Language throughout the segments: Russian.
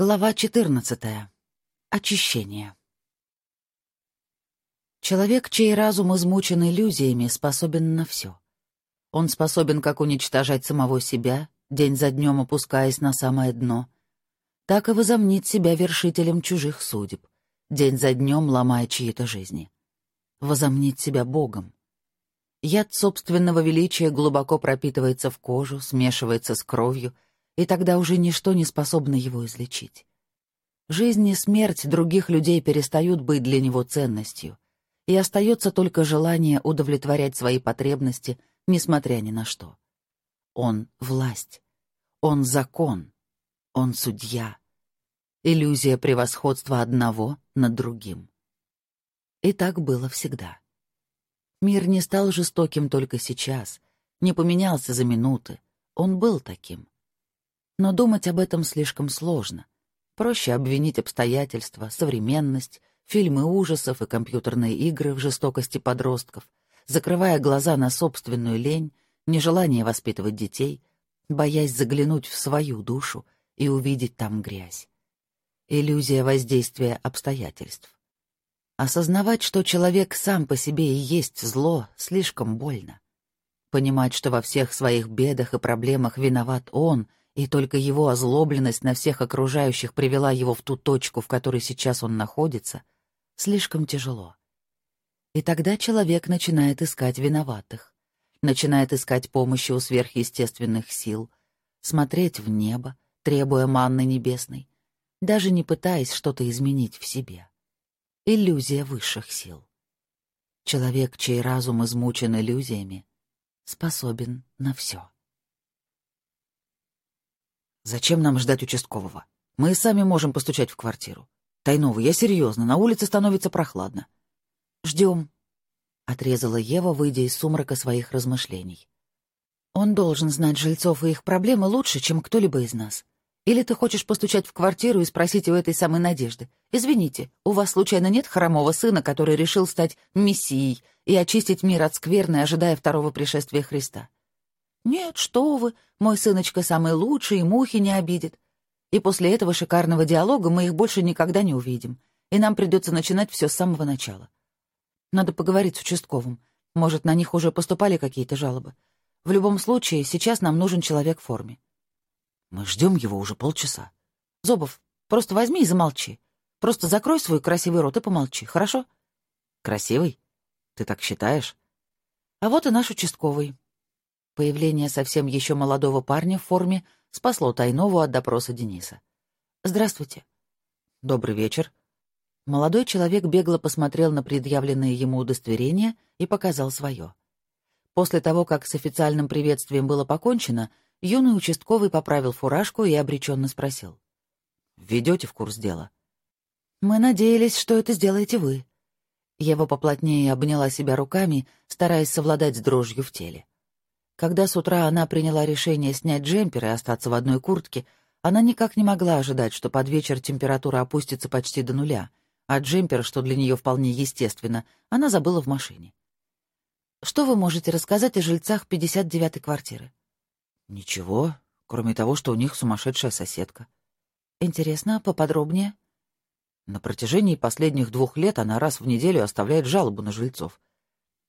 Глава 14. Очищение. Человек, чей разум измучен иллюзиями, способен на все. Он способен как уничтожать самого себя, день за днем опускаясь на самое дно, так и возомнить себя вершителем чужих судеб, день за днем ломая чьи-то жизни. Возомнить себя Богом. Яд собственного величия глубоко пропитывается в кожу, смешивается с кровью — и тогда уже ничто не способно его излечить. Жизнь и смерть других людей перестают быть для него ценностью, и остается только желание удовлетворять свои потребности, несмотря ни на что. Он — власть, он — закон, он — судья. Иллюзия превосходства одного над другим. И так было всегда. Мир не стал жестоким только сейчас, не поменялся за минуты, он был таким. Но думать об этом слишком сложно. Проще обвинить обстоятельства, современность, фильмы ужасов и компьютерные игры в жестокости подростков, закрывая глаза на собственную лень, нежелание воспитывать детей, боясь заглянуть в свою душу и увидеть там грязь. Иллюзия воздействия обстоятельств. Осознавать, что человек сам по себе и есть зло, слишком больно. Понимать, что во всех своих бедах и проблемах виноват он, и только его озлобленность на всех окружающих привела его в ту точку, в которой сейчас он находится, слишком тяжело. И тогда человек начинает искать виноватых, начинает искать помощи у сверхъестественных сил, смотреть в небо, требуя манны небесной, даже не пытаясь что-то изменить в себе. Иллюзия высших сил. Человек, чей разум измучен иллюзиями, способен на все. Зачем нам ждать участкового? Мы и сами можем постучать в квартиру. Тайновый, я серьезно, на улице становится прохладно. Ждем, отрезала Ева, выйдя из сумрака своих размышлений. Он должен знать жильцов и их проблемы лучше, чем кто-либо из нас. Или ты хочешь постучать в квартиру и спросить у этой самой Надежды? Извините, у вас случайно нет хромого сына, который решил стать мессией и очистить мир от скверны, ожидая второго пришествия Христа? «Нет, что вы, мой сыночка самый лучший, и мухи не обидит». И после этого шикарного диалога мы их больше никогда не увидим, и нам придется начинать все с самого начала. Надо поговорить с участковым. Может, на них уже поступали какие-то жалобы. В любом случае, сейчас нам нужен человек в форме. Мы ждем его уже полчаса. Зобов, просто возьми и замолчи. Просто закрой свой красивый рот и помолчи, хорошо? Красивый? Ты так считаешь? А вот и наш участковый. Появление совсем еще молодого парня в форме спасло Тайнову от допроса Дениса. «Здравствуйте». «Добрый вечер». Молодой человек бегло посмотрел на предъявленное ему удостоверение и показал свое. После того, как с официальным приветствием было покончено, юный участковый поправил фуражку и обреченно спросил. «Ведете в курс дела?» «Мы надеялись, что это сделаете вы». Ева поплотнее обняла себя руками, стараясь совладать с дрожью в теле. Когда с утра она приняла решение снять джемпер и остаться в одной куртке, она никак не могла ожидать, что под вечер температура опустится почти до нуля, а джемпер, что для нее вполне естественно, она забыла в машине. «Что вы можете рассказать о жильцах 59-й квартиры?» «Ничего, кроме того, что у них сумасшедшая соседка». «Интересно, поподробнее?» На протяжении последних двух лет она раз в неделю оставляет жалобу на жильцов.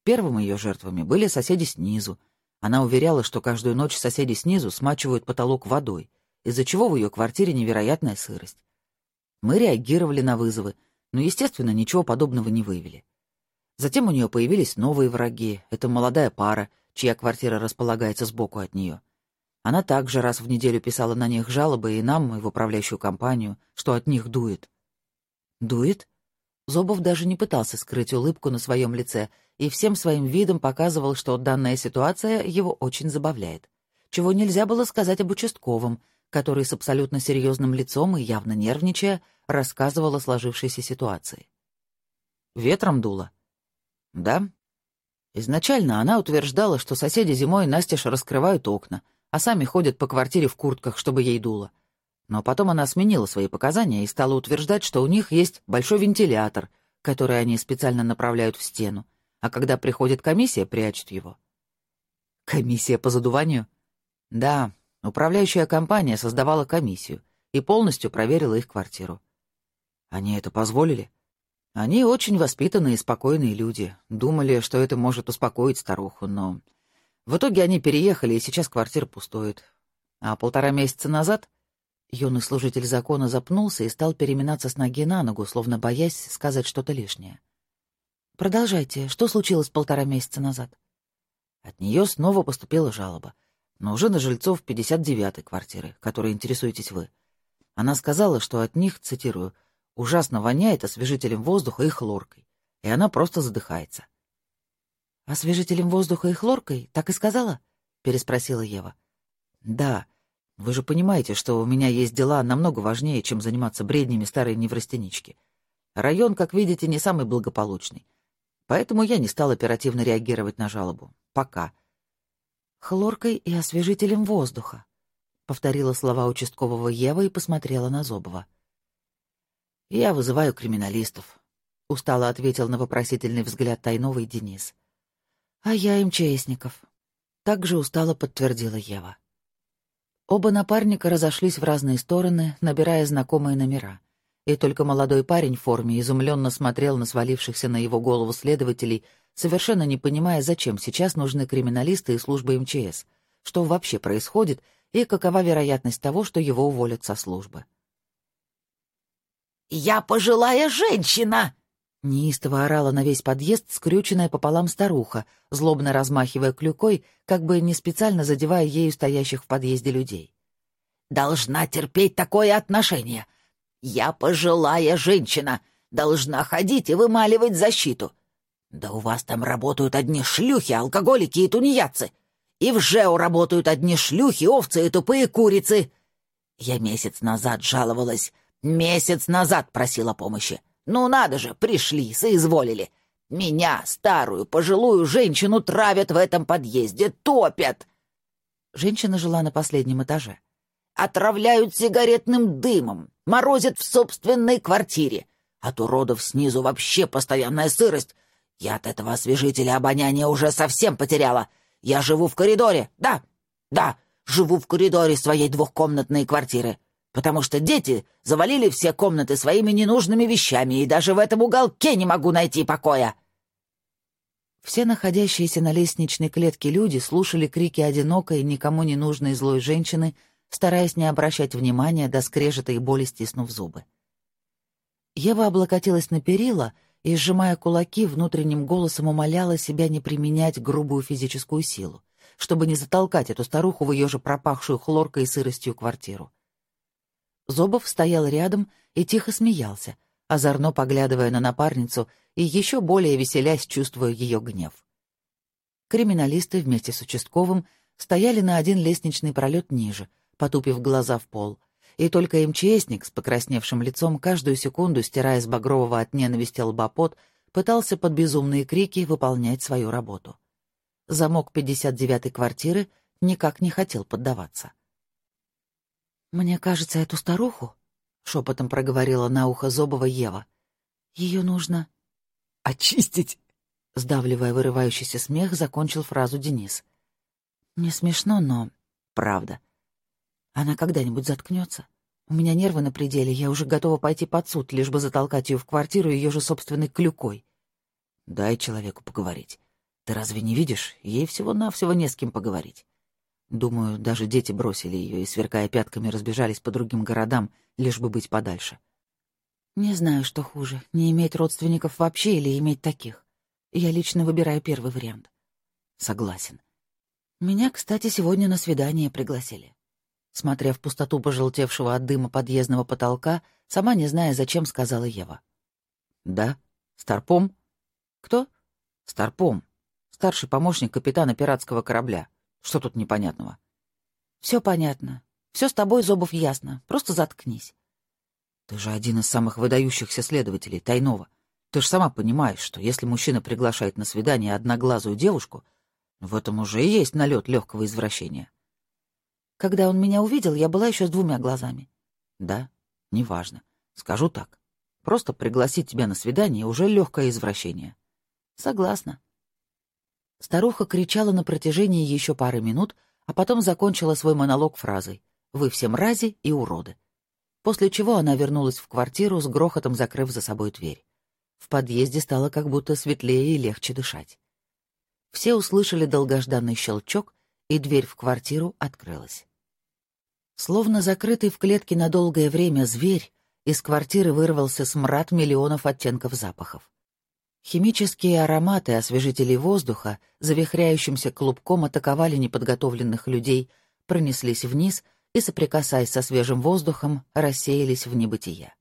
Первыми ее жертвами были соседи снизу, она уверяла, что каждую ночь соседи снизу смачивают потолок водой, из-за чего в ее квартире невероятная сырость. Мы реагировали на вызовы, но, естественно, ничего подобного не выявили. Затем у нее появились новые враги. Это молодая пара, чья квартира располагается сбоку от нее. Она также раз в неделю писала на них жалобы и нам, и в управляющую компанию, что от них дует. «Дует?» Зобов даже не пытался скрыть улыбку на своем лице и всем своим видом показывал, что данная ситуация его очень забавляет. Чего нельзя было сказать об участковом, который с абсолютно серьезным лицом и явно нервничая рассказывал о сложившейся ситуации. «Ветром дуло?» «Да». Изначально она утверждала, что соседи зимой настежь раскрывают окна, а сами ходят по квартире в куртках, чтобы ей дуло. Но потом она сменила свои показания и стала утверждать, что у них есть большой вентилятор, который они специально направляют в стену, а когда приходит комиссия, прячут его. Комиссия по задуванию? Да, управляющая компания создавала комиссию, и полностью проверила их квартиру. Они это позволили? Они очень воспитанные и спокойные люди. Думали, что это может успокоить старуху, но... В итоге они переехали, и сейчас квартира пустует. А полтора месяца назад юный служитель закона запнулся и стал переминаться с ноги на ногу, словно боясь сказать что-то лишнее. «Продолжайте. Что случилось полтора месяца назад?» От нее снова поступила жалоба, но уже на жильцов 59-й квартиры, которой интересуетесь вы. Она сказала, что от них, цитирую, Ужасно воняет освежителем воздуха и хлоркой, и она просто задыхается. «Освежителем воздуха и хлоркой? Так и сказала?» — переспросила Ева. «Да. Вы же понимаете, что у меня есть дела намного важнее, чем заниматься бреднями старой неврастенички. Район, как видите, не самый благополучный. Поэтому я не стал оперативно реагировать на жалобу. Пока». «Хлоркой и освежителем воздуха», — повторила слова участкового Ева и посмотрела на Зобова. — «Я вызываю криминалистов», — устало ответил на вопросительный взгляд Тайновой Денис. «А я МЧСников», — также устало подтвердила Ева. Оба напарника разошлись в разные стороны, набирая знакомые номера. И только молодой парень в форме изумленно смотрел на свалившихся на его голову следователей, совершенно не понимая, зачем сейчас нужны криминалисты и службы МЧС, что вообще происходит и какова вероятность того, что его уволят со службы. «Я пожилая женщина!» Неистово орала на весь подъезд скрюченная пополам старуха, злобно размахивая клюкой, как бы не специально задевая ею стоящих в подъезде людей. «Должна терпеть такое отношение. Я пожилая женщина, должна ходить и вымаливать защиту. Да у вас там работают одни шлюхи, алкоголики и тунеядцы. И в ЖЭУ работают одни шлюхи, овцы и тупые курицы. Я месяц назад жаловалась, Месяц назад просила помощи. Ну надо же, пришли, соизволили. Меня, старую, пожилую женщину, травят в этом подъезде, топят. Женщина жила на последнем этаже. Отравляют сигаретным дымом, морозят в собственной квартире. От уродов снизу вообще постоянная сырость. Я от этого освежителя обоняния уже совсем потеряла. Я живу в коридоре, да, да, живу в коридоре своей двухкомнатной квартиры потому что дети завалили все комнаты своими ненужными вещами, и даже в этом уголке не могу найти покоя». Все находящиеся на лестничной клетке люди слушали крики одинокой, никому не нужной злой женщины, стараясь не обращать внимания до скрежета и боли, стиснув зубы. Ева облокотилась на перила и, сжимая кулаки, внутренним голосом умоляла себя не применять грубую физическую силу, чтобы не затолкать эту старуху в ее же пропахшую хлоркой и сыростью квартиру. Зобов стоял рядом и тихо смеялся, озорно поглядывая на напарницу и еще более веселясь, чувствуя ее гнев. Криминалисты вместе с участковым стояли на один лестничный пролет ниже, потупив глаза в пол, и только МЧСник с покрасневшим лицом каждую секунду, стирая с багрового от ненависти лбопот, пытался под безумные крики выполнять свою работу. Замок 59-й квартиры никак не хотел поддаваться. «Мне кажется, эту старуху...» — шепотом проговорила на ухо Зобова Ева. «Ее нужно...» «Очистить!» — сдавливая вырывающийся смех, закончил фразу Денис. «Не смешно, но правда. Она когда-нибудь заткнется. У меня нервы на пределе, я уже готова пойти под суд, лишь бы затолкать ее в квартиру ее же собственной клюкой. Дай человеку поговорить. Ты разве не видишь? Ей всего-навсего не с кем поговорить. Думаю, даже дети бросили ее и, сверкая пятками, разбежались по другим городам, лишь бы быть подальше. Не знаю, что хуже, не иметь родственников вообще или иметь таких. Я лично выбираю первый вариант. Согласен. Меня, кстати, сегодня на свидание пригласили. Смотря в пустоту пожелтевшего от дыма подъездного потолка, сама не зная, зачем, сказала Ева. «Да? Старпом?» «Кто?» «Старпом. Старший помощник капитана пиратского корабля. Что тут непонятного? Все понятно. Все с тобой, Зобов, ясно. Просто заткнись. Ты же один из самых выдающихся следователей Тайнова. Ты же сама понимаешь, что если мужчина приглашает на свидание одноглазую девушку, в этом уже и есть налет легкого извращения. Когда он меня увидел, я была еще с двумя глазами. Да, неважно. Скажу так. Просто пригласить тебя на свидание уже легкое извращение. Согласна. Старуха кричала на протяжении еще пары минут, а потом закончила свой монолог фразой «Вы все мрази и уроды». после чего она вернулась в квартиру, с грохотом закрыв за собой дверь. В подъезде стало как будто светлее и легче дышать. Все услышали долгожданный щелчок, и дверь в квартиру открылась. Словно закрытый в клетке на долгое время зверь, из квартиры вырвался смрад миллионов оттенков запахов. Химические ароматы освежителей воздуха завихряющимся клубком атаковали неподготовленных людей, пронеслись вниз и, соприкасаясь со свежим воздухом, рассеялись в небытие.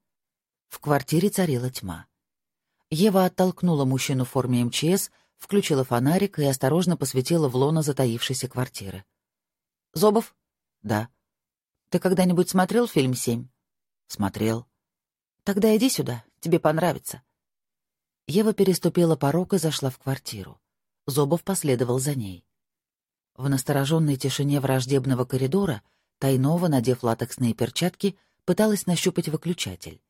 В квартире царила тьма. Ева оттолкнула мужчину в форме МЧС, включила фонарик и осторожно посветила в лоно затаившейся квартиры. «Зобов?» «Да». «Ты когда-нибудь смотрел фильм «Семь»?» «Смотрел». «Тогда иди сюда, тебе понравится». Ева переступила порог и зашла в квартиру. Зобов последовал за ней. В настороженной тишине враждебного коридора Тайнова, надев латексные перчатки, пыталась нащупать выключатель.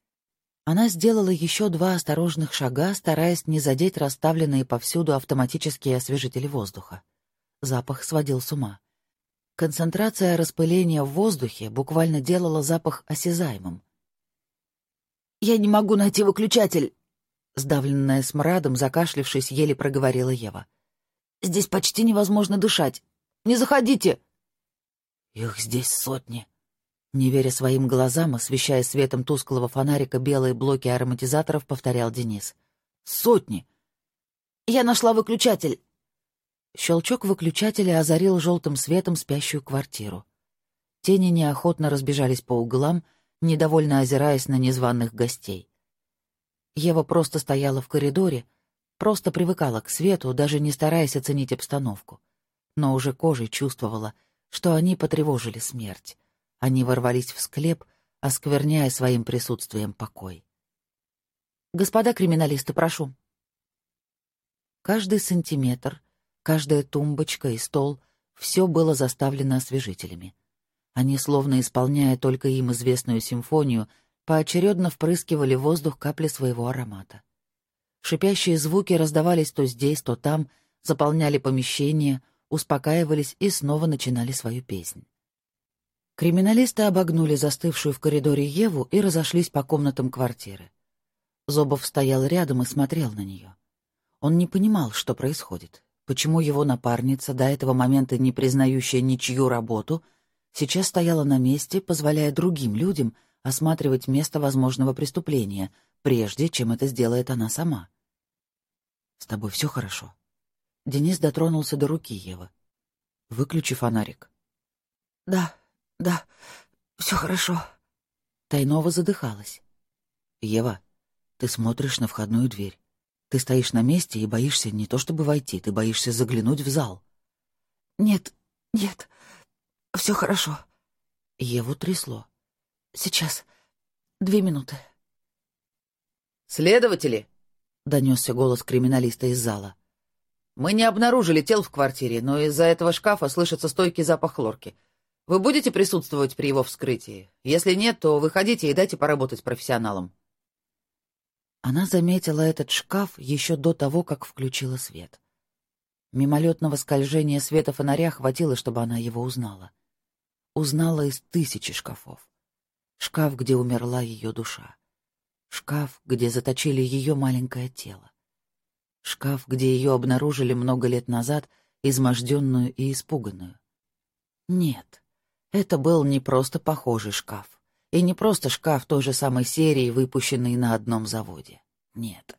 Она сделала еще два осторожных шага, стараясь не задеть расставленные повсюду автоматические освежители воздуха. Запах сводил с ума. Концентрация распыления в воздухе буквально делала запах осязаемым. «Я не могу найти выключатель!» Сдавленная смрадом, закашлившись, еле проговорила Ева. «Здесь почти невозможно дышать. Не заходите!» «Их здесь сотни», не веря своим глазам, освещая светом тусклого фонарика белые блоки ароматизаторов, повторял Денис. «Сотни!» «Я нашла выключатель!» Щелчок выключателя озарил желтым светом спящую квартиру. Тени неохотно разбежались по углам, недовольно озираясь на незваных гостей. Ева просто стояла в коридоре, просто привыкала к свету, даже не стараясь оценить обстановку. Но уже кожей чувствовала, что они потревожили смерть. Они ворвались в склеп, оскверняя своим присутствием покой. «Господа криминалисты, прошу». Каждый сантиметр, каждая тумбочка и стол — все было заставлено освежителями. Они, словно исполняя только им известную симфонию, поочередно впрыскивали в воздух капли своего аромата. Шипящие звуки раздавались то здесь, то там, заполняли помещение, успокаивались и снова начинали свою песнь. Криминалисты обогнули застывшую в коридоре Еву и разошлись по комнатам квартиры. Зобов стоял рядом и смотрел на нее. Он не понимал, что происходит, почему его напарница, до этого момента не признающая ничью работу, сейчас стояла на месте, позволяя другим людям осматривать место возможного преступления, прежде чем это сделает она сама. «С тобой все хорошо?» Денис дотронулся до руки Евы. «Выключи фонарик». «Да», «Да, все хорошо». Тайнова задыхалась. «Ева, ты смотришь на входную дверь. Ты стоишь на месте и боишься не то чтобы войти, ты боишься заглянуть в зал». «Нет, нет, все хорошо». Еву трясло. «Сейчас. Две минуты». «Следователи!» — донесся голос криминалиста из зала. «Мы не обнаружили тел в квартире, но из-за этого шкафа слышится стойкий запах хлорки. Вы будете присутствовать при его вскрытии? Если нет, то выходите и дайте поработать профессионалам». Она заметила этот шкаф еще до того, как включила свет. Мимолетного скольжения света фонаря хватило, чтобы она его узнала. Узнала из тысячи шкафов. Шкаф, где умерла ее душа. Шкаф, где заточили ее маленькое тело. Шкаф, где ее обнаружили много лет назад, изможденную и испуганную. Нет, это был не просто похожий шкаф. И не просто шкаф той же самой серии, выпущенный на одном заводе. Нет.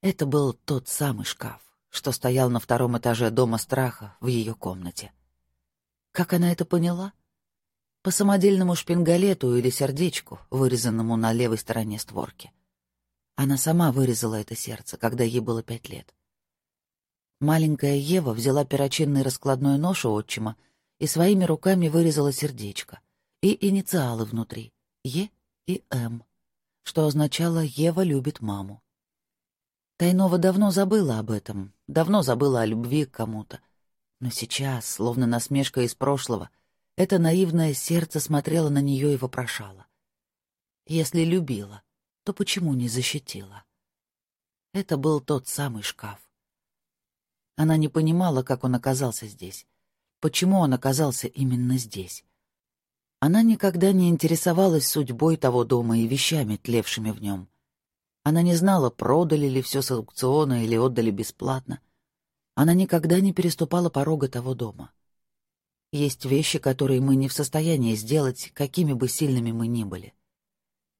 Это был тот самый шкаф, что стоял на втором этаже дома страха в ее комнате. Как она это поняла? По самодельному шпингалету или сердечку, вырезанному на левой стороне створки. Она сама вырезала это сердце, когда ей было пять лет. Маленькая Ева взяла перочинный раскладной нож у отчима и своими руками вырезала сердечко и инициалы внутри — Е и М, что означало «Ева любит маму». Тайнова давно забыла об этом, давно забыла о любви к кому-то. Но сейчас, словно насмешка из прошлого, это наивное сердце смотрело на нее и вопрошало. Если любила, то почему не защитила? Это был тот самый шкаф. Она не понимала, как он оказался здесь. Почему он оказался именно здесь? Она никогда не интересовалась судьбой того дома и вещами, тлевшими в нем. Она не знала, продали ли все с аукциона или отдали бесплатно. Она никогда не переступала порога того дома. Есть вещи, которые мы не в состоянии сделать, какими бы сильными мы ни были.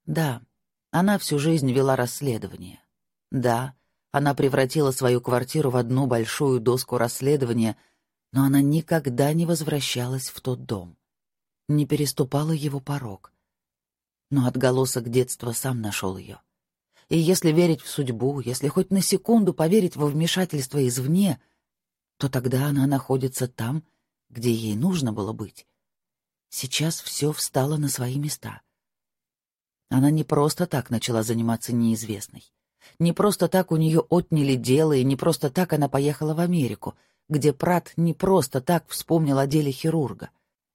Да, она всю жизнь вела расследование. Да, она превратила свою квартиру в одну большую доску расследования, но она никогда не возвращалась в тот дом. Не переступала его порог. Но отголосок детства сам нашел ее. И если верить в судьбу, если хоть на секунду поверить во вмешательство извне, то тогда она находится там, где ей нужно было быть. Сейчас все встало на свои места. Она не просто так начала заниматься неизвестной. Не просто так у нее отняли дело, и не просто так она поехала в Америку, где Прат не просто так вспомнил о деле хирурга.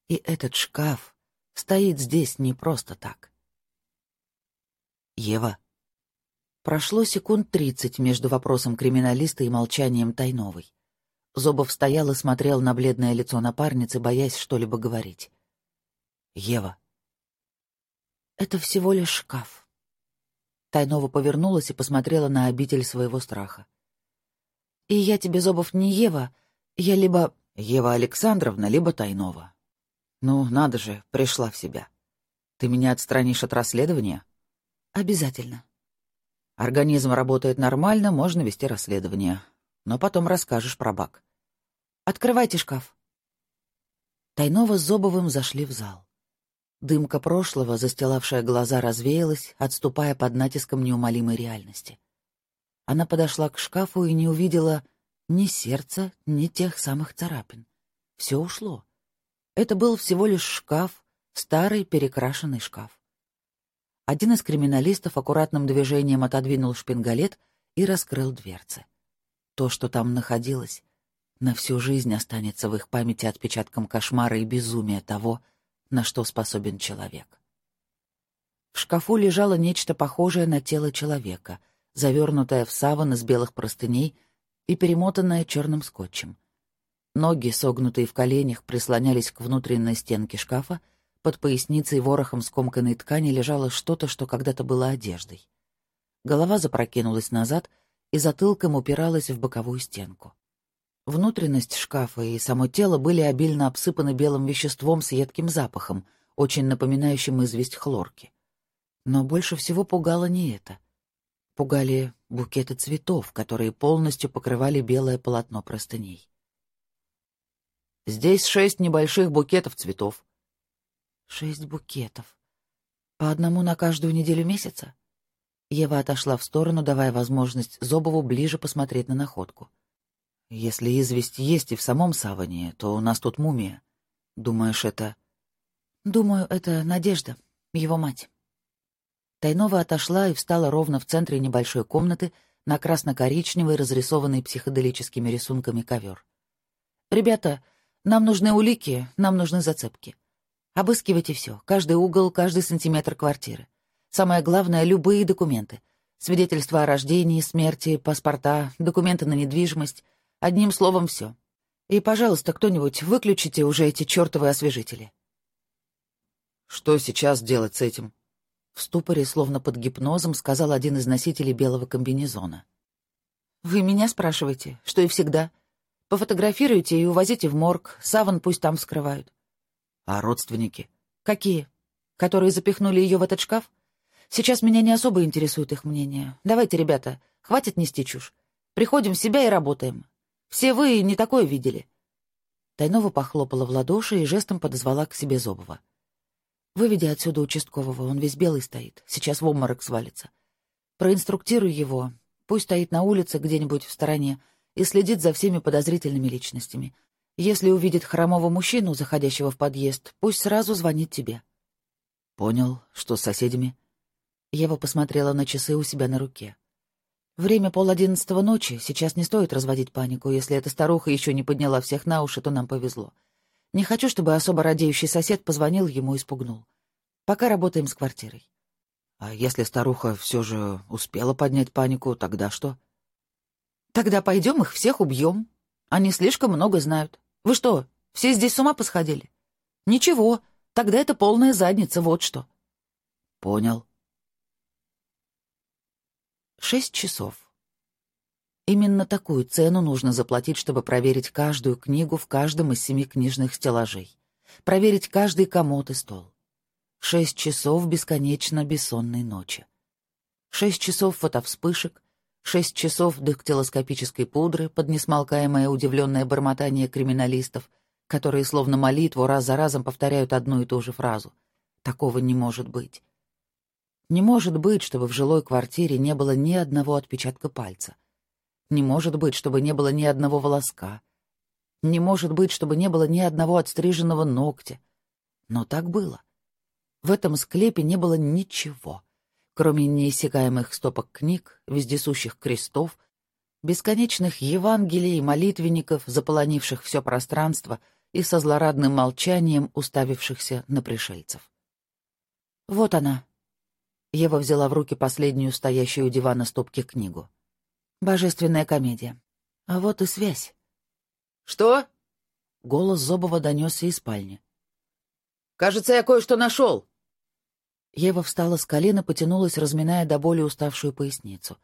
И этот шкаф стоит здесь не просто так. Ева. Прошло секунд тридцать между вопросом криминалиста и молчанием Тайновой. Зобов стоял и смотрел на бледное лицо напарницы, боясь что-либо говорить. «Ева». «Это всего лишь шкаф». Тайнова повернулась и посмотрела на обитель своего страха. «И я тебе, Зобов, не Ева. Я либо...» «Ева Александровна, либо Тайнова». «Ну, надо же, пришла в себя. Ты меня отстранишь от расследования?» «Обязательно». «Организм работает нормально, можно вести расследование но потом расскажешь про бак. Открывайте шкаф. Тайнова с Зобовым зашли в зал. Дымка прошлого, застилавшая глаза, развеялась, отступая под натиском неумолимой реальности. Она подошла к шкафу и не увидела ни сердца, ни тех самых царапин. Все ушло. Это был всего лишь шкаф, старый перекрашенный шкаф. Один из криминалистов аккуратным движением отодвинул шпингалет и раскрыл дверцы. То, что там находилось, на всю жизнь останется в их памяти отпечатком кошмара и безумия того, на что способен человек. В шкафу лежало нечто похожее на тело человека, завернутое в саван из белых простыней и перемотанное черным скотчем. Ноги, согнутые в коленях, прислонялись к внутренней стенке шкафа, под поясницей ворохом скомканной ткани лежало что-то, что когда-то было одеждой. Голова запрокинулась назад — и затылком упиралась в боковую стенку. Внутренность шкафа и само тело были обильно обсыпаны белым веществом с едким запахом, очень напоминающим известь хлорки. Но больше всего пугало не это. Пугали букеты цветов, которые полностью покрывали белое полотно простыней. «Здесь шесть небольших букетов цветов». «Шесть букетов. По одному на каждую неделю месяца?» Ева отошла в сторону, давая возможность Зобову ближе посмотреть на находку. «Если известь есть и в самом саване, то у нас тут мумия. Думаешь, это...» «Думаю, это Надежда, его мать». Тайнова отошла и встала ровно в центре небольшой комнаты на красно-коричневый, разрисованный психоделическими рисунками ковер. «Ребята, нам нужны улики, нам нужны зацепки. Обыскивайте все, каждый угол, каждый сантиметр квартиры. Самое главное — любые документы. Свидетельства о рождении, смерти, паспорта, документы на недвижимость. Одним словом, все. И, пожалуйста, кто-нибудь, выключите уже эти чертовы освежители. Что сейчас делать с этим? В ступоре, словно под гипнозом, сказал один из носителей белого комбинезона. «Вы меня спрашиваете, что и всегда. Пофотографируйте и увозите в морг, саван пусть там вскрывают». «А родственники?» «Какие? Которые запихнули ее в этот шкаф? Сейчас меня не особо интересует их мнение. Давайте, ребята, хватит нести чушь. Приходим в себя и работаем. Все вы не такое видели». Тайнова похлопала в ладоши и жестом подозвала к себе Зобова. «Выведи отсюда участкового, он весь белый стоит, сейчас в обморок свалится. Проинструктируй его, пусть стоит на улице где-нибудь в стороне и следит за всеми подозрительными личностями. Если увидит хромого мужчину, заходящего в подъезд, пусть сразу звонит тебе». «Понял, что с соседями?» Ева посмотрела на часы у себя на руке. «Время пол одиннадцатого ночи, сейчас не стоит разводить панику. Если эта старуха еще не подняла всех на уши, то нам повезло. Не хочу, чтобы особо радеющий сосед позвонил ему и спугнул. Пока работаем с квартирой». «А если старуха все же успела поднять панику, тогда что?» «Тогда пойдем их всех убьем. Они слишком много знают. Вы что, все здесь с ума посходили?» «Ничего, Тогда это полная задница, вот что. Понял. Шесть часов. Именно такую цену нужно заплатить, чтобы проверить каждую книгу в каждом из семи книжных стеллажей. Проверить каждый комод и стол. Шесть часов бесконечно бессонной ночи. Шесть часов фотовспышек, шесть часов дактилоскопической пудры под несмолкаемое удивленное бормотание криминалистов, которые словно молитву раз за разом повторяют одну и ту же фразу. Такого не может быть. Не может быть, чтобы в жилой квартире не было ни одного отпечатка пальца. Не может быть, чтобы не было ни одного волоска. Не может быть, чтобы не было ни одного отстриженного ногтя. Но так было. В этом склепе не было ничего, кроме неиссякаемых стопок книг, вездесущих крестов, бесконечных Евангелий и молитвенников, заполонивших все пространство и со злорадным молчанием уставившихся на пришельцев. «Вот она». Ева взяла в руки последнюю стоящую у дивана стопки книгу. «Божественная комедия. А вот и связь». «Что?» Голос Зобова донесся из спальни. «Кажется, я кое-что нашел». Ева встала с колена, потянулась, разминая до боли уставшую поясницу.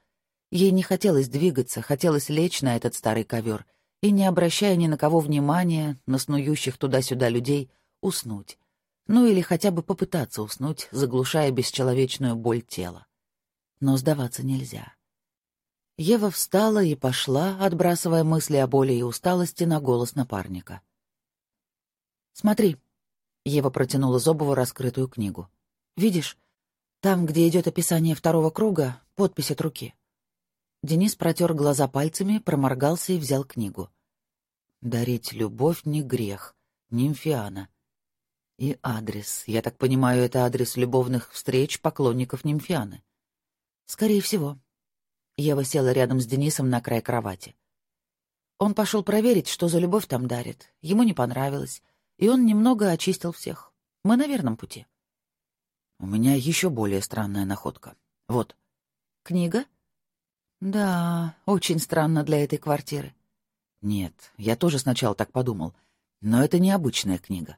Ей не хотелось двигаться, хотелось лечь на этот старый ковер и, не обращая ни на кого внимания, на снующих туда-сюда людей, уснуть. Ну или хотя бы попытаться уснуть, заглушая бесчеловечную боль тела. Но сдаваться нельзя. Ева встала и пошла, отбрасывая мысли о боли и усталости на голос напарника. «Смотри», — Ева протянула Зобову раскрытую книгу. Видишь, там, где идет описание второго круга, подпись от руки. Денис протер глаза пальцами, проморгался и взял книгу. «Дарить любовь не грех. Нимфиана». И адрес. Я так понимаю, это адрес любовных встреч поклонников Нимфианы. Скорее всего. Ева села рядом с Денисом на край кровати. Он пошел проверить, что за любовь там дарит. Ему не понравилось, и он немного очистил всех. Мы на верном пути. У меня еще более странная находка. Вот. Книга? Да, очень странно для этой квартиры. Нет, я тоже сначала так подумал. Но это необычная книга.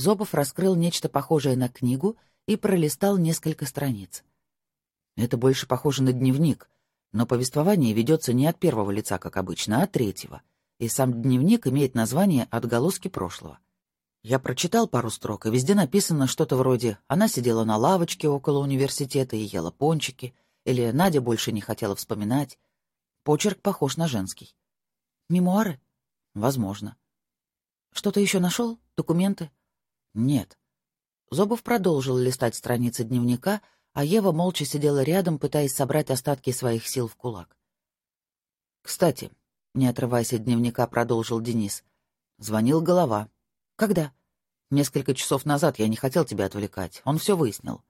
Зобов раскрыл нечто похожее на книгу и пролистал несколько страниц. Это больше похоже на дневник, но повествование ведется не от первого лица, как обычно, а от третьего, и сам дневник имеет название «Отголоски прошлого». Я прочитал пару строк, и везде написано что-то вроде «Она сидела на лавочке около университета и ела пончики», или «Надя больше не хотела вспоминать». Почерк похож на женский. «Мемуары?» «Возможно». «Что-то еще нашел? Документы?» «Нет». Зобов продолжил листать страницы дневника, а Ева молча сидела рядом, пытаясь собрать остатки своих сил в кулак. «Кстати», — не отрываясь от дневника, продолжил Денис, — звонил голова. «Когда?» «Несколько часов назад я не хотел тебя отвлекать. Он все выяснил».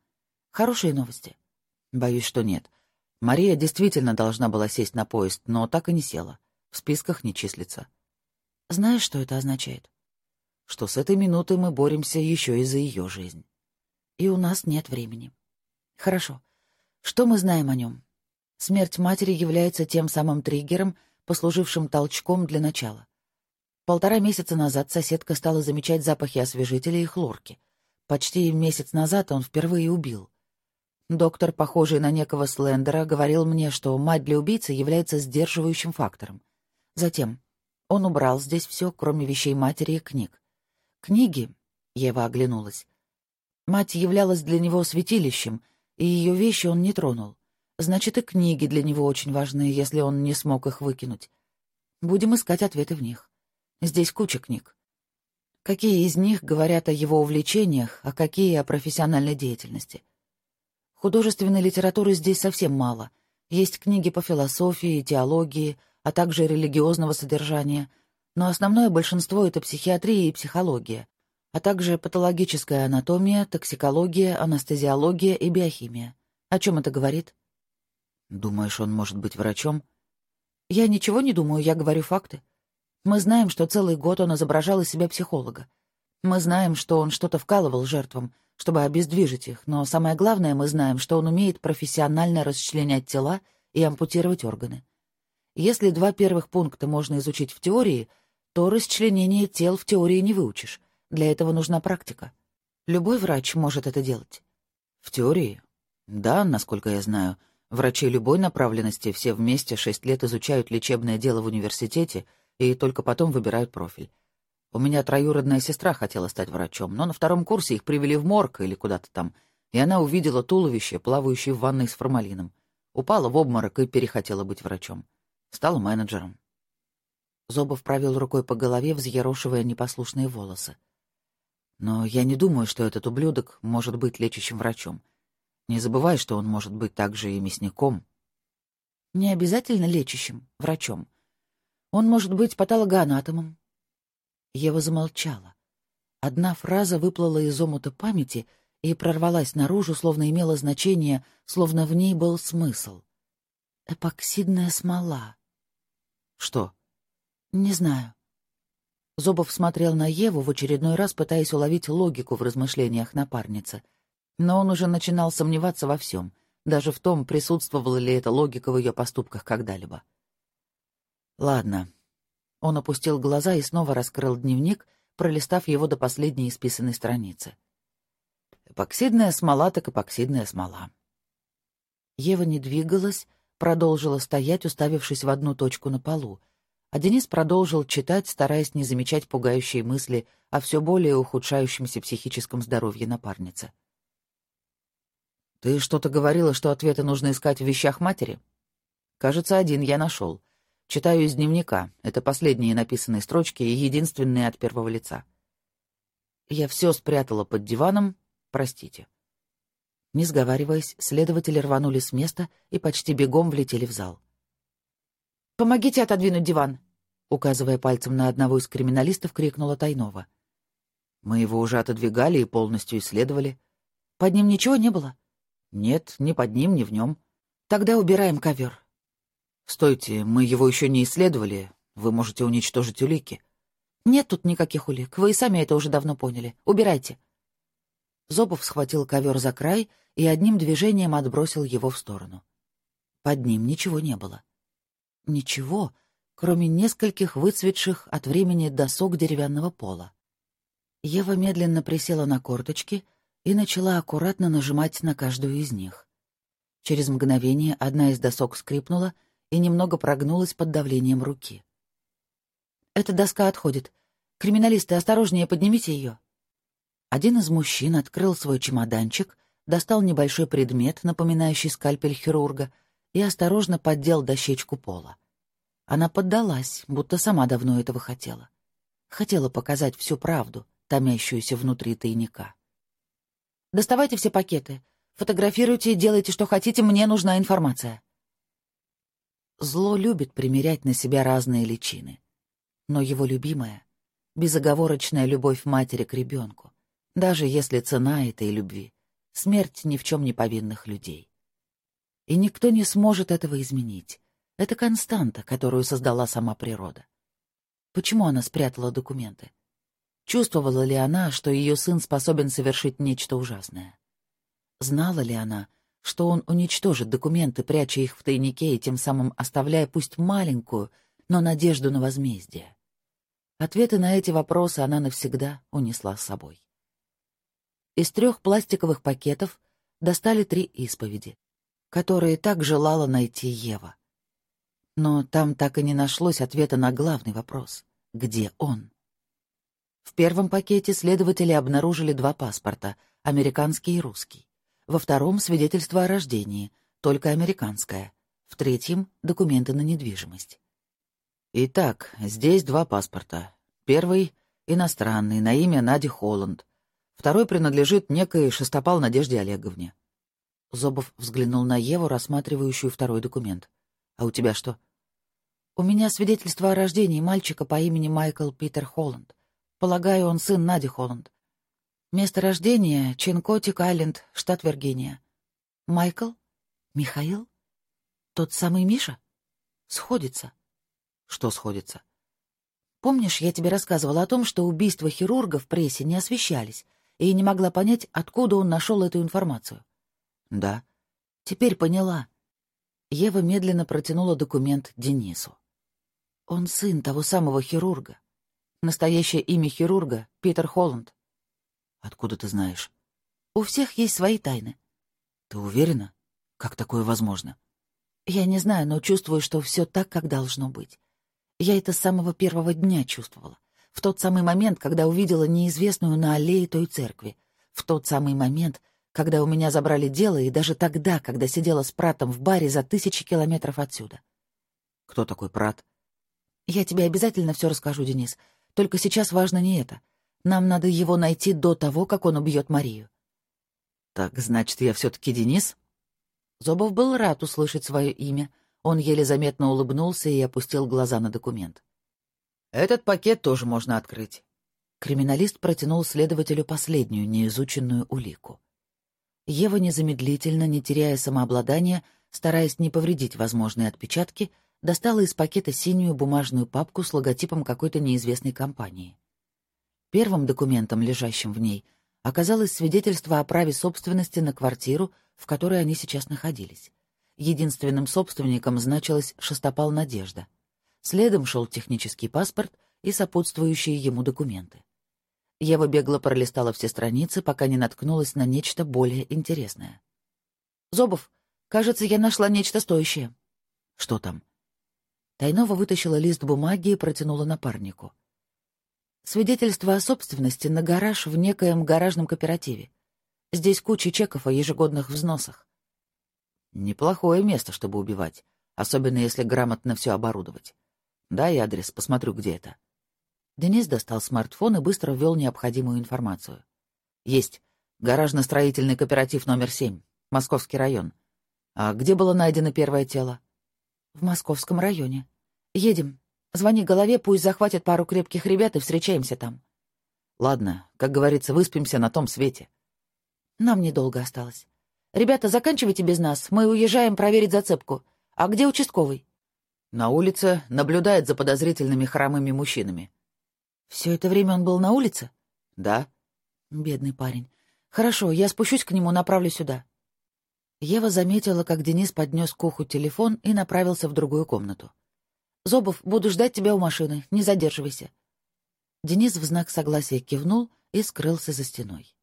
«Хорошие новости?» «Боюсь, что нет. Мария действительно должна была сесть на поезд, но так и не села. В списках не числится». «Знаешь, что это означает?» «Что с этой минуты мы боремся еще и за ее жизнь. И у нас нет времени». «Хорошо. Что мы знаем о нем?» Смерть матери является тем самым триггером, послужившим толчком для начала. Полтора месяца назад соседка стала замечать запахи освежителя и хлорки. Почти месяц назад он впервые убил. Доктор, похожий на некого Слендера, говорил мне, что мать для убийцы является сдерживающим фактором. Затем он убрал здесь все, кроме вещей матери и книг. Книги, Ева оглянулась. Мать являлась для него святилищем, и ее вещи он не тронул. Значит, и книги для него очень важны, если он не смог их выкинуть. Будем искать ответы в них. Здесь куча книг. Какие из них говорят о его увлечениях, а какие о профессиональной деятельности? Художественной литературы здесь совсем мало. Есть книги по философии, теологии, а также религиозного содержания, но основное большинство — это психиатрия и психология, а также патологическая анатомия, токсикология, анестезиология и биохимия. О чем это говорит? Думаешь, он может быть врачом? Я ничего не думаю, я говорю факты. Мы знаем, что целый год он изображал из себя психолога. Мы знаем, что он что-то вкалывал жертвам, чтобы обездвижить их, но самое главное, мы знаем, что он умеет профессионально расчленять тела и ампутировать органы. Если два первых пункта можно изучить в теории, то расчленение тел в теории не выучишь. Для этого нужна практика. Любой врач может это делать. В теории? Да, насколько я знаю. Врачи любой направленности все вместе шесть лет изучают лечебное дело в университете и только потом выбирают профиль. У меня троюродная сестра хотела стать врачом, но на втором курсе их привели в морг или куда-то там, и она увидела туловище, плавающее в ванной с формалином. Упала в обморок и перехотела быть врачом. Стала менеджером. Зобов провел рукой по голове, взъерошивая непослушные волосы. Но я не думаю, что этот ублюдок может быть лечащим врачом. Не забывай, что он может быть также и мясником. Не обязательно лечащим, врачом. Он может быть патологоанатомом. Ева замолчала. Одна фраза выплыла из омута памяти и прорвалась наружу, словно имела значение, словно в ней был смысл. Эпоксидная смола. Что? Не знаю. Зобов смотрел на Еву в очередной раз, пытаясь уловить логику в размышлениях напарницы. Но он уже начинал сомневаться во всем, даже в том, присутствовала ли эта логика в ее поступках когда-либо. «Ладно». Он опустил глаза и снова раскрыл дневник, пролистав его до последней исписанной страницы. «Эпоксидная смола так эпоксидная смола». Ева не двигалась, продолжила стоять, уставившись в одну точку на полу, а Денис продолжил читать, стараясь не замечать пугающие мысли о все более ухудшающемся психическом здоровье напарницы. «Ты что-то говорила, что ответы нужно искать в вещах матери?» «Кажется, один я нашел. Читаю из дневника. Это последние написанные строчки и единственные от первого лица. Я все спрятала под диваном. Простите». Не сговариваясь, следователи рванули с места и почти бегом влетели в зал. «Помогите отодвинуть диван!» Указывая пальцем на одного из криминалистов, крикнула Тайнова. «Мы его уже отодвигали и полностью исследовали. Под ним ничего не было?» «Нет, ни под ним, ни в нем». «Тогда убираем ковер». «Стойте, мы его еще не исследовали. Вы можете уничтожить улики». «Нет тут никаких улик. Вы и сами это уже давно поняли. Убирайте». Зобов схватил ковер за край и одним движением отбросил его в сторону. Под ним ничего не было. Ничего, кроме нескольких выцветших от времени досок деревянного пола. Ева медленно присела на корточки и начала аккуратно нажимать на каждую из них. Через мгновение одна из досок скрипнула и немного прогнулась под давлением руки. «Эта доска отходит. Криминалисты, осторожнее, поднимите ее». Один из мужчин открыл свой чемоданчик, достал небольшой предмет, напоминающий скальпель хирурга, и осторожно поддел дощечку пола. Она поддалась, будто сама давно этого хотела. Хотела показать всю правду, томящуюся внутри тайника. «Доставайте все пакеты. Фотографируйте и делайте, что хотите, мне нужна информация». Зло любит примерять на себя разные личины. Но его любимая — безоговорочная любовь матери к ребенку, даже если цена этой любви — смерть ни в чем не повинных людей. И никто не сможет этого изменить. Это константа, которую создала сама природа. Почему она спрятала документы? Чувствовала ли она, что ее сын способен совершить нечто ужасное? Знала ли она, что он уничтожит документы, пряча их в тайнике и тем самым оставляя пусть маленькую, но надежду на возмездие? Ответы на эти вопросы она навсегда унесла с собой. Из трех пластиковых пакетов достали три исповеди которые так желала найти Ева. Но там так и не нашлось ответа на главный вопрос — где он? В первом пакете следователи обнаружили два паспорта — американский и русский. Во втором — свидетельство о рождении, только американское. В третьем — документы на недвижимость. Итак, здесь два паспорта. Первый — иностранный, на имя Нади Холланд. Второй принадлежит некой Шестопал Надежде Олеговне. Зобов взглянул на Еву, рассматривающую второй документ. «А у тебя что?» «У меня свидетельство о рождении мальчика по имени Майкл Питер Холланд. Полагаю, он сын Нади Холланд. Место рождения — Чинкотик-Айленд, штат Виргиния. Майкл? Михаил? Тот самый Миша? Сходится». «Что сходится?» «Помнишь, я тебе рассказывала о том, что убийства хирурга в прессе не освещались, и не могла понять, откуда он нашел эту информацию?» «Да». «Теперь поняла». Ева медленно протянула документ Денису. «Он сын того самого хирурга. Настоящее имя хирурга — Питер Холланд». Откуда ты знаешь? У всех есть свои тайны. Ты уверена? Как такое возможно? Я не знаю, но чувствую, что все так, как должно быть. Я это с самого первого дня чувствовала. В тот самый момент, когда увидела неизвестную на аллее той церкви. В тот самый момент, когда у меня забрали дело, и даже тогда, когда сидела с Пратом в баре за тысячи километров отсюда. Кто такой Прат? Я тебе обязательно все расскажу, Денис. Только сейчас важно не это. Нам надо его найти до того, как он убьет Марию. Так, значит, я все-таки Денис? Зобов был рад услышать свое имя. Он еле заметно улыбнулся и опустил глаза на документ. Этот пакет тоже можно открыть. Криминалист протянул следователю последнюю неизученную улику. Ева незамедлительно, не теряя самообладания, стараясь не повредить возможные отпечатки, достала из пакета синюю бумажную папку с логотипом какой-то неизвестной компании. Первым документом, лежащим в ней, оказалось свидетельство о праве собственности на квартиру, в которой они сейчас находились. Единственным собственником значилась Шестопал Надежда. Следом шел технический паспорт и сопутствующие ему документы. Ева бегло пролистала все страницы, пока не наткнулась на нечто более интересное. «Зобов, кажется, я нашла нечто стоящее». «Что там?» Тайнова вытащила лист бумаги и протянула напарнику. «Свидетельство о собственности на гараж в некоем гаражном кооперативе. Здесь куча чеков о ежегодных взносах». «Неплохое место, чтобы убивать, особенно если грамотно все оборудовать. Дай адрес, посмотрю, где это». Денис достал смартфон и быстро ввел необходимую информацию. «Есть. Гаражно-строительный кооператив номер семь. Московский район. А где было найдено первое тело?» «В Московском районе. Едем. Звони голове, пусть захватит пару крепких ребят и встречаемся там». «Ладно, как говорится, выспимся на том свете». «Нам недолго осталось. Ребята, заканчивайте без нас. Мы уезжаем проверить зацепку. А где участковый?» «На улице наблюдает за подозрительными хромыми мужчинами». «Все это время он был на улице?» «Да». «Бедный парень. Хорошо, я спущусь к нему, направлю сюда». Ева заметила, как Денис поднес к уху телефон и направился в другую комнату. «Зобов, буду ждать тебя у машины, не задерживайся». Денис в знак согласия кивнул и скрылся за стеной.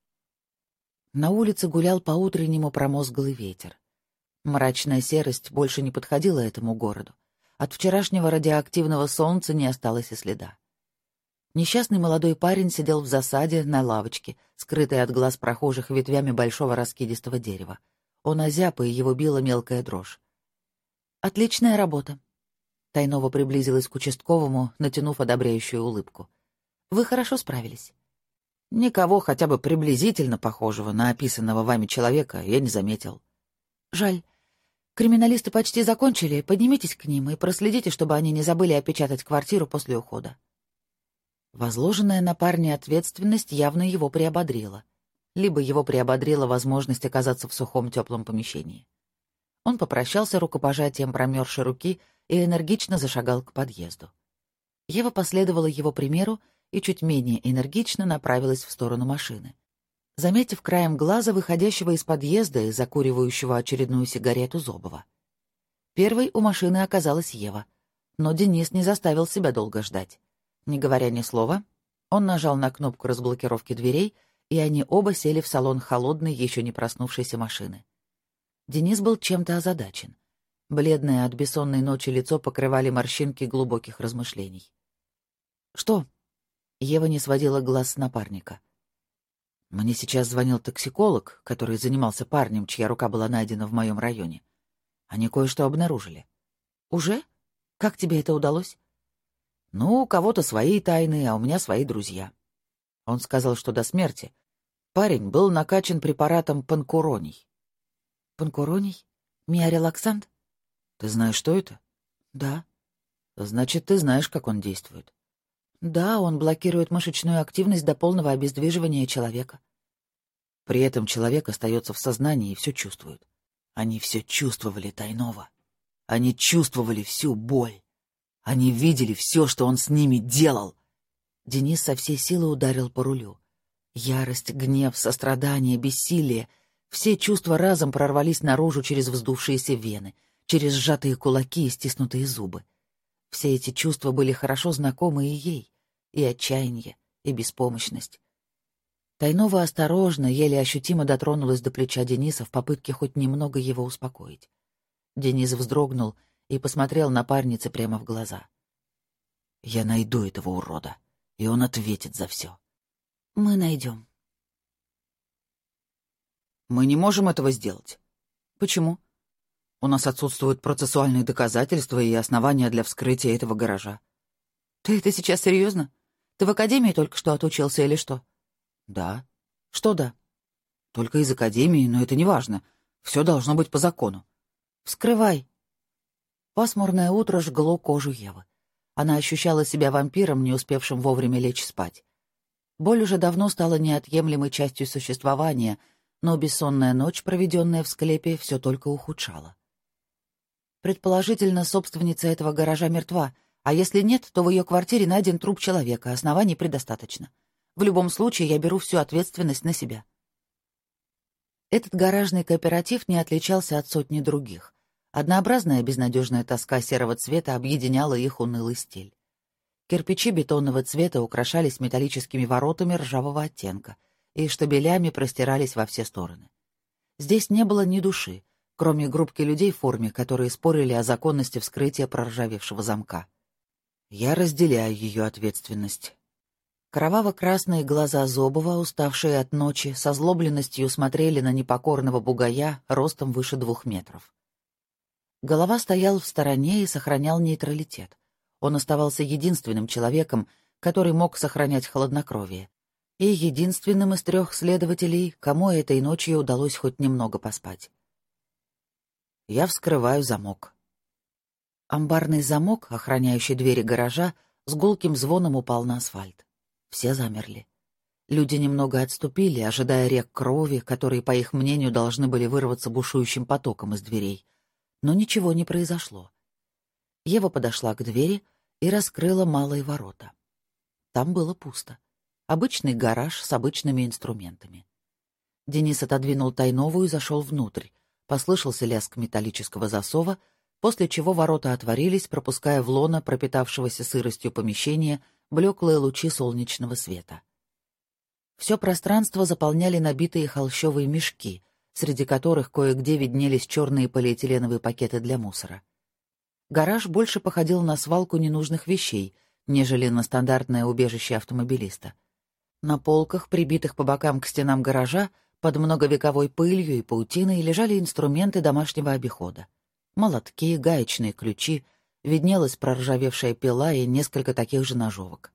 На улице гулял по-утреннему промозглый ветер. Мрачная серость больше не подходила этому городу. От вчерашнего радиоактивного солнца не осталось и следа. Несчастный молодой парень сидел в засаде на лавочке, скрытой от глаз прохожих ветвями большого раскидистого дерева. Он озяб, и его била мелкая дрожь. «Отличная работа». Тайнова приблизилась к участковому, натянув одобряющую улыбку. «Вы хорошо справились». «Никого хотя бы приблизительно похожего на описанного вами человека я не заметил». «Жаль. Криминалисты почти закончили. Поднимитесь к ним и проследите, чтобы они не забыли опечатать квартиру после ухода». Возложенная на парня ответственность явно его приободрила либо его приободрила возможность оказаться в сухом теплом помещении. Он попрощался рукопожатием промерзшей руки и энергично зашагал к подъезду. Ева последовала его примеру и чуть менее энергично направилась в сторону машины. Заметив краем глаза выходящего из подъезда и закуривающего очередную сигарету Зобова. Первой у машины оказалась Ева, но Денис не заставил себя долго ждать. Не говоря ни слова, он нажал на кнопку разблокировки дверей — и они оба сели в салон холодной, еще не проснувшейся машины. Денис был чем-то озадачен. Бледное от бессонной ночи лицо покрывали морщинки глубоких размышлений. «Что?» Ева не сводила глаз с напарника. «Мне сейчас звонил токсиколог, который занимался парнем, чья рука была найдена в моем районе. Они кое-что обнаружили». «Уже? Как тебе это удалось?» «Ну, у кого-то свои тайны, а у меня свои друзья. Он сказал, что до смерти парень был накачан препаратом панкуроний. Панкуроний? Миорелаксант? Ты знаешь, что это? Да. Значит, ты знаешь, как он действует. Да, он блокирует мышечную активность до полного обездвиживания человека. При этом человек остается в сознании и все чувствует. Они все чувствовали Тайнова. Они чувствовали всю боль. Они видели все, что он с ними делал. Денис со всей силы ударил по рулю. Ярость, гнев, сострадание, бессилие — все чувства разом прорвались наружу через вздувшиеся вены, через сжатые кулаки и стиснутые зубы. Все эти чувства были хорошо знакомы и ей, и отчаяние, и беспомощность. Тайнова осторожно, еле ощутимо дотронулась до плеча Дениса в попытке хоть немного его успокоить. Денис вздрогнул и посмотрел напарнице прямо в глаза. «Я найду этого урода, и он ответит за все». «Мы найдем». «Мы не можем этого сделать». «Почему?» «У нас отсутствуют процессуальные доказательства и основания для вскрытия этого гаража». «Ты это сейчас серьезно? Ты в академии только что отучился или что?» «Да». «Что да?» «Только из академии, но это не важно. Все должно быть по закону». «Вскрывай». Пасмурное утро жгло кожу Евы. Она ощущала себя вампиром, не успевшим вовремя лечь спать. Боль уже давно стала неотъемлемой частью существования, но бессонная ночь, проведенная в склепе, все только ухудшала. Предположительно, собственница этого гаража мертва, а если нет, то в ее квартире найден труп человека, оснований предостаточно. В любом случае, я беру всю ответственность на себя. Этот гаражный кооператив не отличался от сотни других. Однообразная безнадежная тоска серого цвета объединяла их унылый стиль. Кирпичи бетонного цвета украшались металлическими воротами ржавого оттенка и штабелями простирались во все стороны. Здесь не было ни души, кроме группки людей в форме, которые спорили о законности вскрытия проржавевшего замка. Я разделяю ее ответственность. Кроваво-красные глаза Зобова, уставшие от ночи, со злобленностью смотрели на непокорного бугая ростом выше двух метров. Голова стоял в стороне и сохранял нейтралитет. Он оставался единственным человеком, который мог сохранять хладнокровие. И единственным из трех следователей, кому этой ночью удалось хоть немного поспать. Я вскрываю замок. Амбарный замок, охраняющий двери гаража, с гулким звоном упал на асфальт. Все замерли. Люди немного отступили, ожидая рек крови, которые, по их мнению, должны были вырваться бушующим потоком из дверей. Но ничего не произошло. Ева подошла к двери и раскрыла малые ворота. Там было пусто. Обычный гараж с обычными инструментами. Денис отодвинул тайновую и зашел внутрь. Послышался лязг металлического засова, после чего ворота отворились, пропуская в лона пропитавшегося сыростью помещения — блеклые лучи солнечного света. Все пространство заполняли набитые холщовые мешки, среди которых кое-где виднелись черные полиэтиленовые пакеты для мусора. Гараж больше походил на свалку ненужных вещей, нежели на стандартное убежище автомобилиста. На полках, прибитых по бокам к стенам гаража, под многовековой пылью и паутиной лежали инструменты домашнего обихода. Молотки, гаечные ключи — виднелась проржавевшая пила и несколько таких же ножовок.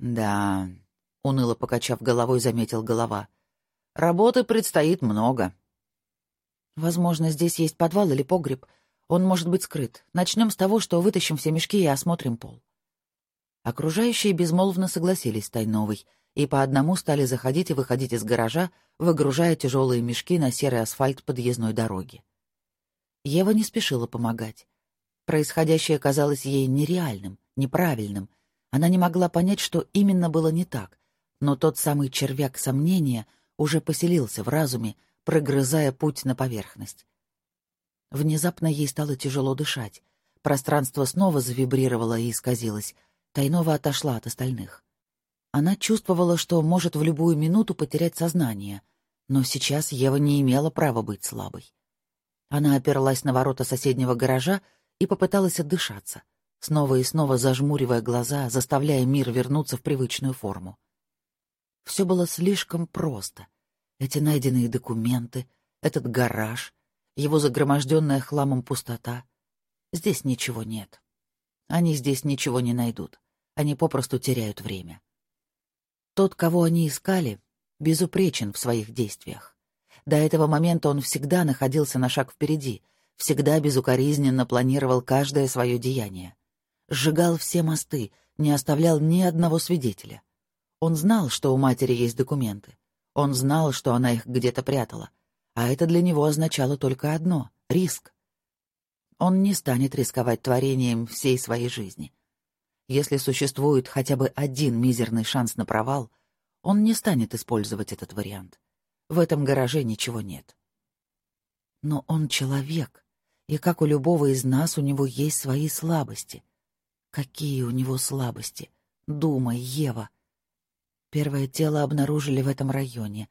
«Да», — уныло покачав головой, заметил голова, — «работы предстоит много». «Возможно, здесь есть подвал или погреб. Он может быть скрыт. Начнем с того, что вытащим все мешки и осмотрим пол». Окружающие безмолвно согласились с Тайновой и по одному стали заходить и выходить из гаража, выгружая тяжелые мешки на серый асфальт подъездной дороги. Ева не спешила помогать. Происходящее казалось ей нереальным, неправильным. Она не могла понять, что именно было не так. Но тот самый червяк сомнения уже поселился в разуме, прогрызая путь на поверхность. Внезапно ей стало тяжело дышать. Пространство снова завибрировало и исказилось. Тайнова отошла от остальных. Она чувствовала, что может в любую минуту потерять сознание, но сейчас Ева не имела права быть слабой. Она оперлась на ворота соседнего гаража и попыталась отдышаться, снова и снова зажмуривая глаза, заставляя мир вернуться в привычную форму. Все было слишком просто. Эти найденные документы, этот гараж, его загроможденная хламом пустота. Здесь ничего нет. Они здесь ничего не найдут. Они попросту теряют время. Тот, кого они искали, безупречен в своих действиях. До этого момента он всегда находился на шаг впереди — всегда безукоризненно планировал каждое свое деяние. Сжигал все мосты, не оставлял ни одного свидетеля. Он знал, что у матери есть документы. Он знал, что она их где-то прятала. А это для него означало только одно — риск. Он не станет рисковать творением всей своей жизни. Если существует хотя бы один мизерный шанс на провал, он не станет использовать этот вариант. В этом гараже ничего нет. Но он человек, и как у любого из нас, у него есть свои слабости. Какие у него слабости? Думай, Ева. Первое тело обнаружили в этом районе.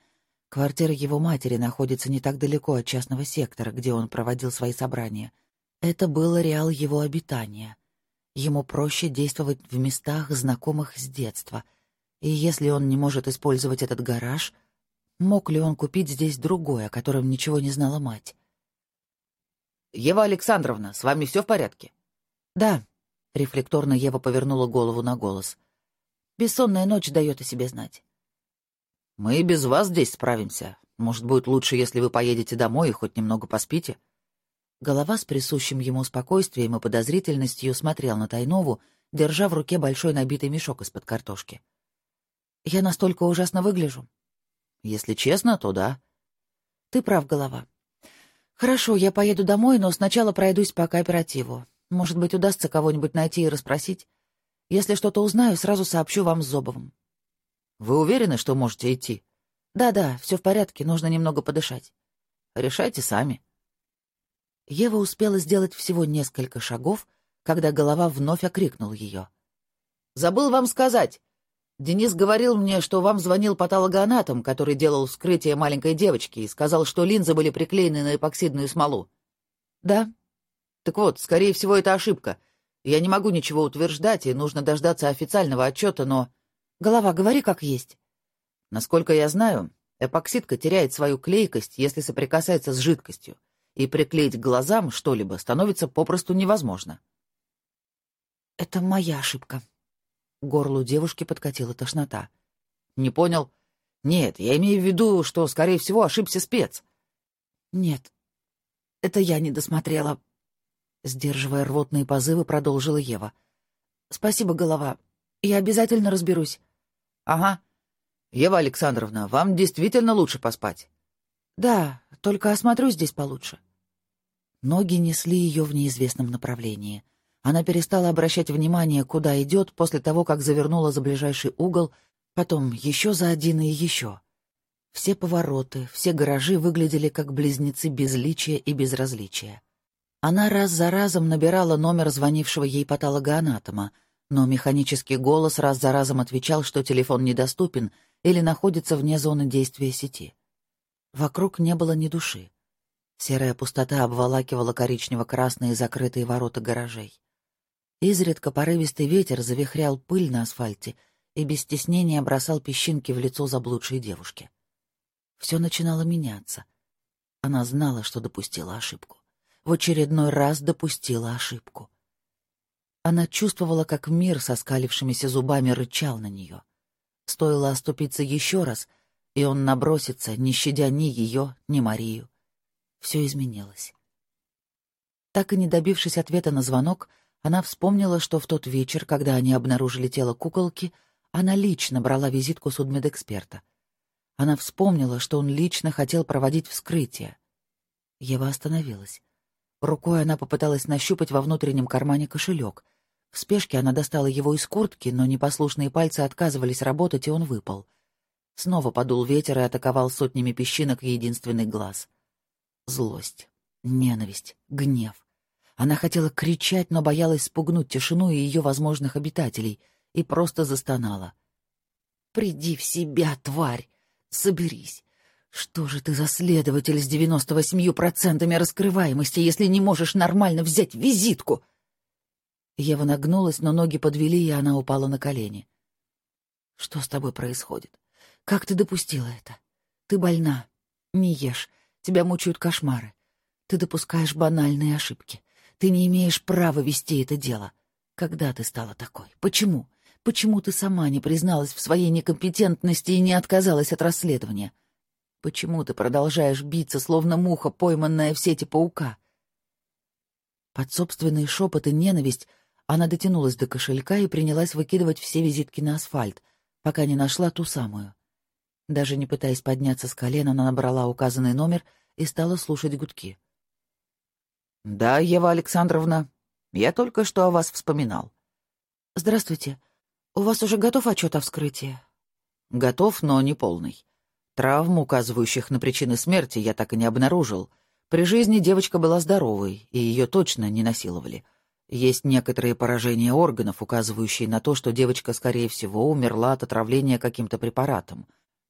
Квартира его матери находится не так далеко от частного сектора, где он проводил свои собрания. Это был реал его обитания. Ему проще действовать в местах, знакомых с детства. И если он не может использовать этот гараж, мог ли он купить здесь другой, о котором ничего не знала мать? «Ева Александровна, с вами все в порядке?» «Да», — рефлекторно Ева повернула голову на голос. «Бессонная ночь дает о себе знать». «Мы и без вас здесь справимся. Может, будет лучше, если вы поедете домой и хоть немного поспите?» Голова с присущим ему спокойствием и подозрительностью смотрел на Тайнову, держа в руке большой набитый мешок из-под картошки. «Я настолько ужасно выгляжу?» «Если честно, то да». «Ты прав, голова. Хорошо, я поеду домой, но сначала пройдусь по кооперативу. Может быть, удастся кого-нибудь найти и расспросить. Если что-то узнаю, сразу сообщу вам с Зобовым». «Вы уверены, что можете идти?» «Да-да, все в порядке, нужно немного подышать». «Решайте сами». Ева успела сделать всего несколько шагов, когда голова вновь окрикнул ее. «Забыл вам сказать. Денис говорил мне, что вам звонил патологоанатом, который делал вскрытие маленькой девочки, и сказал, что линзы были приклеены на эпоксидную смолу». «Да». «Так вот, скорее всего, это ошибка. Я не могу ничего утверждать, и нужно дождаться официального отчета, но...» «Голова, говори как есть». «Насколько я знаю, эпоксидка теряет свою клейкость, если соприкасается с жидкостью и приклеить к глазам что-либо становится попросту невозможно. «Это моя ошибка». Горлу девушки подкатила тошнота. «Не понял? Нет, я имею в виду, что, скорее всего, ошибся спец». «Нет, это я не досмотрела». Сдерживая рвотные позывы, продолжила Ева. «Спасибо, голова. Я обязательно разберусь». «Ага. Ева Александровна, вам действительно лучше поспать». «Да, только осмотрю здесь получше». Ноги несли ее в неизвестном направлении. Она перестала обращать внимание, куда идет, после того, как завернула за ближайший угол, потом еще за один и еще. Все повороты, все гаражи выглядели как близнецы безличия и безразличия. Она раз за разом набирала номер звонившего ей патологоанатома, но механический голос раз за разом отвечал, что телефон недоступен или находится вне зоны действия сети. Вокруг не было ни души. Серая пустота обволакивала коричнево-красные закрытые ворота гаражей. Изредка порывистый ветер завихрял пыль на асфальте и без стеснения бросал песчинки в лицо заблудшей девушки. Все начинало меняться. Она знала, что допустила ошибку. В очередной раз допустила ошибку. Она чувствовала, как мир со скалившимися зубами рычал на нее. Стоило оступиться еще раз — и он набросится, не щадя ни ее, ни Марию. Все изменилось. Так и не добившись ответа на звонок, она вспомнила, что в тот вечер, когда они обнаружили тело куколки, она лично брала визитку судмедэксперта. Она вспомнила, что он лично хотел проводить вскрытие. Ева остановилась. Рукой она попыталась нащупать во внутреннем кармане кошелек. В спешке она достала его из куртки, но непослушные пальцы отказывались работать, и он выпал — Снова подул ветер и атаковал сотнями песчинок единственный глаз. Злость, ненависть, гнев. Она хотела кричать, но боялась спугнуть тишину и ее возможных обитателей, и просто застонала. «Приди в себя, тварь! Соберись! Что же ты за следователь с девяносто восемью процентами раскрываемости, если не можешь нормально взять визитку?» Ева нагнулась, но ноги подвели, и она упала на колени. «Что с тобой происходит? Как ты допустила это? Ты больна. Не ешь. Тебя мучают кошмары. Ты допускаешь банальные ошибки. Ты не имеешь права вести это дело. Когда ты стала такой? Почему? Почему ты сама не призналась в своей некомпетентности и не отказалась от расследования? Почему ты продолжаешь биться, словно муха, пойманная в сети паука? Под собственный шепот и ненависть она дотянулась до кошелька и принялась выкидывать все визитки на асфальт, пока не нашла ту самую. Даже не пытаясь подняться с колена, она набрала указанный номер и стала слушать гудки. «Да, Ева Александровна, я только что о вас вспоминал». «Здравствуйте. У вас уже готов отчет о вскрытии?» «Готов, но не полный. Травм, указывающих на причины смерти, я так и не обнаружил. При жизни девочка была здоровой, и ее точно не насиловали. Есть некоторые поражения органов, указывающие на то, что девочка, скорее всего, умерла от отравления каким-то препаратом.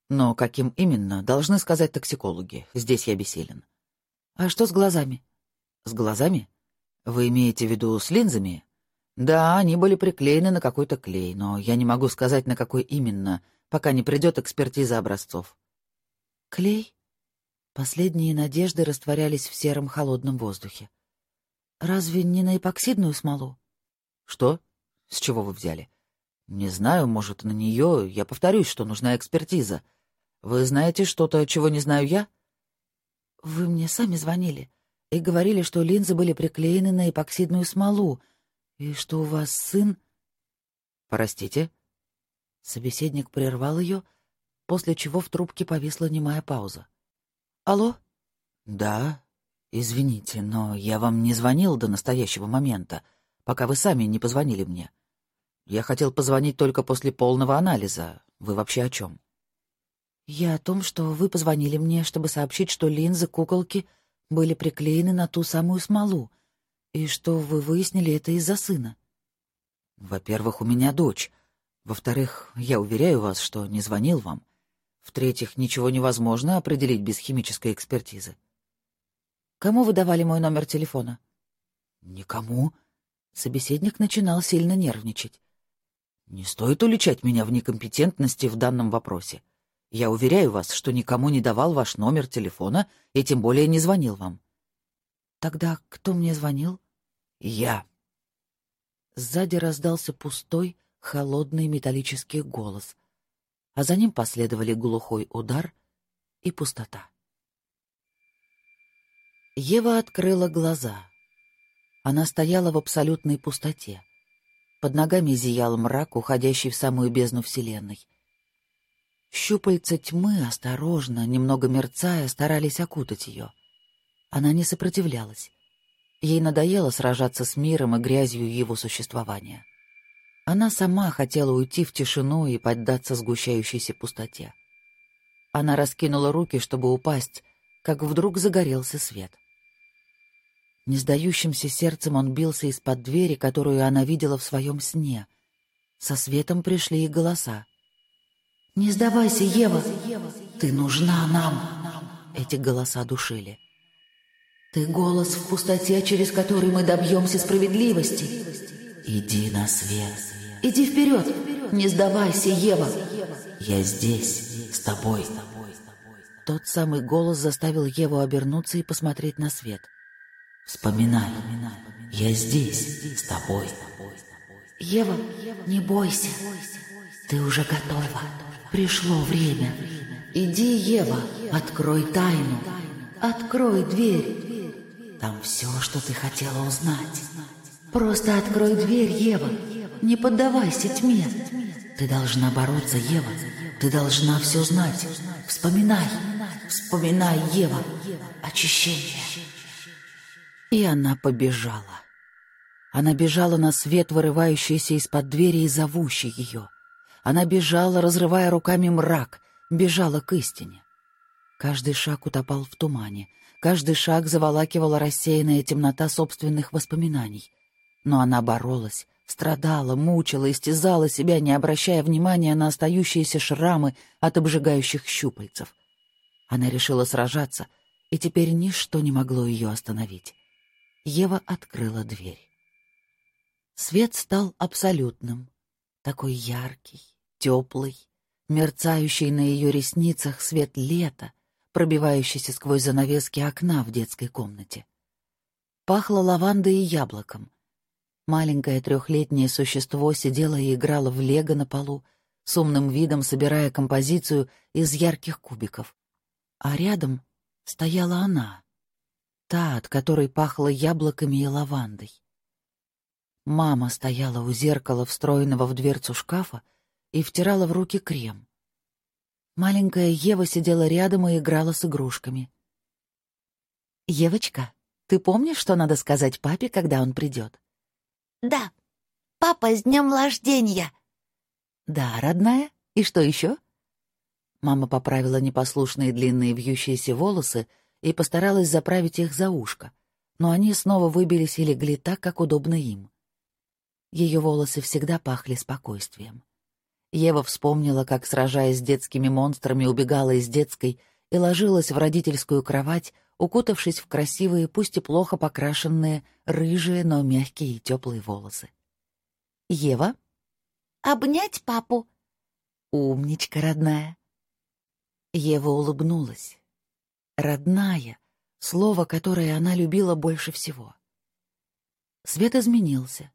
Но каким именно, должны сказать токсикологи. Здесь я бессилен. А что с глазами? С глазами? Вы имеете в виду с линзами? Да, они были приклеены на какой-то клей, но я не могу сказать, на какой именно, пока не придет экспертиза образцов. Клей? Последние надежды растворялись в сером холодном воздухе. Разве не на эпоксидную смолу? Что? С чего вы взяли? Не знаю, может, на нее. Я повторюсь, что нужна экспертиза. Вы знаете что-то, чего не знаю я? Вы мне сами звонили и говорили, что линзы были приклеены на эпоксидную смолу, и что у вас сын... Простите? Собеседник прервал ее, после чего в трубке повисла немая пауза. «Алло?» «Да, извините, но я вам не звонил до настоящего момента, пока вы сами не позвонили мне. Я хотел позвонить только после полного анализа. Вы вообще о чем?» «Я о том, что вы позвонили мне, чтобы сообщить, что линзы куколки были приклеены на ту самую смолу, и что вы выяснили это из-за сына. Во-первых, у меня дочь. Во-вторых, я уверяю вас, что не звонил вам. В-третьих, ничего невозможно определить без химической экспертизы. Кому вы давали мой номер телефона? Никому. Собеседник начинал сильно нервничать. Не стоит уличать меня в некомпетентности в данном вопросе. Я уверяю вас, что никому не давал ваш номер телефона и тем более не звонил вам. Тогда кто мне звонил? Я. Сзади раздался пустой, холодный металлический голос, а за ним последовали глухой удар и пустота. Ева открыла глаза. Она стояла в абсолютной пустоте. Под ногами зиял мрак, уходящий в самую бездну Вселенной. Щупальца тьмы, осторожно, немного мерцая, старались окутать ее. Она не сопротивлялась. Ей надоело сражаться с миром и грязью его существования. Она сама хотела уйти в тишину и поддаться сгущающейся пустоте. Она раскинула руки, чтобы упасть, как вдруг загорелся свет. Несдающимся сердцем он бился из-под двери, которую она видела в своем сне. Со светом пришли и голоса. «Не сдавайся, Ева! Ты нужна нам!» Эти голоса душили. «Ты голос в пустоте, через который мы добьемся справедливости. Иди на свет. Иди вперед! Не сдавайся, Ева! Я здесь, с тобой!» Тот самый голос заставил Еву обернуться и посмотреть на свет. «Вспоминай, я здесь, с тобой!» «Ева, не бойся, ты уже готова!» Пришло время. Иди, Ева, открой тайну. Открой дверь. Там все, что ты хотела узнать. Просто открой дверь, Ева. Не поддавайся тьме. Ты должна бороться, Ева. Ты должна все знать. Вспоминай. Вспоминай, Ева. Очищение. И она побежала. Она бежала на свет, вырывающийся из-под двери и зовущий ее. Она бежала, разрывая руками мрак, бежала к истине. Каждый шаг утопал в тумане, каждый шаг заволакивала рассеянная темнота собственных воспоминаний. Но она боролась, страдала, мучила, истязала себя, не обращая внимания на остающиеся шрамы от обжигающих щупальцев. Она решила сражаться, и теперь ничто не могло ее остановить. Ева открыла дверь. Свет стал абсолютным, такой яркий, теплый, мерцающий на ее ресницах свет лета, пробивающийся сквозь занавески окна в детской комнате. Пахло лавандой и яблоком. Маленькое трехлетнее существо сидело и играло в лего на полу, с умным видом собирая композицию из ярких кубиков. А рядом стояла она, та, от которой пахло яблоками и лавандой. Мама стояла у зеркала, встроенного в дверцу шкафа, и втирала в руки крем. Маленькая Ева сидела рядом и играла с игрушками. «Евочка, ты помнишь, что надо сказать папе, когда он придет?» «Да. Папа, с днем рождения!» «Да, родная. И что еще?» Мама поправила непослушные длинные вьющиеся волосы и постаралась заправить их за ушко, но они снова выбились и легли так, как удобно им. Ее волосы всегда пахли спокойствием. Ева вспомнила, как, сражаясь с детскими монстрами, убегала из детской и ложилась в родительскую кровать, укутавшись в красивые, пусть и плохо покрашенные, рыжие, но мягкие и теплые волосы. «Ева?» «Обнять папу?» «Умничка, родная». Ева улыбнулась. «Родная» — слово, которое она любила больше всего. Свет изменился.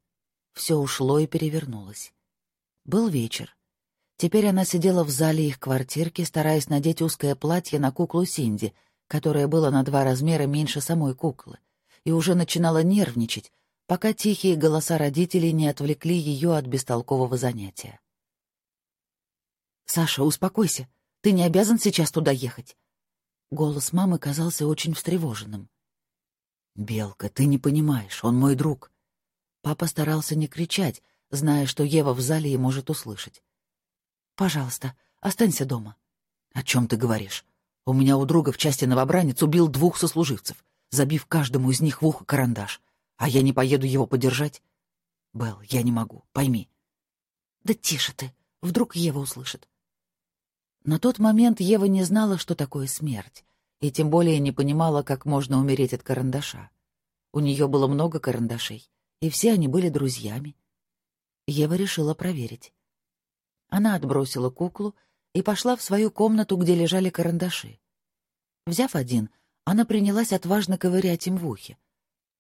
Все ушло и перевернулось. Был вечер. Теперь она сидела в зале их квартирки, стараясь надеть узкое платье на куклу Синди, которое было на два размера меньше самой куклы, и уже начинала нервничать, пока тихие голоса родителей не отвлекли ее от бестолкового занятия. «Саша, успокойся. Ты не обязан сейчас туда ехать». Голос мамы казался очень встревоженным. «Белка, ты не понимаешь, он мой друг». Папа старался не кричать, зная, что Ева в зале и может услышать. Пожалуйста, останься дома. О чем ты говоришь? У меня у друга в части новобранец убил двух сослуживцев, забив каждому из них в ухо карандаш. А я не поеду его подержать? Белл, я не могу, пойми. Да тише ты, вдруг Ева услышит. На тот момент Ева не знала, что такое смерть, и тем более не понимала, как можно умереть от карандаша. У нее было много карандашей, и все они были друзьями. Ева решила проверить. Она отбросила куклу и пошла в свою комнату, где лежали карандаши. Взяв один, она принялась отважно ковырять им в ухе.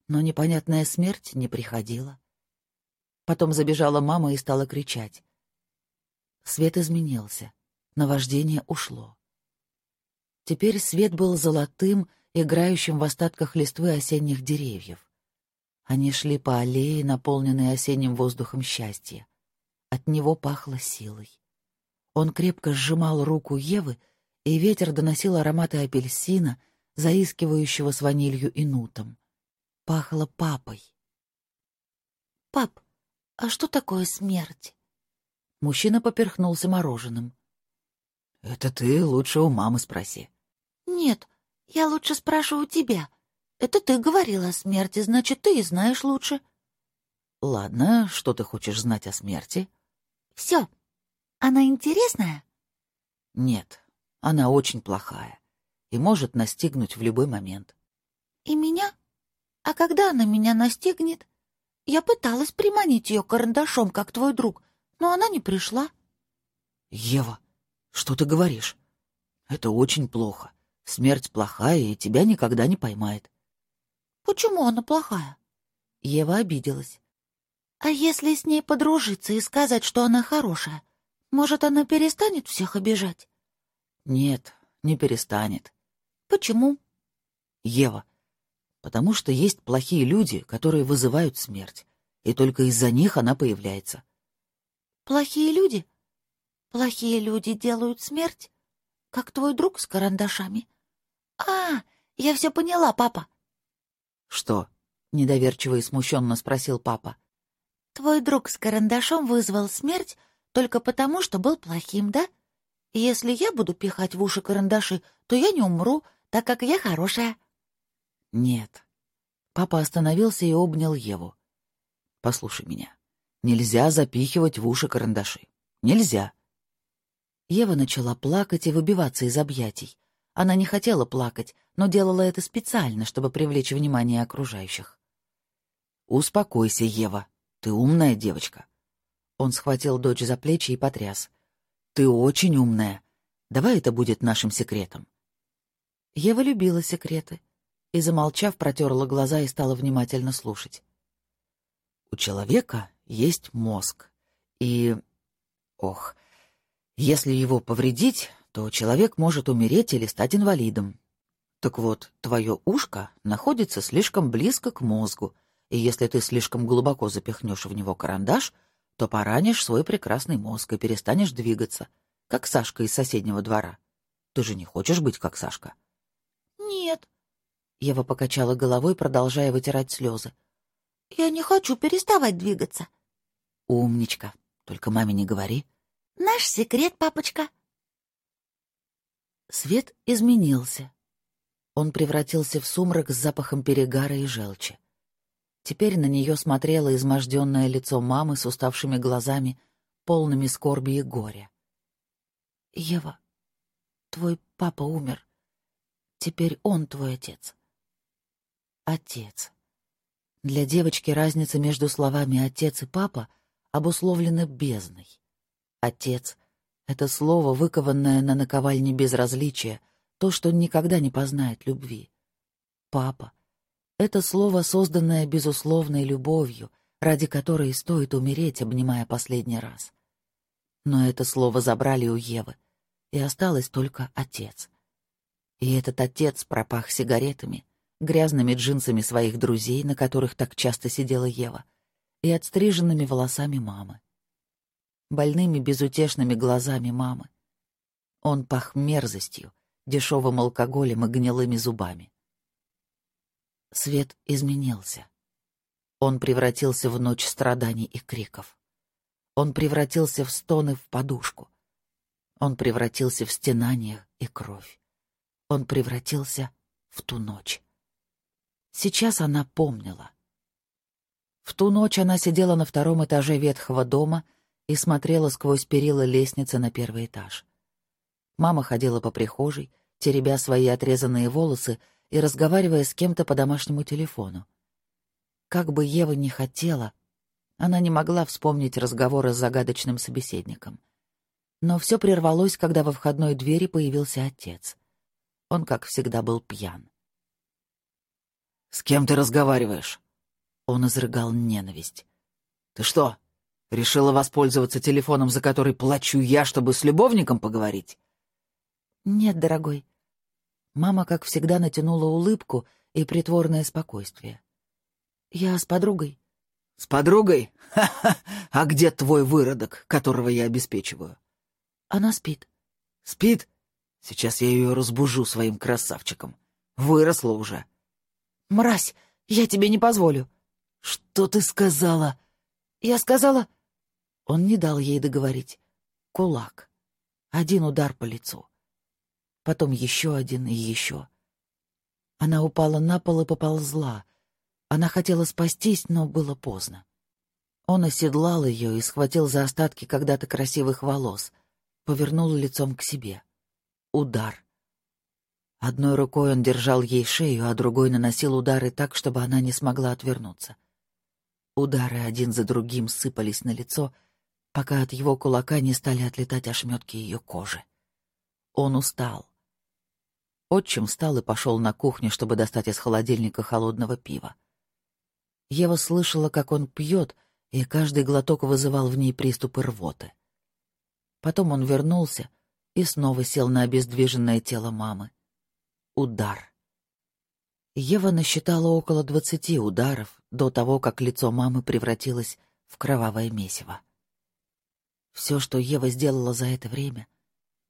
Но непонятная смерть не приходила. Потом забежала мама и стала кричать. Свет изменился. Наваждение ушло. Теперь свет был золотым, играющим в остатках листвы осенних деревьев. Они шли по аллее, наполненной осенним воздухом счастья. От него пахло силой. Он крепко сжимал руку Евы, и ветер доносил ароматы апельсина, заискивающего с ванилью и нутом. Пахло папой. «Пап, а что такое смерть?» Мужчина поперхнулся мороженым. «Это ты лучше у мамы спроси». «Нет, я лучше спрашиваю тебя. Это ты говорила о смерти, значит, ты и знаешь лучше». «Ладно, что ты хочешь знать о смерти?» Все. Она интересная? Нет, она очень плохая и может настигнуть в любой момент. И меня? А когда она меня настигнет? Я пыталась приманить ее карандашом, как твой друг, но она не пришла. Ева, что ты говоришь? Это очень плохо. Смерть плохая, и тебя никогда не поймает. Почему она плохая? Ева обиделась. А если с ней подружиться и сказать, что она хорошая, может, она перестанет всех обижать? Нет, не перестанет. Почему? Ева, потому что есть плохие люди, которые вызывают смерть, и только из-за них она появляется. Плохие люди? Плохие люди делают смерть? Как твой друг с карандашами? А, я все поняла, папа. Что? Недоверчиво и смущенно спросил папа. Твой друг с карандашом вызвал смерть только потому, что был плохим, да? Если я буду пихать в уши карандаши, то я не умру, так как я хорошая. Нет. Папа остановился и обнял Еву. Послушай меня. Нельзя запихивать в уши карандаши. Нельзя. Ева начала плакать и выбиваться из объятий. Она не хотела плакать, но делала это специально, чтобы привлечь внимание окружающих. «Успокойся, Ева», ты умная девочка. Он схватил дочь за плечи и потряс. Ты очень умная. Давай это будет нашим секретом. Ева любила секреты и, замолчав, протерла глаза и стала внимательно слушать. У человека есть мозг. И... Ох, если его повредить, то человек может умереть или стать инвалидом. Так вот, твое ушко находится слишком близко к мозгу, и если ты слишком глубоко запихнешь в него карандаш, то поранишь свой прекрасный мозг и перестанешь двигаться, как Сашка из соседнего двора. Ты же не хочешь быть как Сашка? Нет. Ева покачала головой, продолжая вытирать слезы. Я не хочу переставать двигаться. Умничка. Только маме не говори. Наш секрет, папочка. Свет изменился. Он превратился в сумрак с запахом перегара и желчи. Теперь на нее смотрело изможденное лицо мамы с уставшими глазами, полными скорби и горя. «Ева, твой папа умер. Теперь он твой отец». «Отец». Для девочки разница между словами «отец» и «папа» обусловлена бездной. «Отец» — это слово, выкованное на наковальне безразличия, то, что никогда не познает любви. «Папа» Это слово, созданное безусловной любовью, ради которой стоит умереть, обнимая последний раз. Но это слово забрали у Евы, и осталось только отец. И этот отец пропах сигаретами, грязными джинсами своих друзей, на которых так часто сидела Ева, и отстриженными волосами мамы. Больными безутешными глазами мамы. Он пах мерзостью, дешевым алкоголем и гнилыми зубами. Свет изменился. Он превратился в ночь страданий и криков. Он превратился в стоны в подушку. Он превратился в стенание и кровь. Он превратился в ту ночь. Сейчас она помнила. В ту ночь она сидела на втором этаже ветхого дома и смотрела сквозь перила лестницы на первый этаж. Мама ходила по прихожей, теребя свои отрезанные волосы и разговаривая с кем-то по домашнему телефону. Как бы Ева ни хотела, она не могла вспомнить разговоры с загадочным собеседником. Но все прервалось, когда во входной двери появился отец. Он, как всегда, был пьян. «С кем ты разговариваешь?» Он изрыгал ненависть. «Ты что, решила воспользоваться телефоном, за который плачу я, чтобы с любовником поговорить?» «Нет, дорогой, Мама, как всегда, натянула улыбку и притворное спокойствие. «Я с подругой». «С подругой? Ха-ха! А где твой выродок, которого я обеспечиваю?» «Она спит». «Спит? Сейчас я ее разбужу своим красавчиком. Выросла уже». «Мразь! Я тебе не позволю!» «Что ты сказала?» «Я сказала...» Он не дал ей договорить. Кулак. Один удар по лицу потом еще один и еще. Она упала на пол и поползла. Она хотела спастись, но было поздно. Он оседлал ее и схватил за остатки когда-то красивых волос, повернул лицом к себе. Удар. Одной рукой он держал ей шею, а другой наносил удары так, чтобы она не смогла отвернуться. Удары один за другим сыпались на лицо, пока от его кулака не стали отлетать ошметки ее кожи. Он устал. Отчим встал и пошел на кухню, чтобы достать из холодильника холодного пива. Ева слышала, как он пьет, и каждый глоток вызывал в ней приступы рвоты. Потом он вернулся и снова сел на обездвиженное тело мамы. Удар. Ева насчитала около двадцати ударов до того, как лицо мамы превратилось в кровавое месиво. Все, что Ева сделала за это время,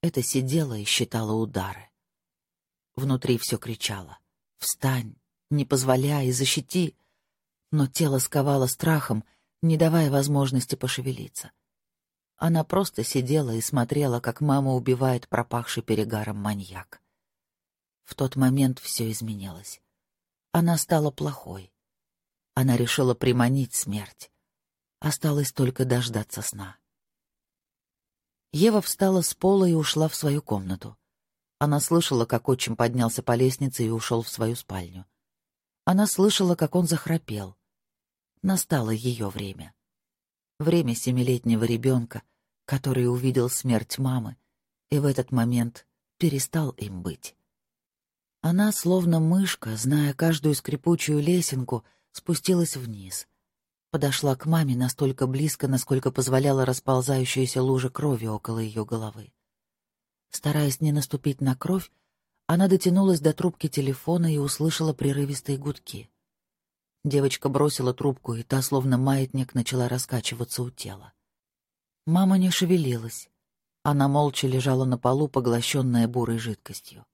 это сидела и считала удары. Внутри все кричало. «Встань! Не позволяй! Защити!» Но тело сковало страхом, не давая возможности пошевелиться. Она просто сидела и смотрела, как мама убивает пропахший перегаром маньяк. В тот момент все изменилось. Она стала плохой. Она решила приманить смерть. Осталось только дождаться сна. Ева встала с пола и ушла в свою комнату. Она слышала, как отчим поднялся по лестнице и ушел в свою спальню. Она слышала, как он захрапел. Настало ее время. Время семилетнего ребенка, который увидел смерть мамы, и в этот момент перестал им быть. Она, словно мышка, зная каждую скрипучую лесенку, спустилась вниз. Подошла к маме настолько близко, насколько позволяла расползающаяся лужа крови около ее головы. Стараясь не наступить на кровь, она дотянулась до трубки телефона и услышала прерывистые гудки. Девочка бросила трубку, и та, словно маятник, начала раскачиваться у тела. Мама не шевелилась. Она молча лежала на полу, поглощенная бурой жидкостью.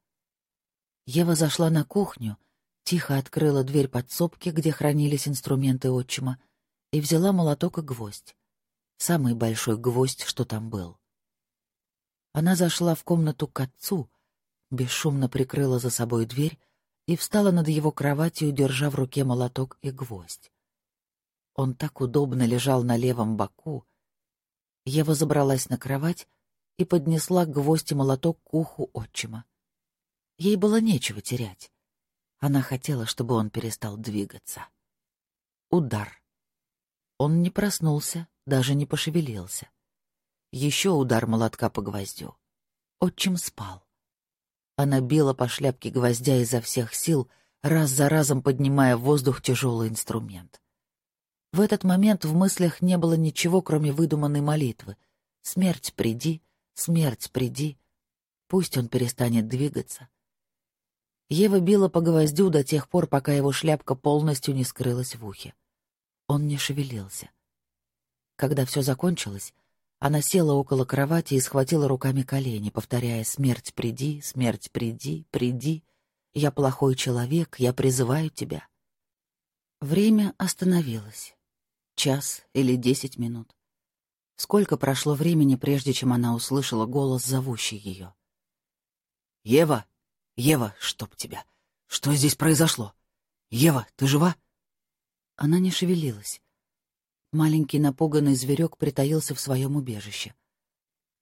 Ева зашла на кухню, тихо открыла дверь подсобки, где хранились инструменты отчима, и взяла молоток и гвоздь. Самый большой гвоздь, что там был. Она зашла в комнату к отцу, бесшумно прикрыла за собой дверь, и встала над его кроватью, держа в руке молоток и гвоздь. Он так удобно лежал на левом боку. Ева забралась на кровать и поднесла гвоздь и молоток к уху отчима. Ей было нечего терять. Она хотела, чтобы он перестал двигаться. Удар. Он не проснулся, даже не пошевелился. Еще удар молотка по гвоздю. Отчим спал. Она била по шляпке гвоздя изо всех сил, раз за разом поднимая в воздух тяжелый инструмент. В этот момент в мыслях не было ничего, кроме выдуманной молитвы. «Смерть, приди! Смерть, приди!» Пусть он перестанет двигаться. Ева била по гвоздю до тех пор, пока его шляпка полностью не скрылась в ухе. Он не шевелился. Когда все закончилось, она села около кровати и схватила руками колени, повторяя «Смерть, приди! Смерть, приди! Приди! Я плохой человек, я призываю тебя!» Время остановилось. Час или десять минут. Сколько прошло времени, прежде чем она услышала голос, зовущий ее. «Ева! Ева, чтоб тебя! Что здесь произошло? Ева, ты жива?» Она не шевелилась. Маленький напуганный зверек притаился в своем убежище.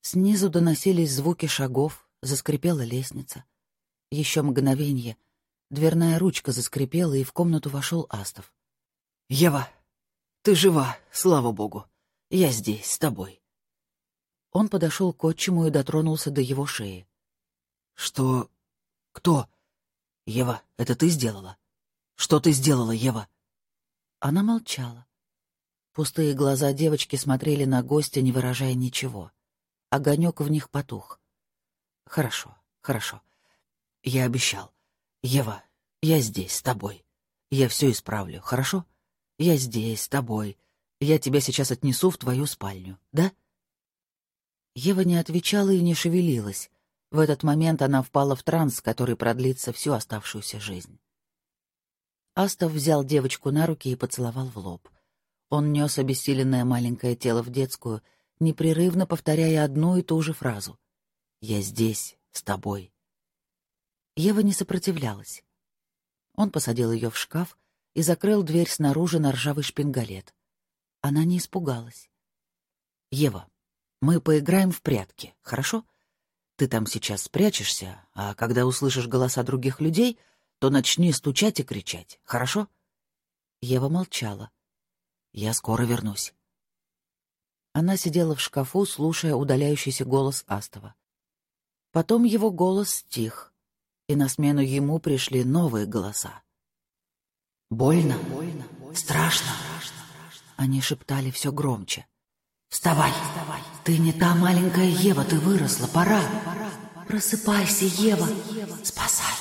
Снизу доносились звуки шагов, заскрипела лестница. Еще мгновенье. Дверная ручка заскрипела, и в комнату вошел Астов. «Ева, ты жива, слава богу. Я здесь, с тобой». Он подошел к отчиму и дотронулся до его шеи. «Что? Кто? Ева, это ты сделала? Что ты сделала, Ева?» Она молчала. Пустые глаза девочки смотрели на гостя, не выражая ничего. Огонек в них потух. «Хорошо, хорошо. Я обещал. Ева, я здесь, с тобой. Я все исправлю, хорошо? Я здесь, с тобой. Я тебя сейчас отнесу в твою спальню, да?» Ева не отвечала и не шевелилась. В этот момент она впала в транс, который продлится всю оставшуюся жизнь. Астов взял девочку на руки и поцеловал в лоб — он нес обессиленное маленькое тело в детскую, непрерывно повторяя одну и ту же фразу. «Я здесь, с тобой». Ева не сопротивлялась. Он посадил ее в шкаф и закрыл дверь снаружи на ржавый шпингалет. Она не испугалась. «Ева, мы поиграем в прятки, хорошо? Ты там сейчас спрячешься, а когда услышишь голоса других людей, то начни стучать и кричать, хорошо?» Ева молчала. Я скоро вернусь. Она сидела в шкафу, слушая удаляющийся голос Астова. Потом его голос стих, и на смену ему пришли новые голоса. «Больно, больно, страшно!» Они шептали все громче. «Вставай! Вставай! Ты не та маленькая Ева, ты выросла, пора! Просыпайся, Ева! Спасай!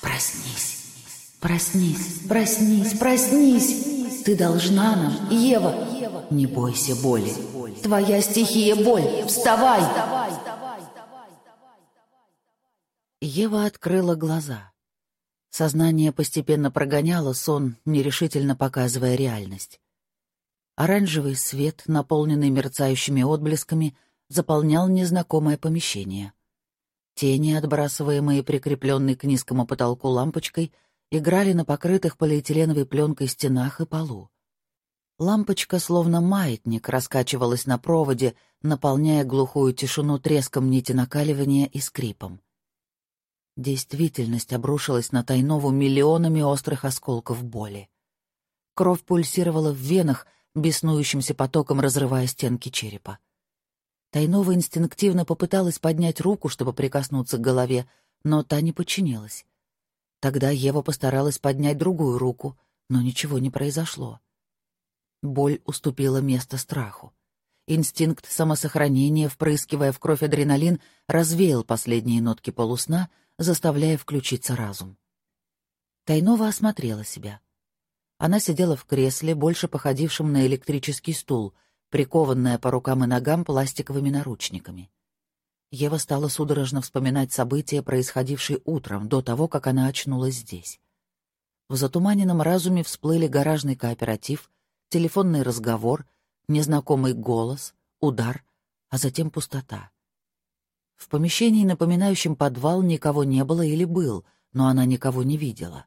Проснись! Проснись! Проснись! Проснись!» Ты должна нам, Ева. Не бойся боли. Твоя стихия — боль. Вставай!» Ева открыла глаза. Сознание постепенно прогоняло сон, нерешительно показывая реальность. Оранжевый свет, наполненный мерцающими отблесками, заполнял незнакомое помещение. Тени, отбрасываемые прикрепленной к низкому потолку лампочкой — играли на покрытых полиэтиленовой пленкой стенах и полу. Лампочка, словно маятник, раскачивалась на проводе, наполняя глухую тишину треском нити накаливания и скрипом. Действительность обрушилась на Тайнову миллионами острых осколков боли. Кровь пульсировала в венах, беснующимся потоком разрывая стенки черепа. Тайнова инстинктивно попыталась поднять руку, чтобы прикоснуться к голове, но та не подчинилась. Тогда Ева постаралась поднять другую руку, но ничего не произошло. Боль уступила место страху. Инстинкт самосохранения, впрыскивая в кровь адреналин, развеял последние нотки полусна, заставляя включиться разум. Тайнова осмотрела себя. Она сидела в кресле, больше походившем на электрический стул, прикованная по рукам и ногам пластиковыми наручниками. Ева стала судорожно вспоминать события, происходившие утром, до того, как она очнулась здесь. В затуманенном разуме всплыли гаражный кооператив, телефонный разговор, незнакомый голос, удар, а затем пустота. В помещении, напоминающем подвал, никого не было или был, но она никого не видела.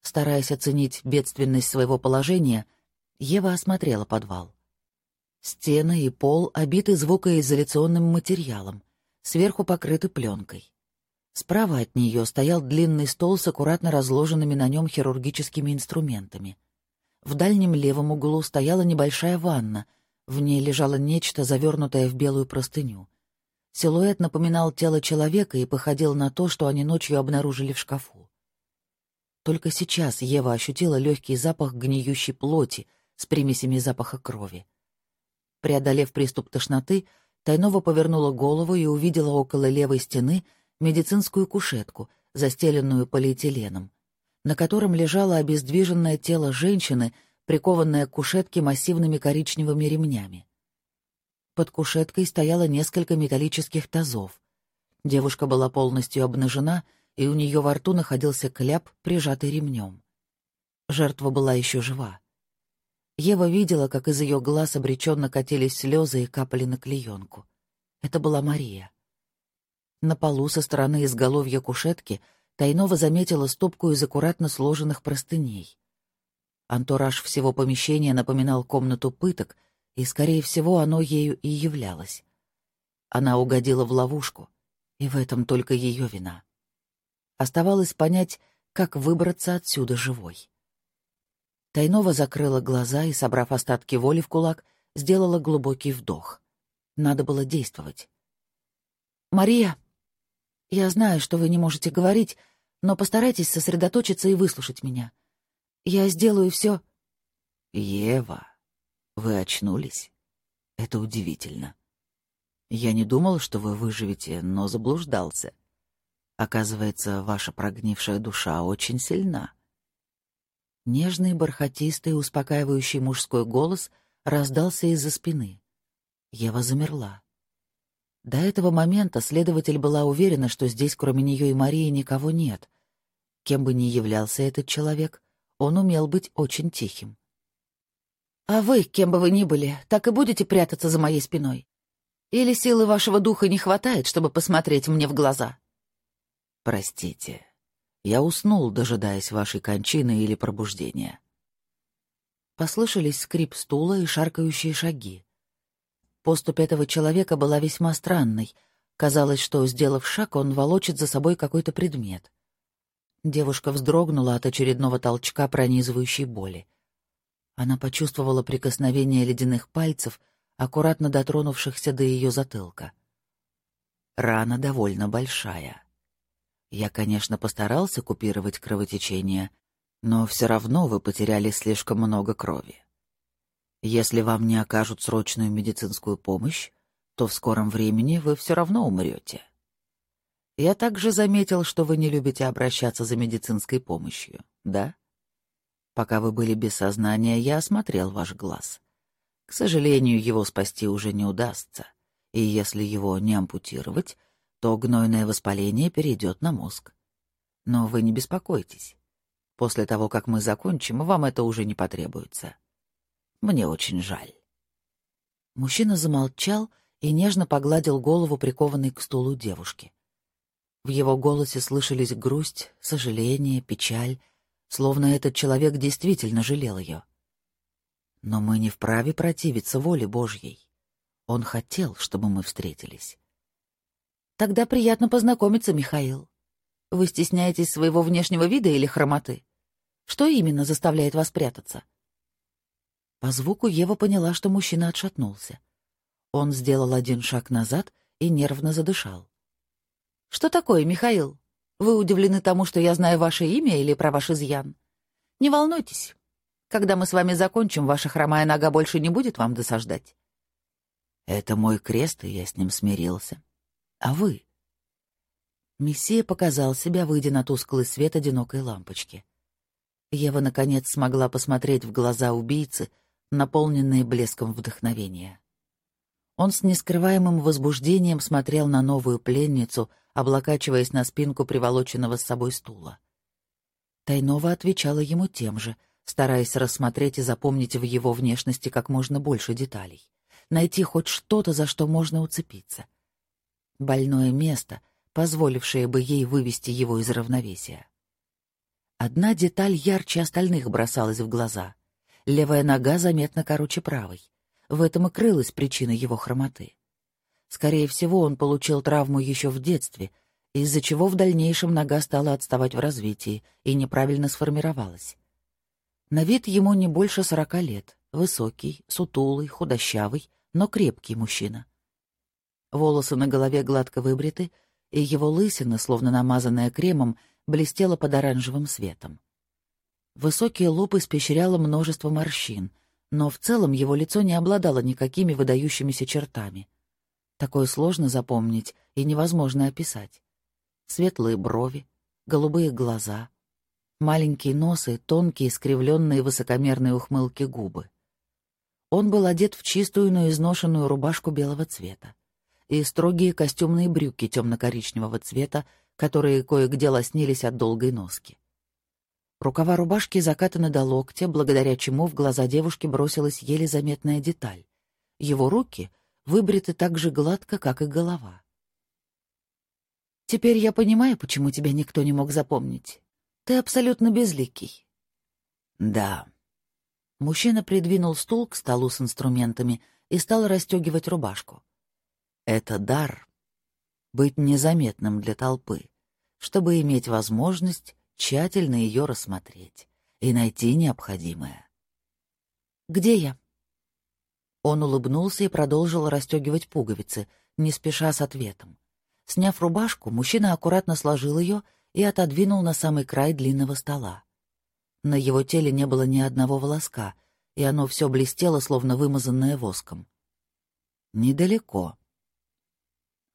Стараясь оценить бедственность своего положения, Ева осмотрела подвал. Стены и пол обиты звукоизоляционным материалом, сверху покрыты пленкой. Справа от нее стоял длинный стол с аккуратно разложенными на нем хирургическими инструментами. В дальнем левом углу стояла небольшая ванна, в ней лежало нечто, завернутое в белую простыню. Силуэт напоминал тело человека и походил на то, что они ночью обнаружили в шкафу. Только сейчас Ева ощутила легкий запах гниющей плоти с примесями запаха крови. Преодолев приступ тошноты, Тайнова повернула голову и увидела около левой стены — медицинскую кушетку, застеленную полиэтиленом, на котором лежало обездвиженное тело женщины, прикованное к кушетке массивными коричневыми ремнями. Под кушеткой стояло несколько металлических тазов. Девушка была полностью обнажена, и у нее во рту находился кляп, прижатый ремнем. Жертва была еще жива. Ева видела, как из ее глаз обреченно катились слезы и капали на клеенку. Это была Мария. На полу со стороны изголовья кушетки Тайнова заметила стопку из аккуратно сложенных простыней. Антураж всего помещения напоминал комнату пыток, и, скорее всего, оно ею и являлось. Она угодила в ловушку, и в этом только ее вина. Оставалось понять, как выбраться отсюда живой. Тайнова закрыла глаза и, собрав остатки воли в кулак, сделала глубокий вдох. Надо было действовать. «Мария!» Я знаю, что вы не можете говорить, но постарайтесь сосредоточиться и выслушать меня. Я сделаю все. Ева, вы очнулись? Это удивительно. Я не думал, что вы выживете, но заблуждался. Оказывается, ваша прогнившая душа очень сильна. Нежный, бархатистый, успокаивающий мужской голос раздался из-за спины. Ева замерла. До этого момента следователь была уверена, что здесь кроме нее и Марии никого нет. Кем бы ни являлся этот человек, он умел быть очень тихим. «А вы, кем бы вы ни были, так и будете прятаться за моей спиной? Или силы вашего духа не хватает, чтобы посмотреть мне в глаза?» «Простите, я уснул, дожидаясь вашей кончины или пробуждения». Послышались скрип стула и шаркающие шаги. Поступь этого человека была весьма странной. Казалось, что, сделав шаг, он волочит за собой какой-то предмет. Девушка вздрогнула от очередного толчка пронизывающей боли. Она почувствовала прикосновение ледяных пальцев, аккуратно дотронувшихся до ее затылка. Рана довольно большая. Я, конечно, постарался купировать кровотечение, но все равно вы потеряли слишком много крови. Если вам не окажут срочную медицинскую помощь, то в скором времени вы все равно умрете. Я также заметил, что вы не любите обращаться за медицинской помощью, да? Пока вы были без сознания, я осмотрел ваш глаз. К сожалению, его спасти уже не удастся, и если его не ампутировать, то гнойное воспаление перейдет на мозг. Но вы не беспокойтесь. После того, как мы закончим, вам это уже не потребуется. Мне очень жаль». Мужчина замолчал и нежно погладил голову прикованной к стулу девушки. В его голосе слышались грусть, сожаление, печаль, словно этот человек действительно жалел ее. Но мы не вправе противиться воле Божьей. Он хотел, чтобы мы встретились. Тогда приятно познакомиться, Михаил. Вы стесняетесь своего внешнего вида или хромоты? Что именно заставляет вас прятаться? По звуку Ева поняла, что мужчина отшатнулся. Он сделал один шаг назад и нервно задышал. «Что такое, Михаил? Вы удивлены тому, что я знаю ваше имя или про ваш изъян? Не волнуйтесь. Когда мы с вами закончим, ваша хромая нога больше не будет вам досаждать». «Это мой крест, и я с ним смирился. А вы?» Мессия показал себя, выйдя на тусклый свет одинокой лампочки. Ева, наконец, смогла посмотреть в глаза убийцы — наполненные блеском вдохновения. Он с нескрываемым возбуждением смотрел на новую пленницу, облокачиваясь на спинку приволоченного с собой стула. Тайнова отвечала ему тем же, стараясь рассмотреть и запомнить в его внешности как можно больше деталей, найти хоть что-то, за что можно уцепиться. Больное место, позволившие бы ей вывести его из равновесия. Одна деталь ярче остальных бросалась в глаза. Левая нога заметно короче правой. В этом и крылась причина его хромоты. Скорее всего, он получил травму еще в детстве, из-за чего в дальнейшем нога стала отставать в развитии и неправильно сформировалась. На вид ему не больше сорока лет, высокий, сутулый, худощавый, но крепкий мужчина. Волосы на голове гладко выбриты, и его лысина, словно намазанная кремом, блестела под оранжевым светом. Высокий лоб испещряло множество морщин, но в целом его лицо не обладало никакими выдающимися чертами. Такое сложно запомнить и невозможно описать. Светлые брови, голубые глаза, маленькие носы, тонкие, искривленные высокомерные ухмылки губы. Он был одет в чистую, но изношенную рубашку белого цвета и строгие костюмные брюки темно-коричневого цвета которые кое-где лоснились от долгой носки. Рукава рубашки закатаны до локтя, благодаря чему в глаза девушки бросилась еле заметная деталь. Его руки выбриты так же гладко, как и голова. «Теперь я понимаю, почему тебя никто не мог запомнить. Ты абсолютно безликий». «Да». Мужчина придвинул стул к столу с инструментами и стал расстегивать рубашку. «Это дар, быть незаметным для толпы, чтобы иметь возможность тщательно ее рассмотреть и найти необходимое. «Где я?» Он улыбнулся и продолжил расстегивать пуговицы, не спеша с ответом. Сняв рубашку, мужчина аккуратно сложил ее и отодвинул на самый край длинного стола. На его теле не было ни одного волоска, и оно все блестело, словно вымазанное воском. Недалеко,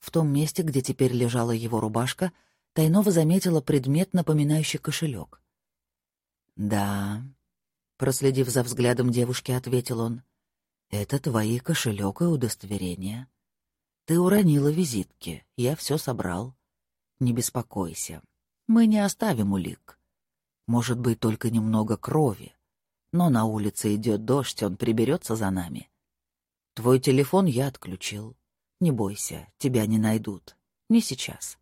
в том месте, где теперь лежала его рубашка, Тайнова заметила предмет, напоминающий кошелек. «Да», — проследив за взглядом девушки, ответил он, — «это твои кошелек и удостоверение. Ты уронила визитки, я все собрал. Не беспокойся, мы не оставим улик. Может быть, только немного крови, но на улице идет дождь, он приберется за нами. Твой телефон я отключил. Не бойся, тебя не найдут. Не сейчас.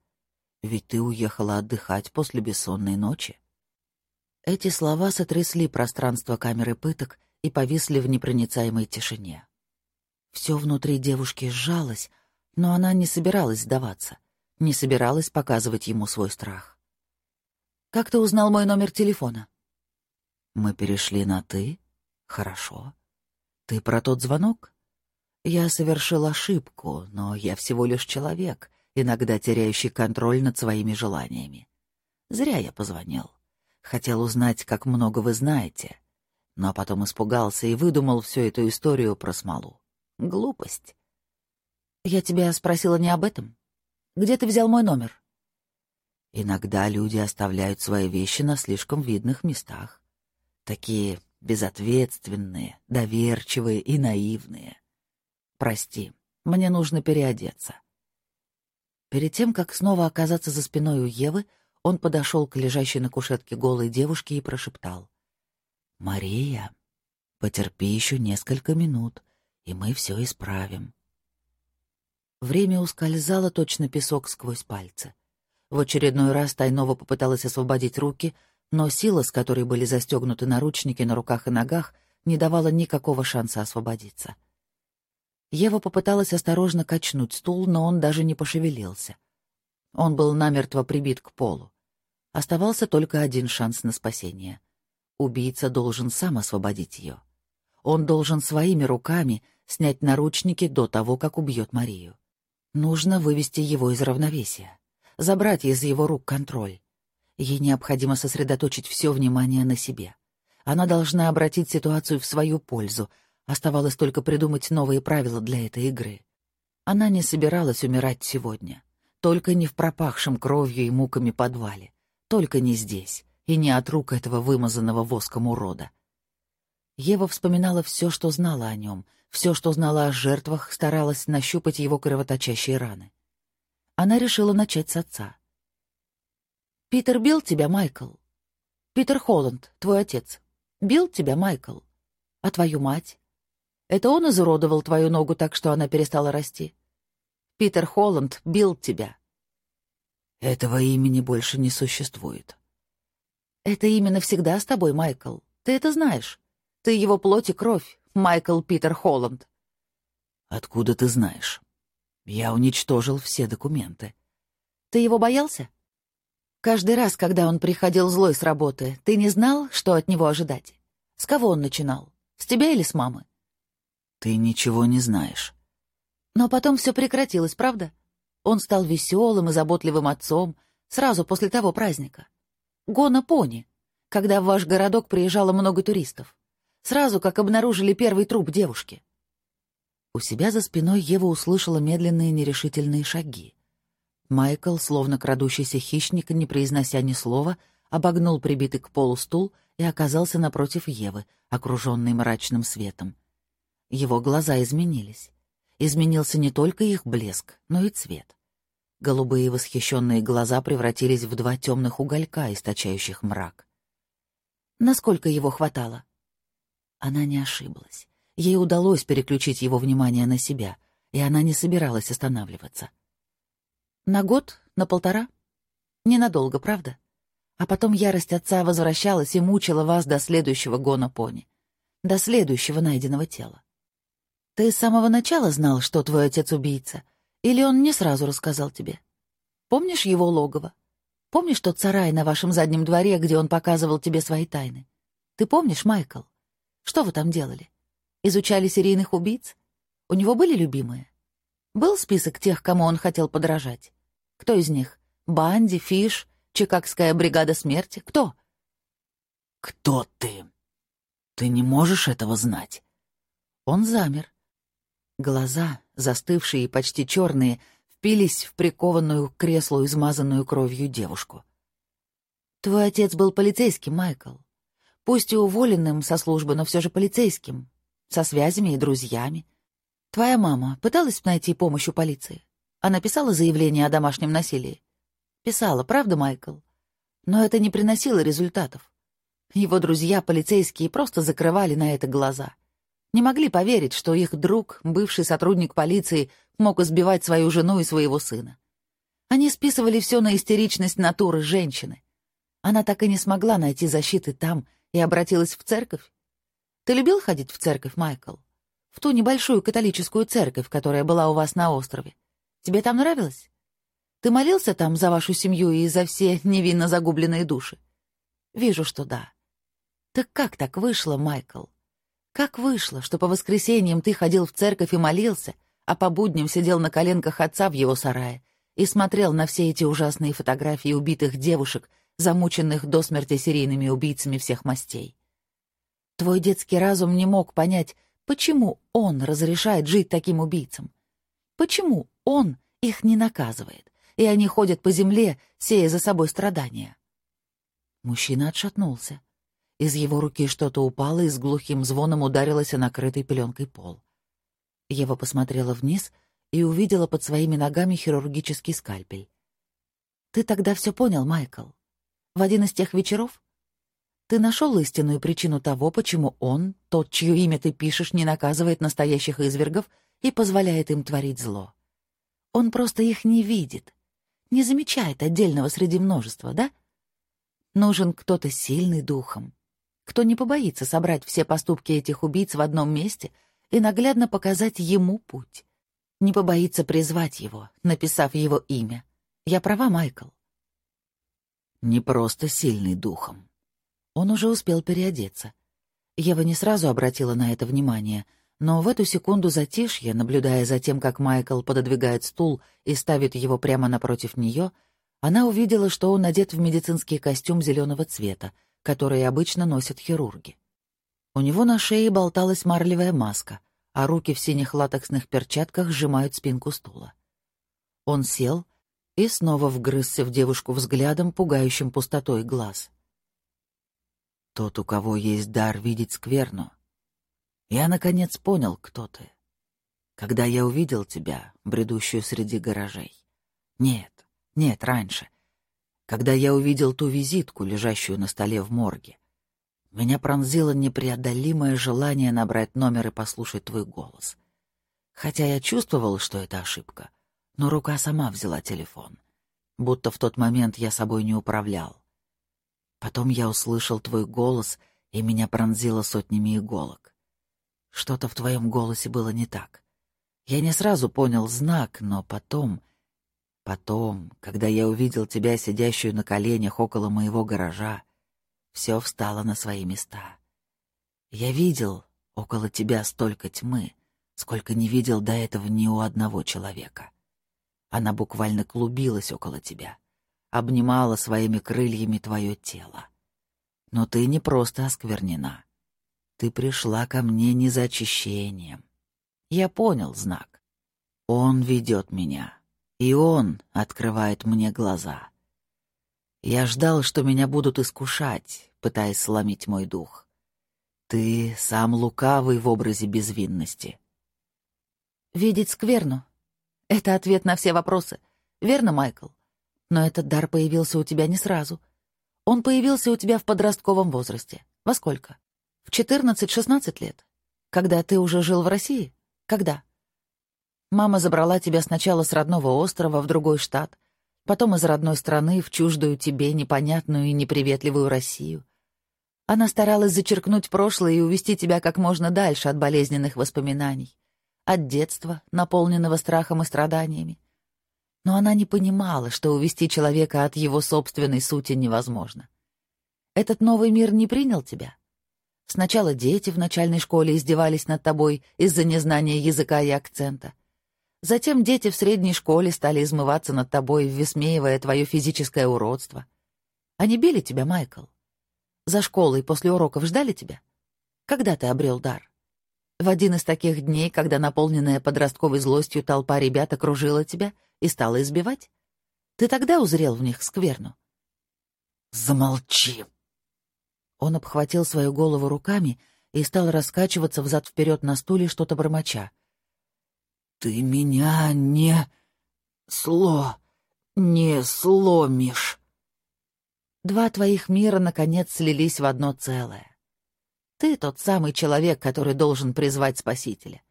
Ведь ты уехала отдыхать после бессонной ночи. Эти слова сотрясли пространство камеры пыток и повисли в непроницаемой тишине. Все внутри девушки сжалось, но она не собиралась сдаваться, не собиралась показывать ему свой страх. «Как ты узнал мой номер телефона?» «Мы перешли на «ты». Хорошо. Ты про тот звонок?» Я совершил ошибку, но я всего лишь человек, иногда теряющий контроль над своими желаниями. Зря я позвонил. Хотел узнать, как много вы знаете. Но потом испугался и выдумал всю эту историю про смолу. Глупость. Я тебя спросила не об этом. Где ты взял мой номер? Иногда люди оставляют свои вещи на слишком видных местах. Такие безответственные, доверчивые и наивные. «Прости, мне нужно переодеться». Перед тем, как снова оказаться за спиной у Евы, он подошел к лежащей на кушетке голой девушке и прошептал. «Мария, потерпи еще несколько минут, и мы все исправим». Время ускользало точно песок сквозь пальцы. В очередной раз Тайнова попыталась освободить руки, но сила, с которой были застегнуты наручники на руках и ногах, не давала никакого шанса освободиться. Ева попыталась осторожно качнуть стул, но он даже не пошевелился. Он был намертво прибит к полу. Оставался только один шанс на спасение. Убийца должен сам освободить ее. Он должен своими руками снять наручники до того, как убьет Марию. Нужно вывести его из равновесия, забрать из его рук контроль. Ей необходимо сосредоточить все внимание на себе. Она должна обратить ситуацию в свою пользу, Оставалось только придумать новые правила для этой игры. Она не собиралась умирать сегодня. Только не в пропахшем кровью и муками подвале. Только не здесь. И не от рук этого вымазанного воском урода. Ева вспоминала все, что знала о нем, все, что знала о жертвах, старалась нащупать его кровоточащие раны. Она решила начать с отца. «Питер бил тебя, Майкл? Питер Холланд, твой отец. Бил тебя, Майкл? А твою мать? Это он изуродовал твою ногу так, что она перестала расти? Питер Холланд бил тебя. Этого имени больше не существует. Это именно всегда с тобой, Майкл. Ты это знаешь. Ты его плоть и кровь, Майкл Питер Холланд. Откуда ты знаешь? Я уничтожил все документы. Ты его боялся? Каждый раз, когда он приходил злой с работы, ты не знал, что от него ожидать? С кого он начинал? С тебя или с мамы? Ты ничего не знаешь. Но потом все прекратилось, правда? Он стал веселым и заботливым отцом сразу после того праздника. Гона Пони, когда в ваш городок приезжало много туристов. Сразу, как обнаружили первый труп девушки. У себя за спиной Ева услышала медленные нерешительные шаги. Майкл, словно крадущийся хищник, не произнося ни слова, обогнул прибитый к полу стул и оказался напротив Евы, окруженный мрачным светом. Его глаза изменились. Изменился не только их блеск, но и цвет. Голубые восхищенные глаза превратились в два темных уголька, источающих мрак. Насколько его хватало? Она не ошиблась. Ей удалось переключить его внимание на себя, и она не собиралась останавливаться. На год, на полтора? Ненадолго, правда? А потом ярость отца возвращалась и мучила вас до следующего гона пони, до следующего найденного тела. Ты с самого начала знал, что твой отец убийца — или он не сразу рассказал тебе? Помнишь его логово? Помнишь тот сарай на вашем заднем дворе, где он показывал тебе свои тайны? Ты помнишь, Майкл? Что вы там делали? Изучали серийных убийц? У него были любимые? Был список тех, кому он хотел подражать? Кто из них? Банди, Фиш, Чикагская бригада смерти? Кто? Кто ты? Ты не можешь этого знать. Он замер. Глаза, застывшие и почти черные, впились в прикованную к креслу измазанную кровью девушку. «Твой отец был полицейским, Майкл. Пусть и уволенным со службы, но все же полицейским, со связями и друзьями. Твоя мама пыталась найти помощь у полиции? Она писала заявление о домашнем насилии? Писала, правда, Майкл? Но это не приносило результатов. Его друзья, полицейские, просто закрывали на это глаза не могли поверить, что их друг, бывший сотрудник полиции, мог избивать свою жену и своего сына. Они списывали все на истеричность натуры женщины. Она так и не смогла найти защиты там и обратилась в церковь. Ты любил ходить в церковь, Майкл? В ту небольшую католическую церковь, которая была у вас на острове. Тебе там нравилось? Ты молился там за вашу семью и за все невинно загубленные души? Вижу, что да. Так как так вышло, Майкл? Как вышло, что по воскресеньям ты ходил в церковь и молился, а по будням сидел на коленках отца в его сарае и смотрел на все эти ужасные фотографии убитых девушек, замученных до смерти серийными убийцами всех мастей? Твой детский разум не мог понять, почему он разрешает жить таким убийцам. Почему он их не наказывает, и они ходят по земле, сея за собой страдания? Мужчина отшатнулся. Из его руки что-то упало и с глухим звоном ударилось о накрытый пленкой пол. Ева посмотрела вниз и увидела под своими ногами хирургический скальпель. «Ты тогда все понял, Майкл? В один из тех вечеров? Ты нашел истинную причину того, почему он, тот, чье имя ты пишешь, не наказывает настоящих извергов и позволяет им творить зло. Он просто их не видит, не замечает отдельного среди множества, да? Нужен кто-то сильный духом, кто не побоится собрать все поступки этих убийц в одном месте и наглядно показать ему путь. Не побоится призвать его, написав его имя. Я права, Майкл? Не просто сильный духом. Он уже успел переодеться. Ева не сразу обратила на это внимание, но в эту секунду затишья, наблюдая за тем, как Майкл пододвигает стул и ставит его прямо напротив нее, она увидела, что он одет в медицинский костюм зеленого цвета, которые обычно носят хирурги. У него на шее болталась марлевая маска, а руки в синих латексных перчатках сжимают спинку стула. Он сел и снова вгрызся в девушку взглядом, пугающим пустотой глаз. «Тот, у кого есть дар видеть скверну. Я, наконец, понял, кто ты. Когда я увидел тебя, бредущую среди гаражей. Нет, нет, раньше когда я увидел ту визитку, лежащую на столе в морге. Меня пронзило непреодолимое желание набрать номер и послушать твой голос. Хотя я чувствовал, что это ошибка, но рука сама взяла телефон. будто в тот момент я собой не управлял. Потом я услышал твой голос, и меня пронзило сотнями иголок. Что-то в твоем голосе было не так. Я не сразу понял знак, но потом... Потом, когда я увидел тебя, сидящую на коленях около моего гаража, все встало на свои места. Я видел около тебя столько тьмы, сколько не видел до этого ни у одного человека. Она буквально клубилась около тебя, обнимала своими крыльями твое тело. Но ты не просто осквернена. Ты пришла ко мне не за очищением. Я понял знак. Он ведет меня, и он открывает мне глаза. Я ждал, что меня будут искушать, пытаясь сломить мой дух. Ты сам лукавый в образе безвинности. Видеть скверну — это ответ на все вопросы. Верно, Майкл? Но этот дар появился у тебя не сразу. Он появился у тебя в подростковом возрасте. Во сколько? В 14-16 лет. Когда ты уже жил в России? Когда? Мама забрала тебя сначала с родного острова в другой штат, потом из родной страны в чуждую тебе непонятную и неприветливую Россию. Она старалась зачеркнуть прошлое и увести тебя как можно дальше от болезненных воспоминаний, от детства, наполненного страхом и страданиями. Но она не понимала, что увести человека от его собственной сути невозможно. Этот новый мир не принял тебя, Сначала дети в начальной школе издевались над тобой из-за незнания языка и акцента. Затем дети в средней школе стали измываться над тобой, высмеивая твое физическое уродство. Они били тебя, Майкл? За школой после уроков ждали тебя? Когда ты обрел дар? В один из таких дней, когда наполненная подростковой злостью толпа ребят окружила тебя и стала избивать? Ты тогда узрел в них скверну? «Замолчи!» Он обхватил свою голову руками и стал раскачиваться взад-вперед на стуле, что-то бормоча. «Ты меня не... сло... не сломишь!» Два твоих мира, наконец, слились в одно целое. Ты тот самый человек, который должен призвать Спасителя.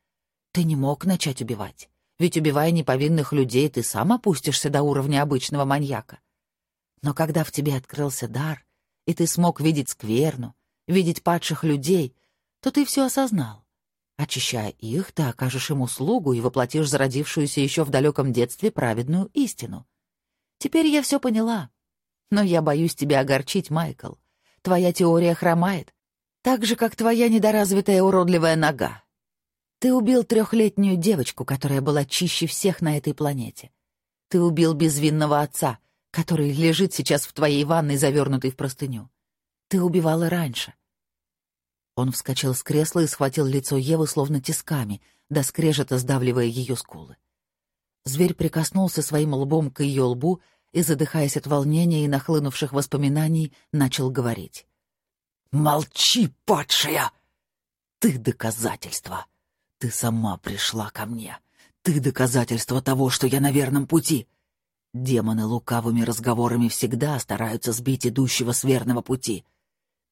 Ты не мог начать убивать, ведь, убивая неповинных людей, ты сам опустишься до уровня обычного маньяка. Но когда в тебе открылся дар, и ты смог видеть скверну, видеть падших людей, то ты все осознал. Очищая их, ты окажешь им услугу и воплотишь зародившуюся еще в далеком детстве праведную истину. Теперь я все поняла. Но я боюсь тебя огорчить, Майкл. Твоя теория хромает, так же, как твоя недоразвитая уродливая нога. Ты убил трехлетнюю девочку, которая была чище всех на этой планете. Ты убил безвинного отца, который лежит сейчас в твоей ванной, завернутый в простыню. Ты убивала раньше. Он вскочил с кресла и схватил лицо Евы словно тисками, до скрежета сдавливая ее скулы. Зверь прикоснулся своим лбом к ее лбу и, задыхаясь от волнения и нахлынувших воспоминаний, начал говорить. «Молчи, падшая! Ты доказательство! Ты сама пришла ко мне! Ты доказательство того, что я на верном пути! Демоны лукавыми разговорами всегда стараются сбить идущего с верного пути.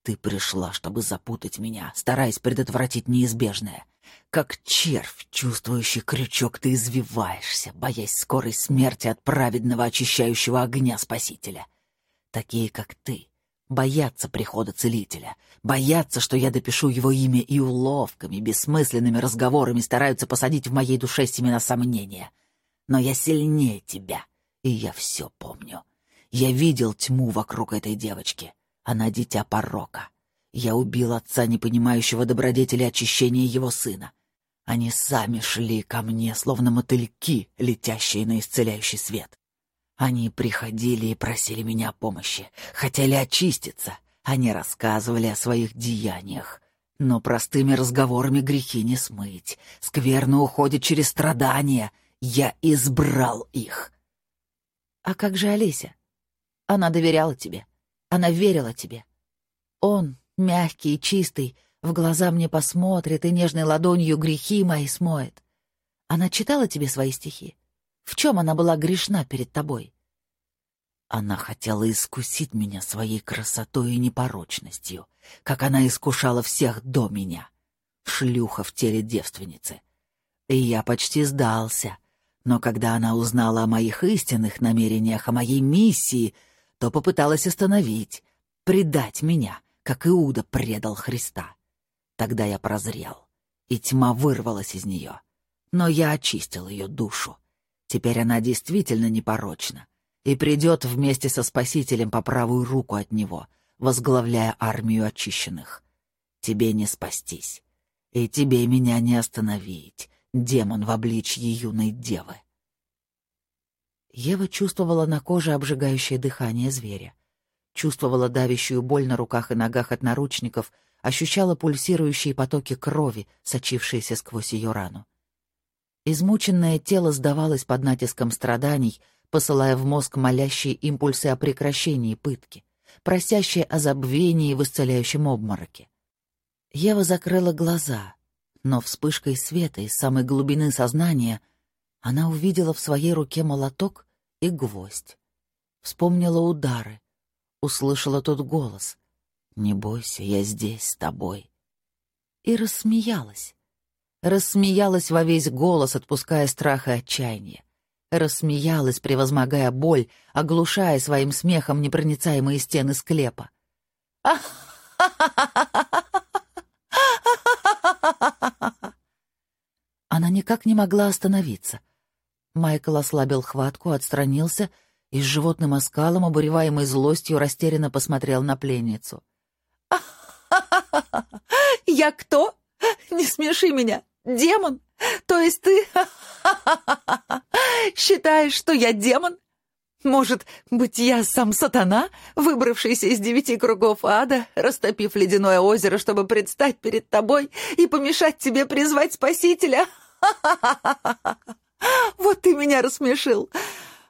Ты пришла, чтобы запутать меня, стараясь предотвратить неизбежное. Как червь, чувствующий крючок, ты извиваешься, боясь скорой смерти от праведного очищающего огня Спасителя. Такие, как ты, боятся прихода Целителя, боятся, что я допишу его имя и уловками, бессмысленными разговорами стараются посадить в моей душе семена сомнения. Но я сильнее тебя, и я все помню. Я видел тьму вокруг этой девочки. Она дитя порока. Я убил отца, не понимающего добродетели очищения его сына. Они сами шли ко мне, словно мотыльки, летящие на исцеляющий свет. Они приходили и просили меня о помощи, хотели очиститься. Они рассказывали о своих деяниях. Но простыми разговорами грехи не смыть. Скверно уходит через страдания. Я избрал их. А как же Олеся? Она доверяла тебе. Она верила тебе. Он, мягкий и чистый, в глаза мне посмотрит и нежной ладонью грехи мои смоет. Она читала тебе свои стихи? В чем она была грешна перед тобой? Она хотела искусить меня своей красотой и непорочностью, как она искушала всех до меня. Шлюха в теле девственницы. И я почти сдался, Но когда она узнала о моих истинных намерениях, о моей миссии, то попыталась остановить, предать меня, как Иуда предал Христа. Тогда я прозрел, и тьма вырвалась из нее. Но я очистил ее душу. Теперь она действительно непорочна и придет вместе со Спасителем по правую руку от него, возглавляя армию очищенных. Тебе не спастись, и тебе меня не остановить, демон в обличье юной девы. Ева чувствовала на коже обжигающее дыхание зверя. Чувствовала давящую боль на руках и ногах от наручников, ощущала пульсирующие потоки крови, сочившиеся сквозь ее рану. Измученное тело сдавалось под натиском страданий, посылая в мозг молящие импульсы о прекращении пытки, просящие о забвении в исцеляющем обмороке. Ева закрыла глаза, но вспышкой света из самой глубины сознания она увидела в своей руке молоток и гвоздь. Вспомнила удары, услышала тот голос «Не бойся, я здесь с тобой». И рассмеялась. Рассмеялась во весь голос, отпуская страх и отчаяние. Рассмеялась, превозмогая боль, оглушая своим смехом непроницаемые стены склепа. Она никак не могла остановиться. Майкл ослабил хватку, отстранился и с животным оскалом, обуреваемой злостью, растерянно посмотрел на пленницу. «Я кто? Не смеши меня! Демон? То есть ты считаешь, что я демон? Может быть, я сам сатана, выбравшийся из девяти кругов ада, растопив ледяное озеро, чтобы предстать перед тобой и помешать тебе призвать Спасителя? Вот ты меня рассмешил.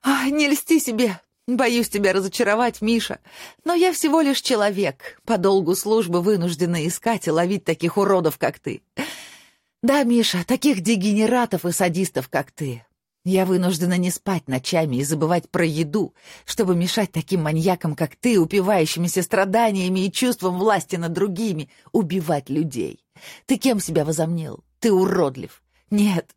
Не льсти себе. Боюсь тебя разочаровать, Миша. Но я всего лишь человек, по долгу службы вынуждена искать и ловить таких уродов, как ты. Да, Миша, таких дегенератов и садистов, как ты. Я вынуждена не спать ночами и забывать про еду, чтобы мешать таким маньякам, как ты, упивающимися страданиями и чувством власти над другими, убивать людей. Ты кем себя возомнил? Ты уродлив. Нет,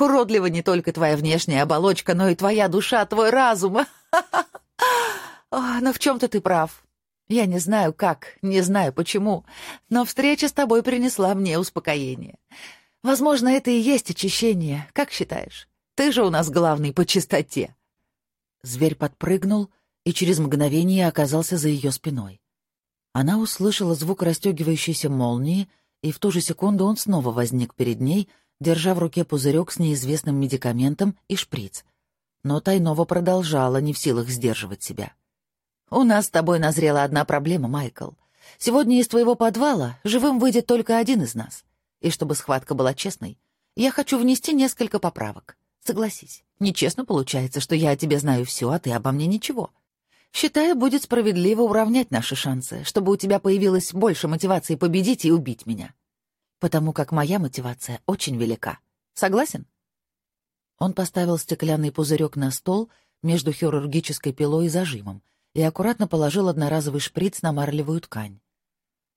уродлива не только твоя внешняя оболочка, но и твоя душа, твой разум. Но в чем-то ты прав. Я не знаю как, не знаю почему, но встреча с тобой принесла мне успокоение. Возможно, это и есть очищение. Как считаешь? Ты же у нас главный по чистоте. Зверь подпрыгнул и через мгновение оказался за ее спиной. Она услышала звук расстегивающейся молнии, и в ту же секунду он снова возник перед ней, держа в руке пузырек с неизвестным медикаментом и шприц. Но Тайнова продолжала, не в силах сдерживать себя. «У нас с тобой назрела одна проблема, Майкл. Сегодня из твоего подвала живым выйдет только один из нас. И чтобы схватка была честной, я хочу внести несколько поправок. Согласись, нечестно получается, что я о тебе знаю все, а ты обо мне ничего. Считаю, будет справедливо уравнять наши шансы, чтобы у тебя появилось больше мотивации победить и убить меня. Потому как моя мотивация очень велика. Согласен? Он поставил стеклянный пузырек на стол между хирургической пилой и зажимом и аккуратно положил одноразовый шприц на марлевую ткань.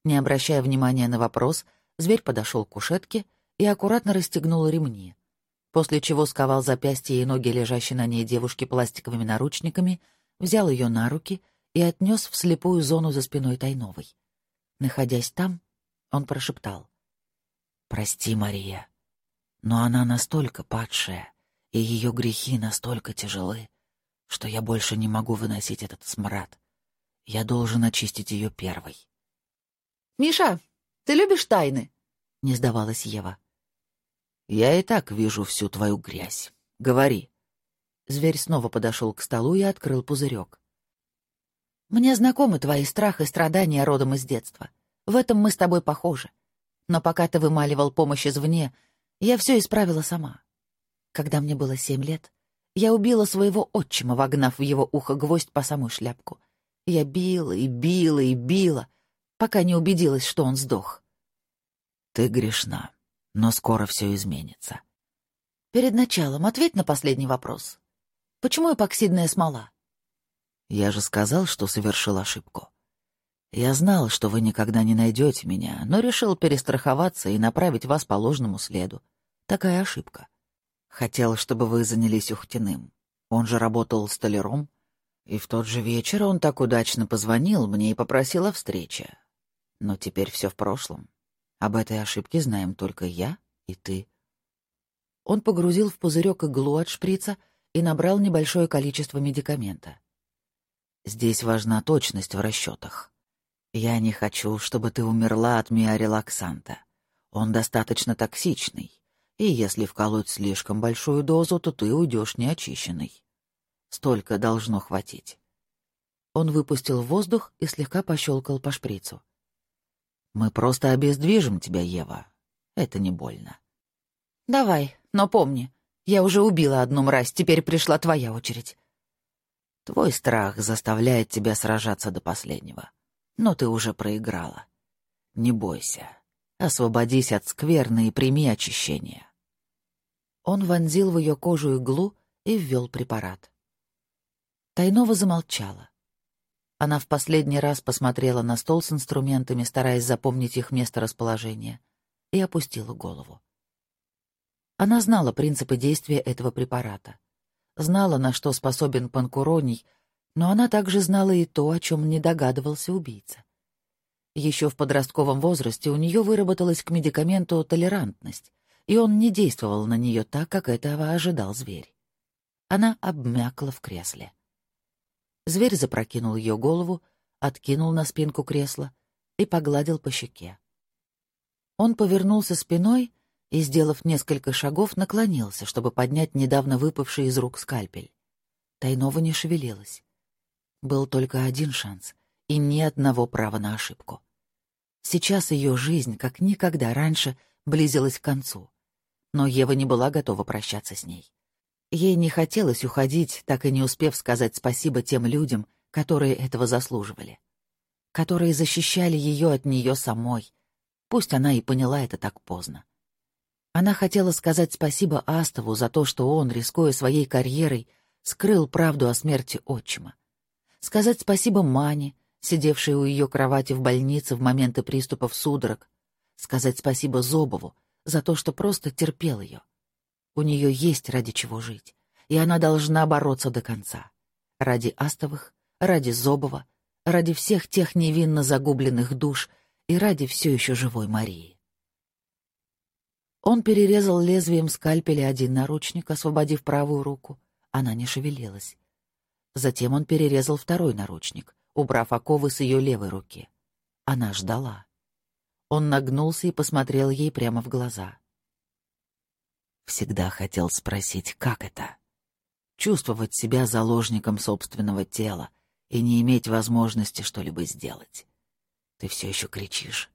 Не обращая внимания на вопрос, Зверь подошел к кушетке и аккуратно расстегнул ремни, после чего сковал запястья и ноги лежащей на ней девушки пластиковыми наручниками, взял ее на руки и отнес в слепую зону за спиной Тайновой. Находясь там, он прошептал. «Прости, Мария, но она настолько падшая, и ее грехи настолько тяжелы, что я больше не могу выносить этот смрад. Я должен очистить ее первой». «Миша, ты любишь тайны?» — не сдавалась Ева. «Я и так вижу всю твою грязь. Говори». Зверь снова подошел к столу и открыл пузырек. «Мне знакомы твои страх и страдания родом из детства. В этом мы с тобой похожи. Но пока ты вымаливал помощь извне, я все исправила сама. Когда мне было семь лет, я убила своего отчима, вогнав в его ухо гвоздь по самую шляпку. Я била и била и била, пока не убедилась, что он сдох. «Ты грешна, но скоро все изменится». «Перед началом ответь на последний вопрос. Почему эпоксидная смола?» «Я же сказал, что совершил ошибку. Я знал, что вы никогда не найдете меня, но решил перестраховаться и направить вас по ложному следу. Такая ошибка. Хотел, чтобы вы занялись Ухтиным. Он же работал столяром. И в тот же вечер он так удачно позвонил мне и попросил о встрече. Но теперь все в прошлом. Об этой ошибке знаем только я и ты. Он погрузил в пузырек иглу от шприца и набрал небольшое количество медикамента. Здесь важна точность в расчетах. Я не хочу, чтобы ты умерла от миорелаксанта. Он достаточно токсичный, и если вколоть слишком большую дозу, то ты уйдешь неочищенный. Столько должно хватить. Он выпустил воздух и слегка пощелкал по шприцу. «Мы просто обездвижим тебя, Ева. Это не больно». «Давай, но помни, я уже убила одну мразь, теперь пришла твоя очередь». «Твой страх заставляет тебя сражаться до последнего. Но ты уже проиграла. Не бойся. Освободись от скверны и прими очищение». Он вонзил в ее кожу иглу и ввел препарат. Тайнова замолчала. Она в последний раз посмотрела на стол с инструментами, стараясь запомнить их место расположения, и опустила голову. Она знала принципы действия этого препарата. Знала, на что способен панкуроний, но она также знала и то, о чем не догадывался убийца. Еще в подростковом возрасте у нее выработалась к медикаменту толерантность, и он не действовал на нее так, как этого ожидал зверь. Она обмякла в кресле. Зверь запрокинул ее голову, откинул на спинку кресла и погладил по щеке. Он повернулся спиной и, сделав несколько шагов, наклонился, чтобы поднять недавно выпавший из рук скальпель. Тайнова не шевелилась. Был только один шанс и ни одного права на ошибку. Сейчас ее жизнь, как никогда раньше, близилась к концу. Но Ева не была готова прощаться с ней. Ей не хотелось уходить, так и не успев сказать спасибо тем людям, которые этого заслуживали. Которые защищали ее от нее самой. Пусть она и поняла это так поздно. Она хотела сказать спасибо Астову за то, что он, рискуя своей карьерой, скрыл правду о смерти отчима. Сказать спасибо Мане, сидевшей у ее кровати в больнице в моменты приступов судорог. Сказать спасибо Зобову за то, что просто терпел ее. У нее есть ради чего жить, и она должна бороться до конца. Ради Астовых, ради Зобова, ради всех тех невинно загубленных душ и ради все еще живой Марии. Он перерезал лезвием скальпеля один наручник, освободив правую руку. Она не шевелилась. Затем он перерезал второй наручник, убрав оковы с ее левой руки. Она ждала. Он нагнулся и посмотрел ей прямо в глаза. Всегда хотел спросить, как это? Чувствовать себя заложником собственного тела и не иметь возможности что-либо сделать. Ты все еще кричишь.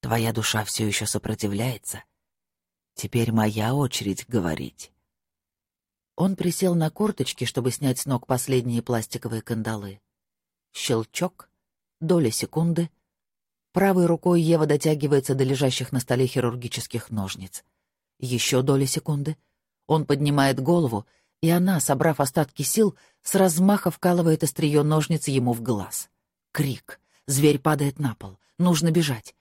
Твоя душа все еще сопротивляется. Теперь моя очередь говорить. Он присел на корточки, чтобы снять с ног последние пластиковые кандалы. Щелчок, доля секунды. Правой рукой Ева дотягивается до лежащих на столе хирургических ножниц. Еще доли секунды. Он поднимает голову, и она, собрав остатки сил, с размаха вкалывает острие ножницы ему в глаз. Крик. Зверь падает на пол. Нужно бежать.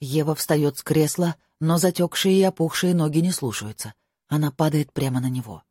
Ева встает с кресла, но затекшие и опухшие ноги не слушаются. Она падает прямо на него.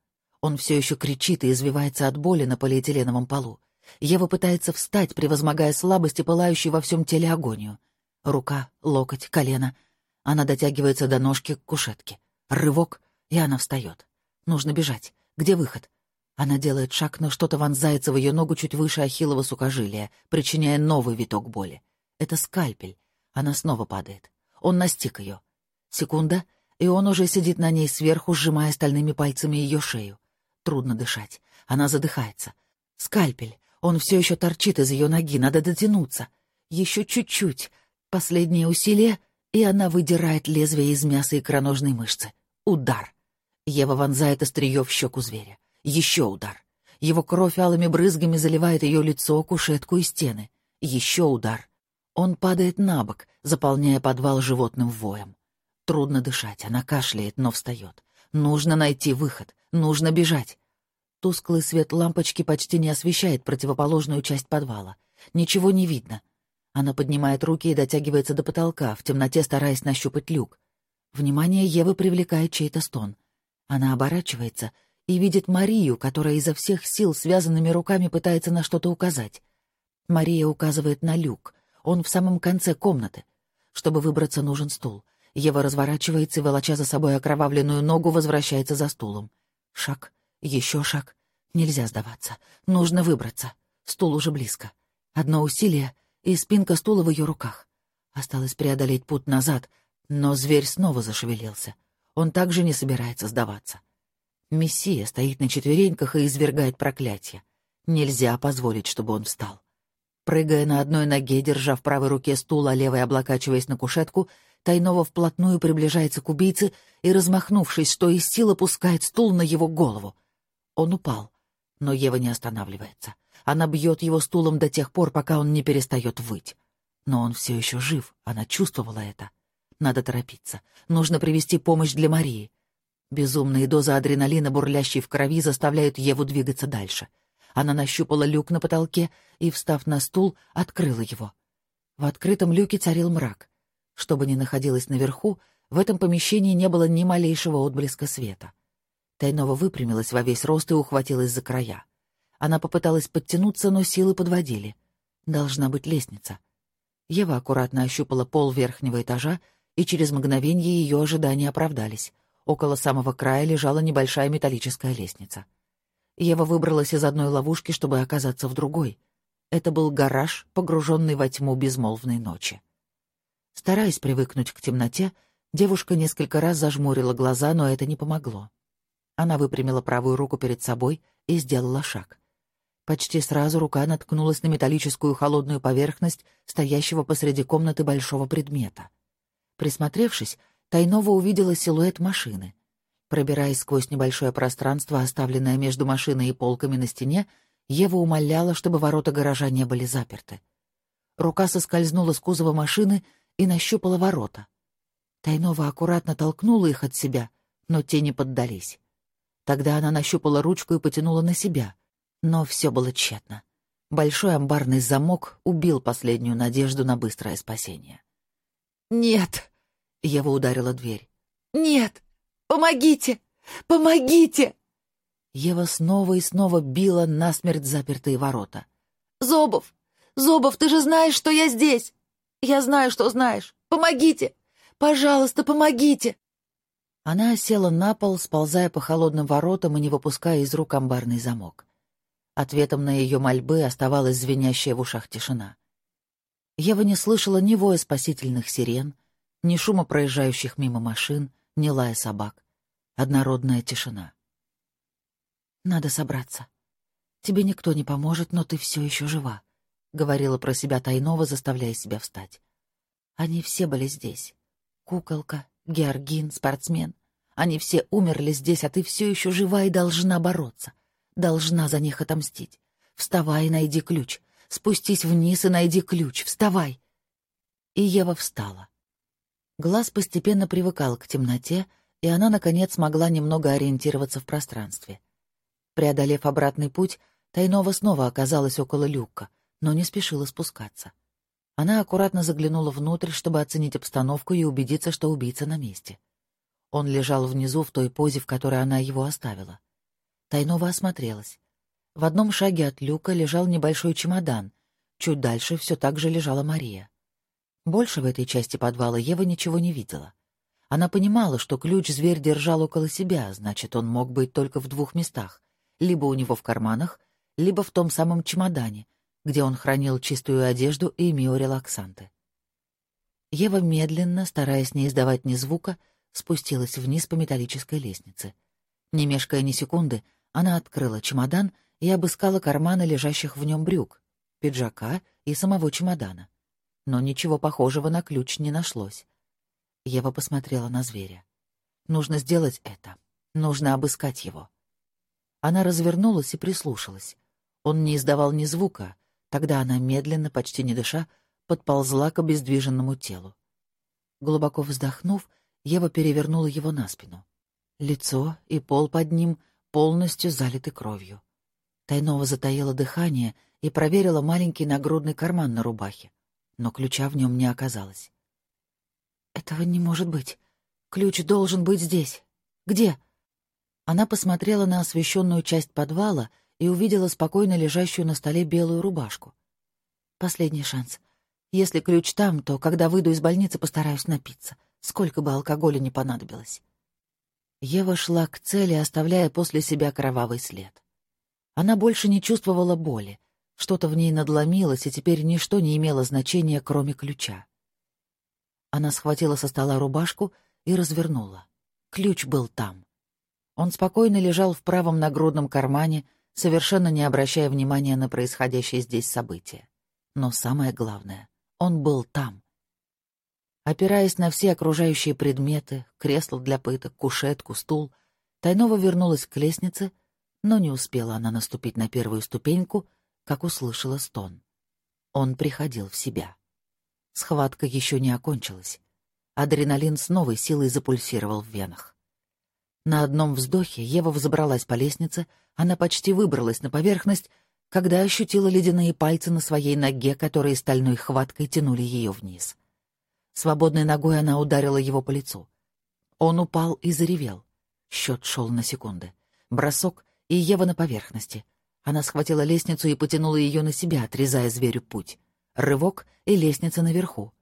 Он все еще кричит и извивается от боли на полиэтиленовом полу. Ева пытается встать, превозмогая слабость и пылающую во всем теле агонию. Рука, локоть, колено. Она дотягивается до ножки к кушетке. Рывок, и она встает. Нужно бежать. Где выход? Она делает шаг, но что-то вонзается в ее ногу чуть выше ахиллова сухожилия, причиняя новый виток боли. Это скальпель. Она снова падает. Он настиг ее. Секунда, и он уже сидит на ней сверху, сжимая стальными пальцами ее шею. Трудно дышать. Она задыхается. Скальпель. Он все еще торчит из ее ноги, надо дотянуться. Еще чуть-чуть. Последнее усилие, и она выдирает лезвие из мяса икроножной мышцы. Удар. Ева вонзает острие в щеку зверя. Еще удар. Его кровь алыми брызгами заливает ее лицо, кушетку и стены. Еще удар. Он падает на бок, заполняя подвал животным воем. Трудно дышать, она кашляет, но встает. Нужно найти выход, нужно бежать. Тусклый свет лампочки почти не освещает противоположную часть подвала. Ничего не видно. Она поднимает руки и дотягивается до потолка, в темноте стараясь нащупать люк. Внимание Евы привлекает чей-то стон. Она оборачивается и видит Марию, которая изо всех сил связанными руками пытается на что-то указать. Мария указывает на люк. Он в самом конце комнаты. Чтобы выбраться, нужен стул. Ева разворачивается и, волоча за собой окровавленную ногу, возвращается за стулом. Шаг, еще шаг. Нельзя сдаваться. Нужно выбраться. Стул уже близко. Одно усилие, и спинка стула в ее руках. Осталось преодолеть путь назад, но зверь снова зашевелился. Он также не собирается сдаваться. Мессия стоит на четвереньках и извергает проклятие. Нельзя позволить, чтобы он встал. Прыгая на одной ноге, держа в правой руке стул, а левой облокачиваясь на кушетку, Тайнова вплотную приближается к убийце и, размахнувшись, что из сил опускает стул на его голову. Он упал, но Ева не останавливается. Она бьет его стулом до тех пор, пока он не перестает выть. Но он все еще жив, она чувствовала это. Надо торопиться. Нужно привести помощь для Марии. Безумные дозы адреналина, бурлящие в крови, заставляют Еву двигаться дальше. Она нащупала люк на потолке и, встав на стул, открыла его. В открытом люке царил мрак. Что бы ни находилось наверху, в этом помещении не было ни малейшего отблеска света. Тайнова выпрямилась во весь рост и ухватилась за края. Она попыталась подтянуться, но силы подводили. Должна быть лестница. Ева аккуратно ощупала пол верхнего этажа, и через мгновение ее ожидания оправдались. Около самого края лежала небольшая металлическая лестница. Ева выбралась из одной ловушки, чтобы оказаться в другой. Это был гараж, погруженный во тьму безмолвной ночи. Стараясь привыкнуть к темноте, девушка несколько раз зажмурила глаза, но это не помогло. Она выпрямила правую руку перед собой и сделала шаг. Почти сразу рука наткнулась на металлическую холодную поверхность стоящего посреди комнаты большого предмета. Присмотревшись, Тайнова увидела силуэт машины. Пробираясь сквозь небольшое пространство, оставленное между машиной и полками на стене, Ева умоляла, чтобы ворота гаража не были заперты. Рука соскользнула с кузова машины и нащупала ворота. Тайнова аккуратно толкнула их от себя, но те не поддались. Тогда она нащупала ручку и потянула на себя — но все было тщетно. Большой амбарный замок убил последнюю надежду на быстрое спасение. «Нет!» — Ева ударила дверь. «Нет! Помогите! Помогите!» Ева снова и снова била насмерть запертые ворота. «Зобов! Зобов, ты же знаешь, что я здесь! Я знаю, что знаешь! Помогите! Пожалуйста, помогите!» Она села на пол, сползая по холодным воротам и не выпуская из рук амбарный замок. Ответом на ее мольбы оставалась звенящая в ушах тишина. Ева не слышала ни воя спасительных сирен, ни шума проезжающих мимо машин, ни лая собак. Однородная тишина. «Надо собраться. Тебе никто не поможет, но ты все еще жива», — говорила про себя Тайнова, заставляя себя встать. «Они все были здесь. Куколка, Георгин, спортсмен. Они все умерли здесь, а ты все еще жива и должна бороться. Должна за них отомстить. Вставай и найди ключ. Спустись вниз и найди ключ. Вставай. И Ева встала. Глаз постепенно привыкал к темноте, и она, наконец, смогла немного ориентироваться в пространстве. Преодолев обратный путь, Тайнова снова оказалась около люка, но не спешила спускаться. Она аккуратно заглянула внутрь, чтобы оценить обстановку и убедиться, что убийца на месте. Он лежал внизу в той позе, в которой она его оставила. Тайнова осмотрелась. В одном шаге от люка лежал небольшой чемодан. Чуть дальше все так же лежала Мария. Больше в этой части подвала Ева ничего не видела. Она понимала, что ключ зверь держал около себя, значит, он мог быть только в двух местах. Либо у него в карманах, либо в том самом чемодане, где он хранил чистую одежду и миорелаксанты. Ева медленно, стараясь не издавать ни звука, спустилась вниз по металлической лестнице. Не мешкая ни секунды, она открыла чемодан и обыскала карманы лежащих в нем брюк, пиджака и самого чемодана. Но ничего похожего на ключ не нашлось. Ева посмотрела на зверя. Нужно сделать это. Нужно обыскать его. Она развернулась и прислушалась. Он не издавал ни звука. Тогда она медленно, почти не дыша, подползла к обездвиженному телу. Глубоко вздохнув, Ева перевернула его на спину. Лицо и пол под ним — полностью залиты кровью. Тайнова затаила дыхание и проверила маленький нагрудный карман на рубахе, но ключа в нем не оказалось. «Этого не может быть. Ключ должен быть здесь. Где?» Она посмотрела на освещенную часть подвала и увидела спокойно лежащую на столе белую рубашку. «Последний шанс. Если ключ там, то, когда выйду из больницы, постараюсь напиться. Сколько бы алкоголя не понадобилось». Ева шла к цели, оставляя после себя кровавый след. Она больше не чувствовала боли. Что-то в ней надломилось, и теперь ничто не имело значения, кроме ключа. Она схватила со стола рубашку и развернула. Ключ был там. Он спокойно лежал в правом нагрудном кармане, совершенно не обращая внимания на происходящее здесь событие. Но самое главное, он был там. Опираясь на все окружающие предметы, кресло для пыток, кушетку, стул, Тайнова вернулась к лестнице, но не успела она наступить на первую ступеньку, как услышала стон. Он приходил в себя. Схватка еще не окончилась. Адреналин с новой силой запульсировал в венах. На одном вздохе Ева взобралась по лестнице, она почти выбралась на поверхность, когда ощутила ледяные пальцы на своей ноге, которые стальной хваткой тянули ее вниз. Свободной ногой она ударила его по лицу. Он упал и заревел. Счет шел на секунды. Бросок, и Ева на поверхности. Она схватила лестницу и потянула ее на себя, отрезая зверю путь. Рывок и лестница наверху.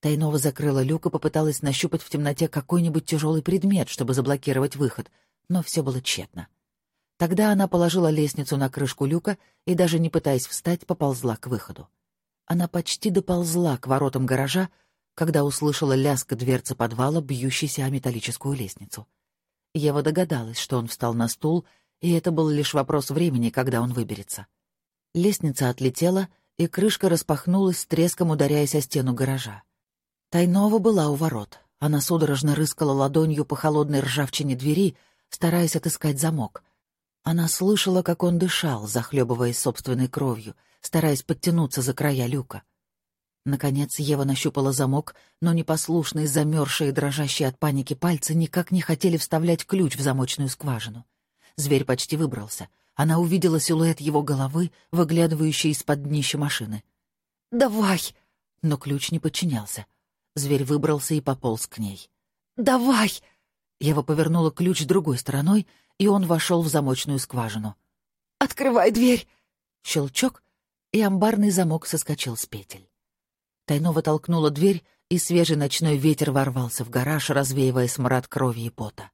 Тайнова закрыла люк и попыталась нащупать в темноте какой-нибудь тяжелый предмет, чтобы заблокировать выход, но все было тщетно. Тогда она положила лестницу на крышку люка и, даже не пытаясь встать, поползла к выходу. Она почти доползла к воротам гаража, когда услышала лязг дверцы подвала, бьющейся о металлическую лестницу. Ева догадалась, что он встал на стул, и это был лишь вопрос времени, когда он выберется. Лестница отлетела, и крышка распахнулась, с треском ударяясь о стену гаража. Тайнова была у ворот. Она судорожно рыскала ладонью по холодной ржавчине двери, стараясь отыскать замок. Она слышала, как он дышал, захлебываясь собственной кровью, стараясь подтянуться за края люка. Наконец Ева нащупала замок, но непослушные, замерзшие, дрожащие от паники пальцы никак не хотели вставлять ключ в замочную скважину. Зверь почти выбрался — она увидела силуэт его головы, выглядывающий из-под днища машины. «Давай!» Но ключ не подчинялся. Зверь выбрался и пополз к ней. «Давай!» Ева повернула ключ другой стороной, и он вошел в замочную скважину. «Открывай дверь!» Щелчок, и амбарный замок соскочил с петель. Тайнова толкнула дверь, и свежий ночной ветер ворвался в гараж, развеивая смрад крови и пота.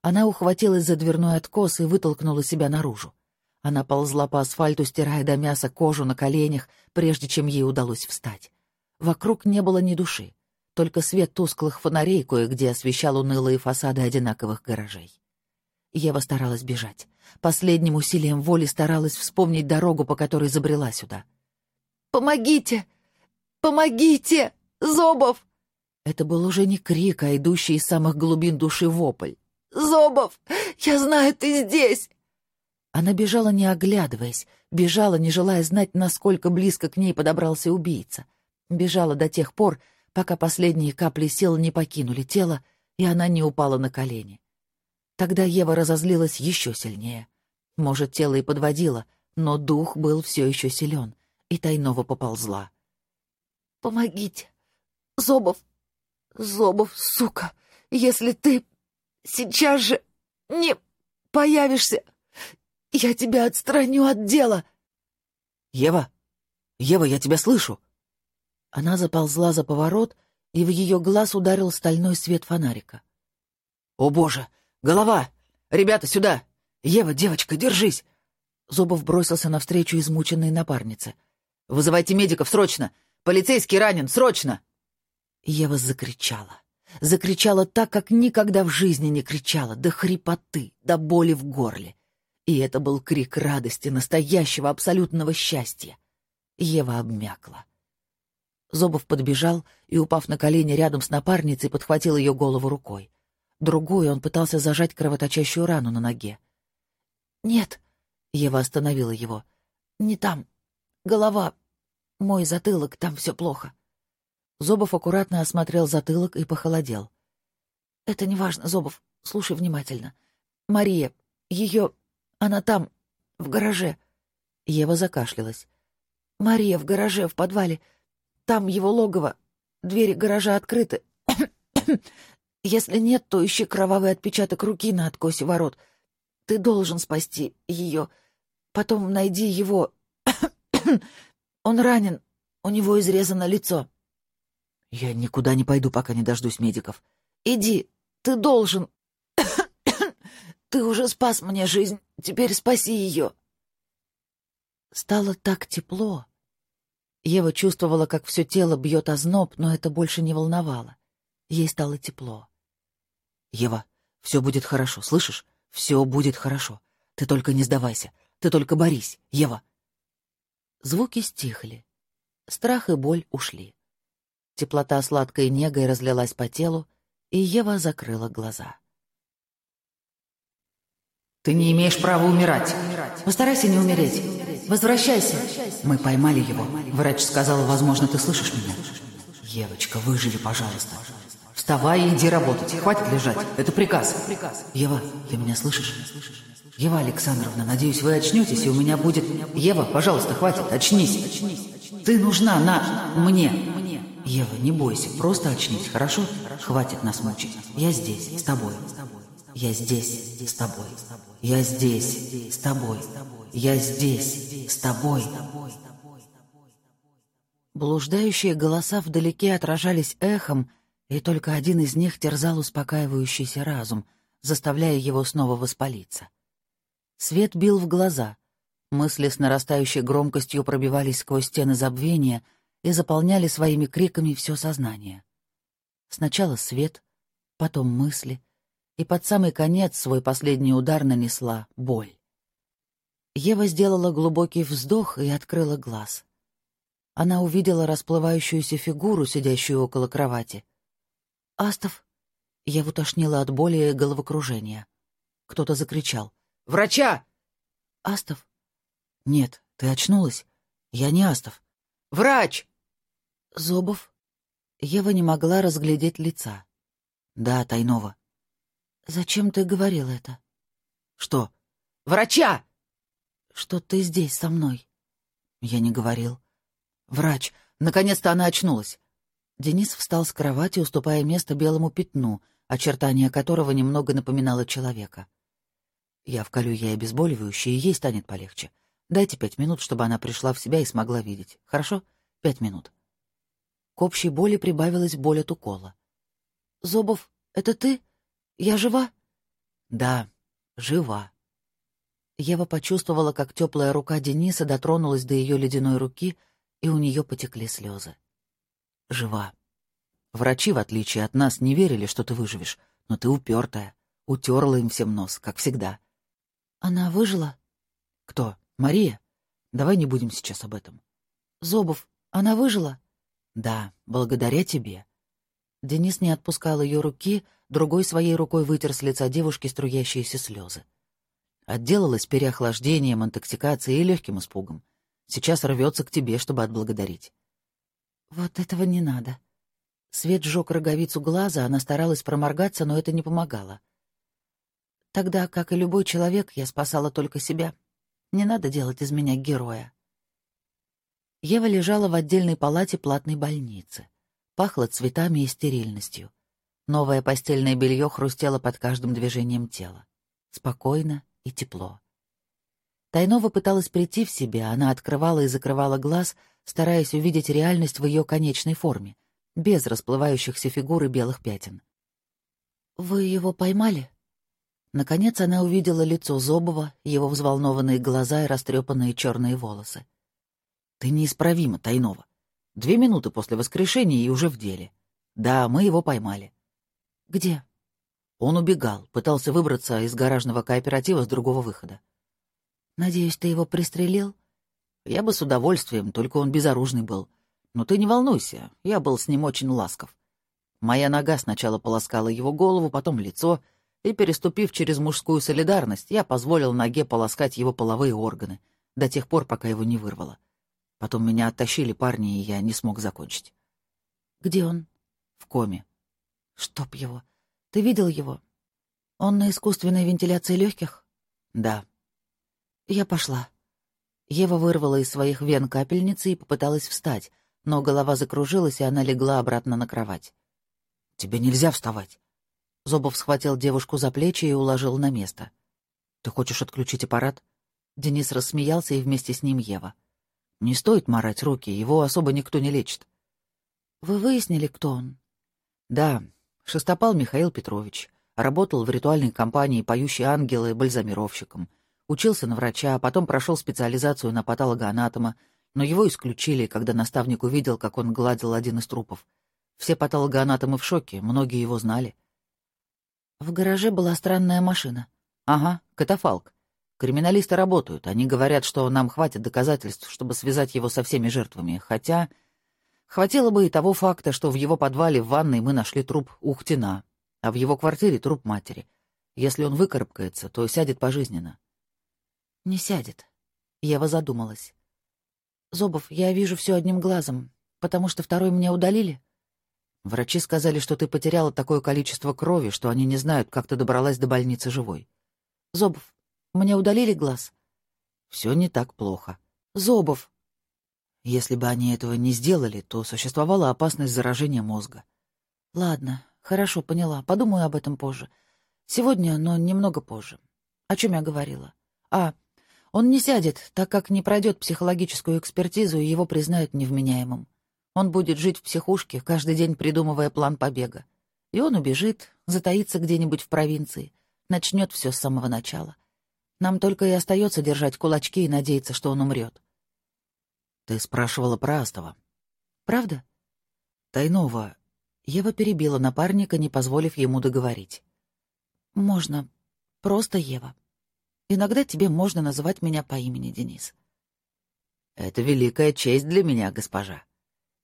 Она ухватилась за дверной откос и вытолкнула себя наружу. Она ползла по асфальту, стирая до мяса кожу на коленях, прежде чем ей удалось встать. Вокруг не было ни души, только свет тусклых фонарей кое-где освещал унылые фасады одинаковых гаражей. Ева старалась бежать. Последним усилием воли старалась вспомнить дорогу, по которой забрела сюда. «Помогите! Помогите! Зобов!» Это был уже не крик, а идущий из самых глубин души вопль. Зобов! Я знаю, ты здесь!» Она бежала, не оглядываясь, бежала, не желая знать, насколько близко к ней подобрался убийца. Бежала до тех пор, пока последние капли сил не покинули тело, и она не упала на колени. Тогда Ева разозлилась еще сильнее. Может, тело и подводило, но дух был все еще силен, и тайного поползла. «Помогите! Зобов! Зобов, сука! Если ты сейчас же не появишься, я тебя отстраню от дела!» «Ева! Ева, я тебя слышу!» Она заползла за поворот, и в ее глаз ударил стальной свет фонарика. «О, боже! Голова! Ребята, сюда! Ева, девочка, держись!» Зубов бросился навстречу измученной напарнице. «Вызывайте медиков, срочно! Полицейский ранен, срочно!» Ева закричала. Закричала так, как никогда в жизни не кричала, до хрипоты, до боли в горле. И это был крик радости, настоящего абсолютного счастья. Ева обмякла. Зобов подбежал и, упав на колени рядом с напарницей, подхватил ее голову рукой. Другой он пытался зажать кровоточащую рану на ноге. «Нет», — Ева остановила его, — «не там. Голова, мой затылок, там все плохо». Зобов аккуратно осмотрел затылок и похолодел. «Это не важно, Зобов. Слушай внимательно. Мария, ее... Она там, в гараже». Ева закашлялась. «Мария в гараже, в подвале. Там его логово. Двери гаража открыты. Если нет, то ищи кровавый отпечаток руки на откосе ворот. Ты должен спасти ее. Потом найди его. Он ранен, у него изрезано лицо. Я никуда не пойду, пока не дождусь медиков. Иди, ты должен. Ты уже спас мне жизнь, теперь спаси ее. Стало так тепло. Ева чувствовала, как все тело бьет озноб, но это больше не волновало. Ей стало тепло. «Ева, все будет хорошо, слышишь? Все будет хорошо. Ты только не сдавайся. Ты только борись, Ева!» Звуки стихли. Страх и боль ушли. Теплота сладкой негой разлилась по телу, и Ева закрыла глаза. «Ты не имеешь права умирать. Постарайся не умереть. Возвращайся. Мы поймали его. Врач сказал, возможно, ты слышишь меня. Евочка, выживи, пожалуйста. Вставай и иди работать. Хватит лежать. Это приказ. Ева, ты меня слышишь? Ева Александровна, надеюсь, вы очнетесь, и у меня будет... Ева, пожалуйста, хватит, очнись. Ты нужна на... мне. Ева, не бойся, просто очнись, хорошо? Хватит нас мучить. Я здесь, с тобой. Я здесь, с тобой. Я здесь, с тобой. Я здесь, с тобой. Блуждающие голоса вдалеке отражались эхом, и только один из них терзал успокаивающийся разум, заставляя его снова воспалиться. Свет бил в глаза. Мысли с нарастающей громкостью пробивались сквозь стены забвения и заполняли своими криками все сознание. Сначала свет, потом мысли, и под самый конец свой последний удар нанесла боль. Ева сделала глубокий вздох и открыла глаз. Она увидела расплывающуюся фигуру, сидящую около кровати. «Астов!» Еву тошнило от боли и головокружения. Кто-то закричал. «Врача!» «Астов?» «Нет, ты очнулась? Я не Астов. Врач!» «Зобов?» Ева не могла разглядеть лица. «Да, Тайнова». «Зачем ты говорил это?» «Что?» «Врача!» Что ты здесь со мной. Я не говорил. Врач. Наконец-то она очнулась. Денис встал с кровати, уступая место белому пятну, очертание которого немного напоминало человека. Я вколю ей обезболивающее, ей станет полегче. Дайте пять минут, чтобы она пришла в себя и смогла видеть. Хорошо? Пять минут. К общей боли прибавилась боль от укола. «Зобов, это ты? Я жива?» «Да, жива», Ева почувствовала, как теплая рука Дениса дотронулась до ее ледяной руки, и у нее потекли слезы. «Жива. Врачи, в отличие от нас, не верили, что ты выживешь, но ты упертая. Утерла им всем нос, как всегда». «Она выжила?» «Кто? Мария? Давай не будем сейчас об этом». «Зобов, она выжила?» «Да, благодаря тебе». Денис не отпускал ее руки, другой своей рукой вытер с лица девушки струящиеся слезы. Отделалась переохлаждением, интоксикацией и легким испугом. Сейчас рвется к тебе, чтобы отблагодарить. Вот этого не надо. Свет сжег роговицу глаза, она старалась проморгаться, но это не помогало. Тогда, как и любой человек, я спасала только себя. Не надо делать из меня героя. Ева лежала в отдельной палате платной больницы. Пахло цветами и стерильностью. Новое постельное белье хрустело под каждым движением тела. Спокойно, и тепло. Тайнова пыталась прийти в себя, она открывала и закрывала глаз, стараясь увидеть реальность в ее конечной форме, без расплывающихся фигур и белых пятен. «Вы его поймали?» Наконец она увидела лицо Зобова, его взволнованные глаза и растрепанные черные волосы. «Ты неисправима, Тайнова. Две минуты после воскрешения и уже в деле. Да, мы его поймали». «Где?» Он убегал, пытался выбраться из гаражного кооператива с другого выхода. «Надеюсь, ты его пристрелил?» «Я бы с удовольствием, только он безоружный был. Но ты не волнуйся, я был с ним очень ласков. Моя нога сначала полоскала его голову, потом лицо, и, переступив через мужскую солидарность, я позволил ноге полоскать его половые органы, до тех пор, пока его не вырвало. Потом меня оттащили парни, и я не смог закончить. «Где он?» «В коме». «Чтоб его!» Ты видел его? Он на искусственной вентиляции легких? Да. Я пошла. Ева вырвала из своих вен капельницы и попыталась встать, но голова закружилась, и она легла обратно на кровать. Тебе нельзя вставать. Зобов схватил девушку за плечи и уложил на место. «Ты хочешь отключить аппарат?» Денис рассмеялся, и вместе с ним Ева. «Не стоит марать руки, его особо никто не лечит». «Вы выяснили, кто он?» «Да, Шестопал Михаил Петрович. Работал в ритуальной компании «Поющие ангелы» бальзамировщиком. Учился на врача, а потом прошел специализацию на патологоанатома, но его исключили, когда наставник увидел, как он гладил один из трупов. Все патологоанатомы в шоке, многие его знали. В гараже была странная машина. Ага, катафалк. Криминалисты работают. Они говорят, что нам хватит доказательств, чтобы связать его со всеми жертвами. Хотя... Хватило бы и того факта, что в его подвале в ванной мы нашли труп Ухтина, а в его квартире труп матери. Если он выкарабкается, то сядет пожизненно. Не сядет. Ева задумалась. Зобов, я вижу все одним глазом, потому что второй мне удалили. Врачи сказали, что ты потеряла такое количество крови, что они не знают, как ты добралась до больницы живой. Зобов, мне удалили глаз. Все не так плохо. Зобов. Если бы они этого не сделали, то существовала опасность заражения мозга. Ладно, хорошо, поняла. Подумаю об этом позже. Сегодня, но немного позже. О чем я говорила? А, он не сядет, так как не пройдет психологическую экспертизу, и его признают невменяемым. Он будет жить в психушке, каждый день придумывая план побега. И он убежит, затаится где-нибудь в провинции, начнет все с самого начала. Нам только и остается держать кулачки и надеяться, что он умрет. Ты спрашивала про Астова. Правда? Тайнова. Ева перебила напарника, не позволив ему договорить. Можно. Просто Ева. Иногда тебе можно называть меня по имени, Денис. Это великая честь для меня, госпожа.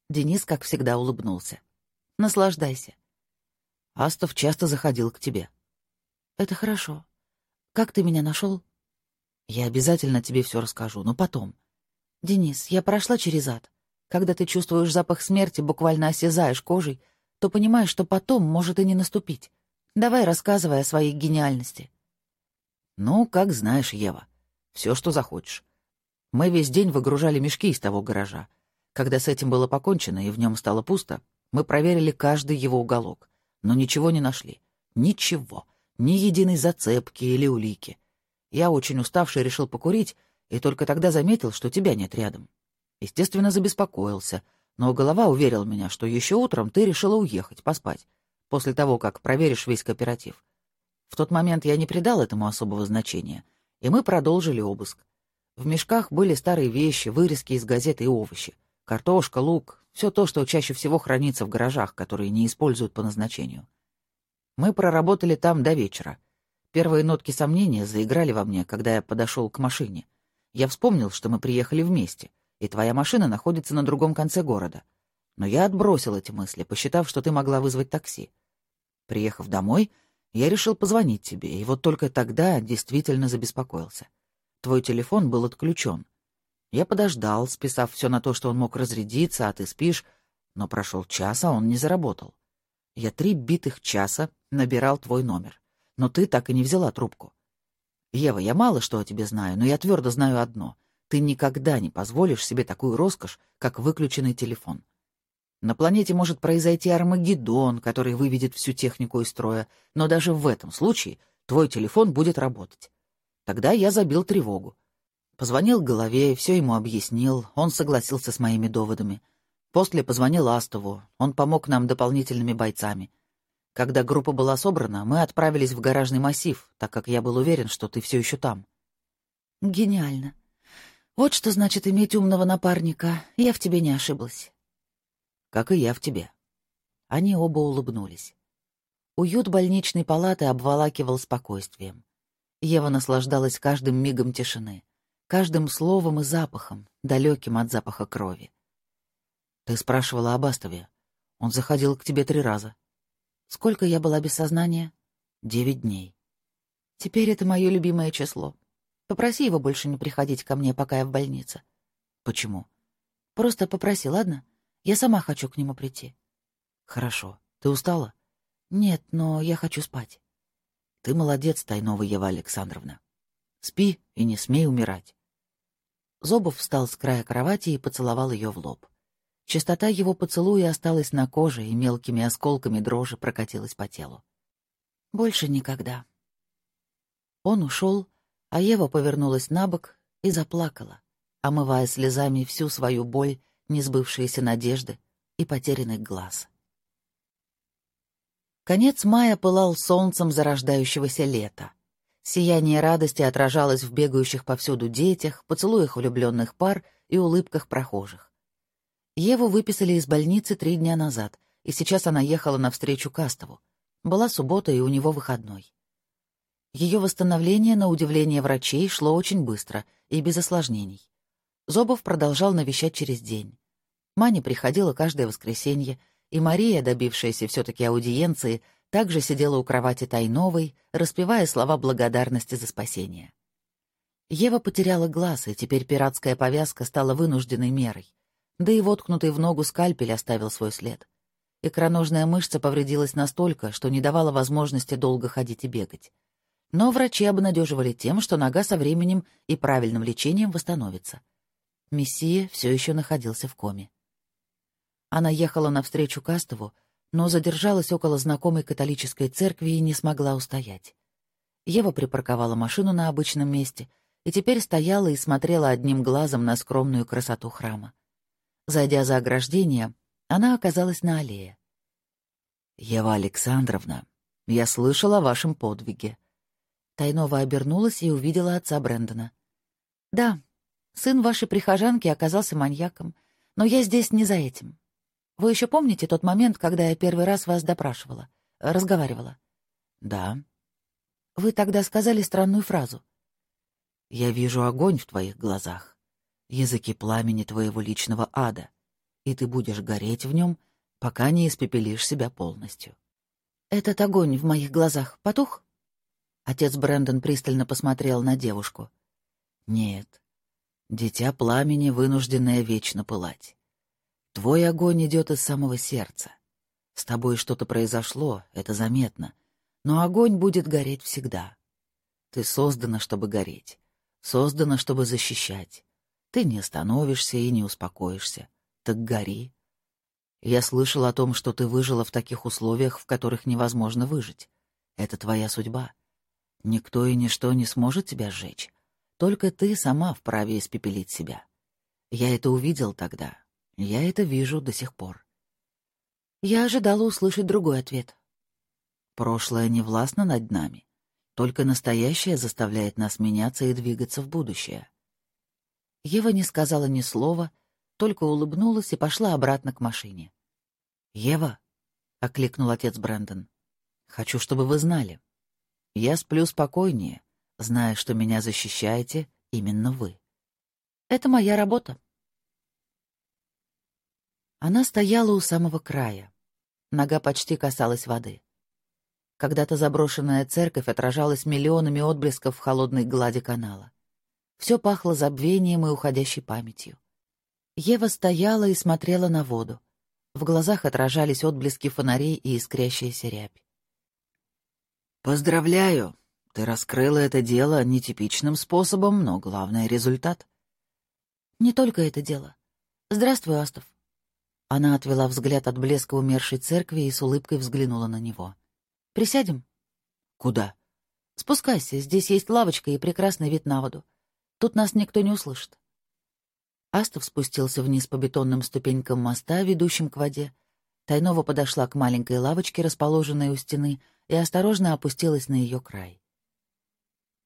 Денис, как всегда, улыбнулся. Наслаждайся. Астов часто заходил к тебе. Это хорошо. Как ты меня нашел? Я обязательно тебе все расскажу, но потом. Денис, я прошла через ад. Когда ты чувствуешь запах смерти, буквально осязаешь кожей, то понимаешь, что потом может и не наступить. Давай рассказывай о своей гениальности. Ну, как знаешь, Ева. Все, что захочешь. Мы весь день выгружали мешки из того гаража. Когда с этим было покончено и в нем стало пусто, мы проверили каждый его уголок, но ничего не нашли. Ничего. Ни единой зацепки или улики. Я, очень уставший, решил покурить, и только тогда заметил, что тебя нет рядом. Естественно, забеспокоился, но голова уверила меня, что еще утром ты решила уехать, поспать, после того, как проверишь весь кооператив. В тот момент я не придал этому особого значения, и мы продолжили обыск. В мешках были старые вещи, вырезки из газет и овощи. Картошка, лук — все то, что чаще всего хранится в гаражах, которые не используют по назначению. Мы проработали там до вечера. Первые нотки сомнения заиграли во мне, когда я подошел к машине. Я вспомнил, что мы приехали вместе, и твоя машина находится на другом конце города. Но я отбросил эти мысли, посчитав, что ты могла вызвать такси. Приехав домой, я решил позвонить тебе, и вот только тогда действительно забеспокоился. Твой телефон был отключен. Я подождал, списав все на то, что он мог разрядиться, а ты спишь, но прошел час, а он не заработал. Я три битых часа набирал твой номер, но ты так и не взяла трубку. Ева, я мало что о тебе знаю, но я твердо знаю одно. Ты никогда не позволишь себе такую роскошь, как выключенный телефон. На планете может произойти Армагеддон, который выведет всю технику из строя, но даже в этом случае твой телефон будет работать. Тогда я забил тревогу. Позвонил голове, все ему объяснил, он согласился с моими доводами. После позвонил Астову, он помог нам дополнительными бойцами. Когда группа была собрана, мы отправились в гаражный массив, так как я был уверен, что ты все еще там. Гениально. Вот что значит иметь умного напарника. Я в тебе не ошиблась как и я в тебе». Они оба улыбнулись. Уют больничной палаты обволакивал спокойствием. Ева наслаждалась каждым мигом тишины, каждым словом и запахом, далеким от запаха крови. «Ты спрашивала об Астове. Он заходил к тебе три раза». «Сколько я была без сознания?» «Девять дней». «Теперь это мое любимое число. Попроси его больше не приходить ко мне, пока я в больнице». «Почему?» «Просто попроси, ладно? Я сама хочу к нему прийти. Хорошо. Ты устала? Нет, но я хочу спать. Ты молодец, Тайнова Ева Александровна. Спи и не смей умирать. Зобов встал с края кровати и поцеловал ее в лоб. Частота его поцелуя осталась на коже и мелкими осколками дрожи прокатилась по телу. Больше никогда. Он ушел, а Ева повернулась на бок и заплакала, омывая слезами всю свою боль, несбывшиеся надежды и потерянный глаз. Конец мая пылал солнцем зарождающегося лета. Сияние радости отражалось в бегающих повсюду детях, поцелуях влюбленных пар и улыбках прохожих. Еву выписали из больницы три дня назад, и сейчас она ехала навстречу Кастову. Была суббота, и у него выходной. Ее восстановление, на удивление врачей, шло очень быстро и без осложнений. Зобов продолжал навещать через день. Маня приходила каждое воскресенье, и Мария, добившаяся все-таки аудиенции, также сидела у кровати Тайновой, распевая слова благодарности за спасение. Ева потеряла глаз, и теперь пиратская повязка стала вынужденной мерой. Да и воткнутый в ногу скальпель оставил свой след. Икроножная мышца повредилась настолько, что не давала возможности долго ходить и бегать. Но врачи обнадеживали тем, что нога со временем и правильным лечением восстановится. Мессия все еще находился в коме. Она ехала навстречу Кастову, но задержалась около знакомой католической церкви и не смогла устоять. Ева припарковала машину на обычном месте и теперь стояла и смотрела одним глазом на скромную красоту храма. Зайдя за ограждение, она оказалась на аллее. «Ева Александровна, я слышала о вашем подвиге». Тайнова обернулась и увидела отца Брэндона. «Да, сын вашей прихожанки оказался маньяком, но я здесь не за этим. Вы еще помните тот момент, когда я первый раз вас допрашивала, разговаривала? Да. Вы тогда сказали странную фразу. Я вижу огонь в твоих глазах, языки пламени твоего личного ада, и ты будешь гореть в нем, пока не испепелишь себя полностью. Этот огонь в моих глазах потух? Отец Брэндон пристально посмотрел на девушку. Нет. Дитя пламени, вынужденное вечно пылать. Твой огонь идет из самого сердца. С тобой что-то произошло, это заметно, но огонь будет гореть всегда. Ты создана, чтобы гореть, создана, чтобы защищать. Ты не остановишься и не успокоишься. Так гори. Я слышал о том, что ты выжила в таких условиях, в которых невозможно выжить. Это твоя судьба. Никто и ничто не сможет тебя сжечь. Только ты сама вправе испепелить себя. Я это увидел тогда, я это вижу до сих пор. Я ожидала услышать другой ответ. Прошлое не властно над нами. Только настоящее заставляет нас меняться и двигаться в будущее. Ева не сказала ни слова, только улыбнулась и пошла обратно к машине. «Ева», — окликнул отец Брэндон, — «хочу, чтобы вы знали. Я сплю спокойнее, зная, что меня защищаете именно вы». «Это моя работа», она стояла у самого края. Нога почти касалась воды. Когда-то заброшенная церковь отражалась миллионами отблесков в холодной глади канала. Все пахло забвением и уходящей памятью. Ева стояла и смотрела на воду. В глазах отражались отблески фонарей и искрящаяся рябь. «Поздравляю! Ты раскрыла это дело нетипичным способом, но главное — результат». «Не только это дело. Здравствуй, Астов. Она отвела взгляд от блеска умершей церкви и с улыбкой взглянула на него. «Присядем?» «Куда?» «Спускайся, здесь есть лавочка и прекрасный вид на воду. Тут нас никто не услышит». Астов спустился вниз по бетонным ступенькам моста, ведущим к воде. Тайнова подошла к маленькой лавочке, расположенной у стены, и осторожно опустилась на ее край.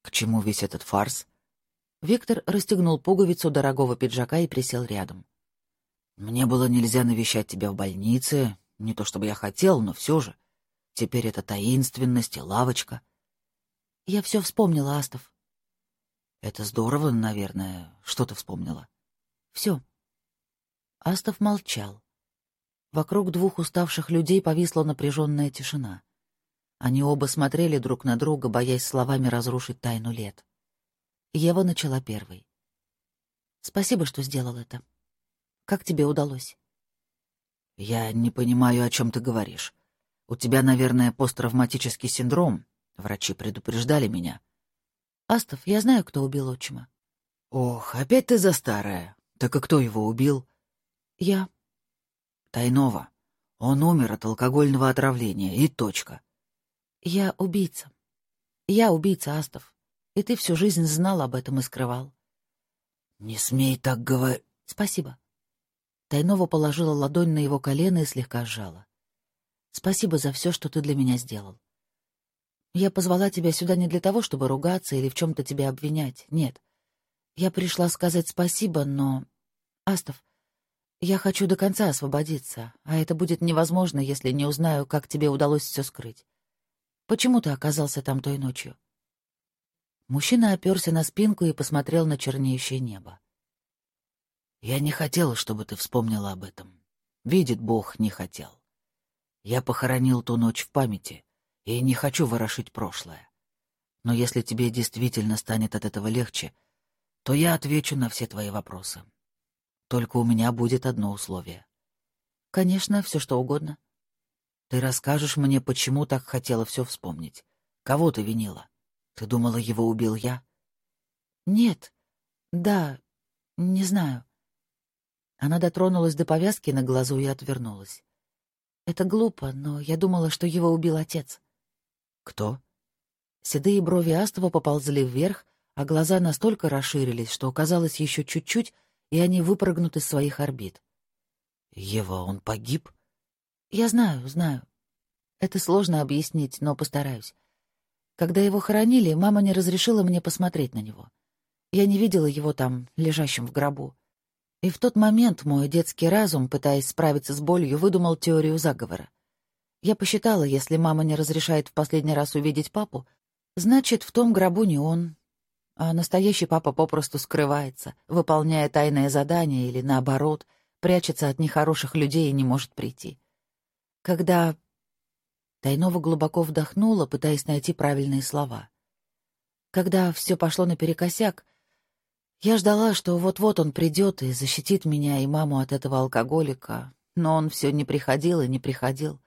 «К чему весь этот фарс?» Виктор расстегнул пуговицу дорогого пиджака и присел рядом. Мне было нельзя навещать тебя в больнице, не то чтобы я хотел, но все же. Теперь это таинственность и лавочка. Я все вспомнила, Астов. Это здорово, наверное. Что ты вспомнила? Все. Астов молчал. Вокруг двух уставших людей повисла напряженная тишина. Они оба смотрели друг на друга, боясь словами разрушить тайну лет. Ева начала первой. «Спасибо, что сделал это. Как тебе удалось?» «Я не понимаю, о чем ты говоришь. У тебя, наверное, посттравматический синдром. Врачи предупреждали меня». «Астов, я знаю, кто убил отчима». «Ох, опять ты за старая. Так и кто его убил?» «Я». «Тайнова. Он умер от алкогольного отравления, и точка». Я убийца. Я убийца, Астов. И ты всю жизнь знал об этом и скрывал. Не смей так говорить. Спасибо. Тайнова положила ладонь на его колено и слегка сжала. Спасибо за все, что ты для меня сделал. Я позвала тебя сюда не для того, чтобы ругаться или в чем-то тебя обвинять. Нет. Я пришла сказать спасибо, но... Астов, я хочу до конца освободиться, а это будет невозможно, если не узнаю, как тебе удалось все скрыть. Почему ты оказался там той ночью?» Мужчина оперся на спинку и посмотрел на чернеющее небо. «Я не хотел, чтобы ты вспомнила об этом. Видит Бог, не хотел. Я похоронил ту ночь в памяти и не хочу ворошить прошлое. Но если тебе действительно станет от этого легче, то я отвечу на все твои вопросы. Только у меня будет одно условие. Конечно, все что угодно. Ты расскажешь мне, почему так хотела все вспомнить. Кого ты винила? Ты думала, его убил я? Нет. Да, не знаю. Она дотронулась до повязки на глазу и отвернулась. Это глупо, но я думала, что его убил отец. Кто? Седые брови Астова поползли вверх, а глаза настолько расширились, что казалось еще чуть-чуть, и они выпрыгнут из своих орбит. «Ева, он погиб?» «Я знаю, знаю. Это сложно объяснить, но постараюсь. Когда его хоронили, мама не разрешила мне посмотреть на него. Я не видела его там, лежащим в гробу. И в тот момент мой детский разум, пытаясь справиться с болью, выдумал теорию заговора. Я посчитала, если мама не разрешает в последний раз увидеть папу, значит, в том гробу не он, а настоящий папа попросту скрывается, выполняя тайное задание или, наоборот, прячется от нехороших людей и не может прийти. Когда... Тайнова глубоко вдохнула, пытаясь найти правильные слова. Когда все пошло наперекосяк, я ждала, что вот-вот он придет и защитит меня и маму от этого алкоголика, но он все не приходил и не приходил.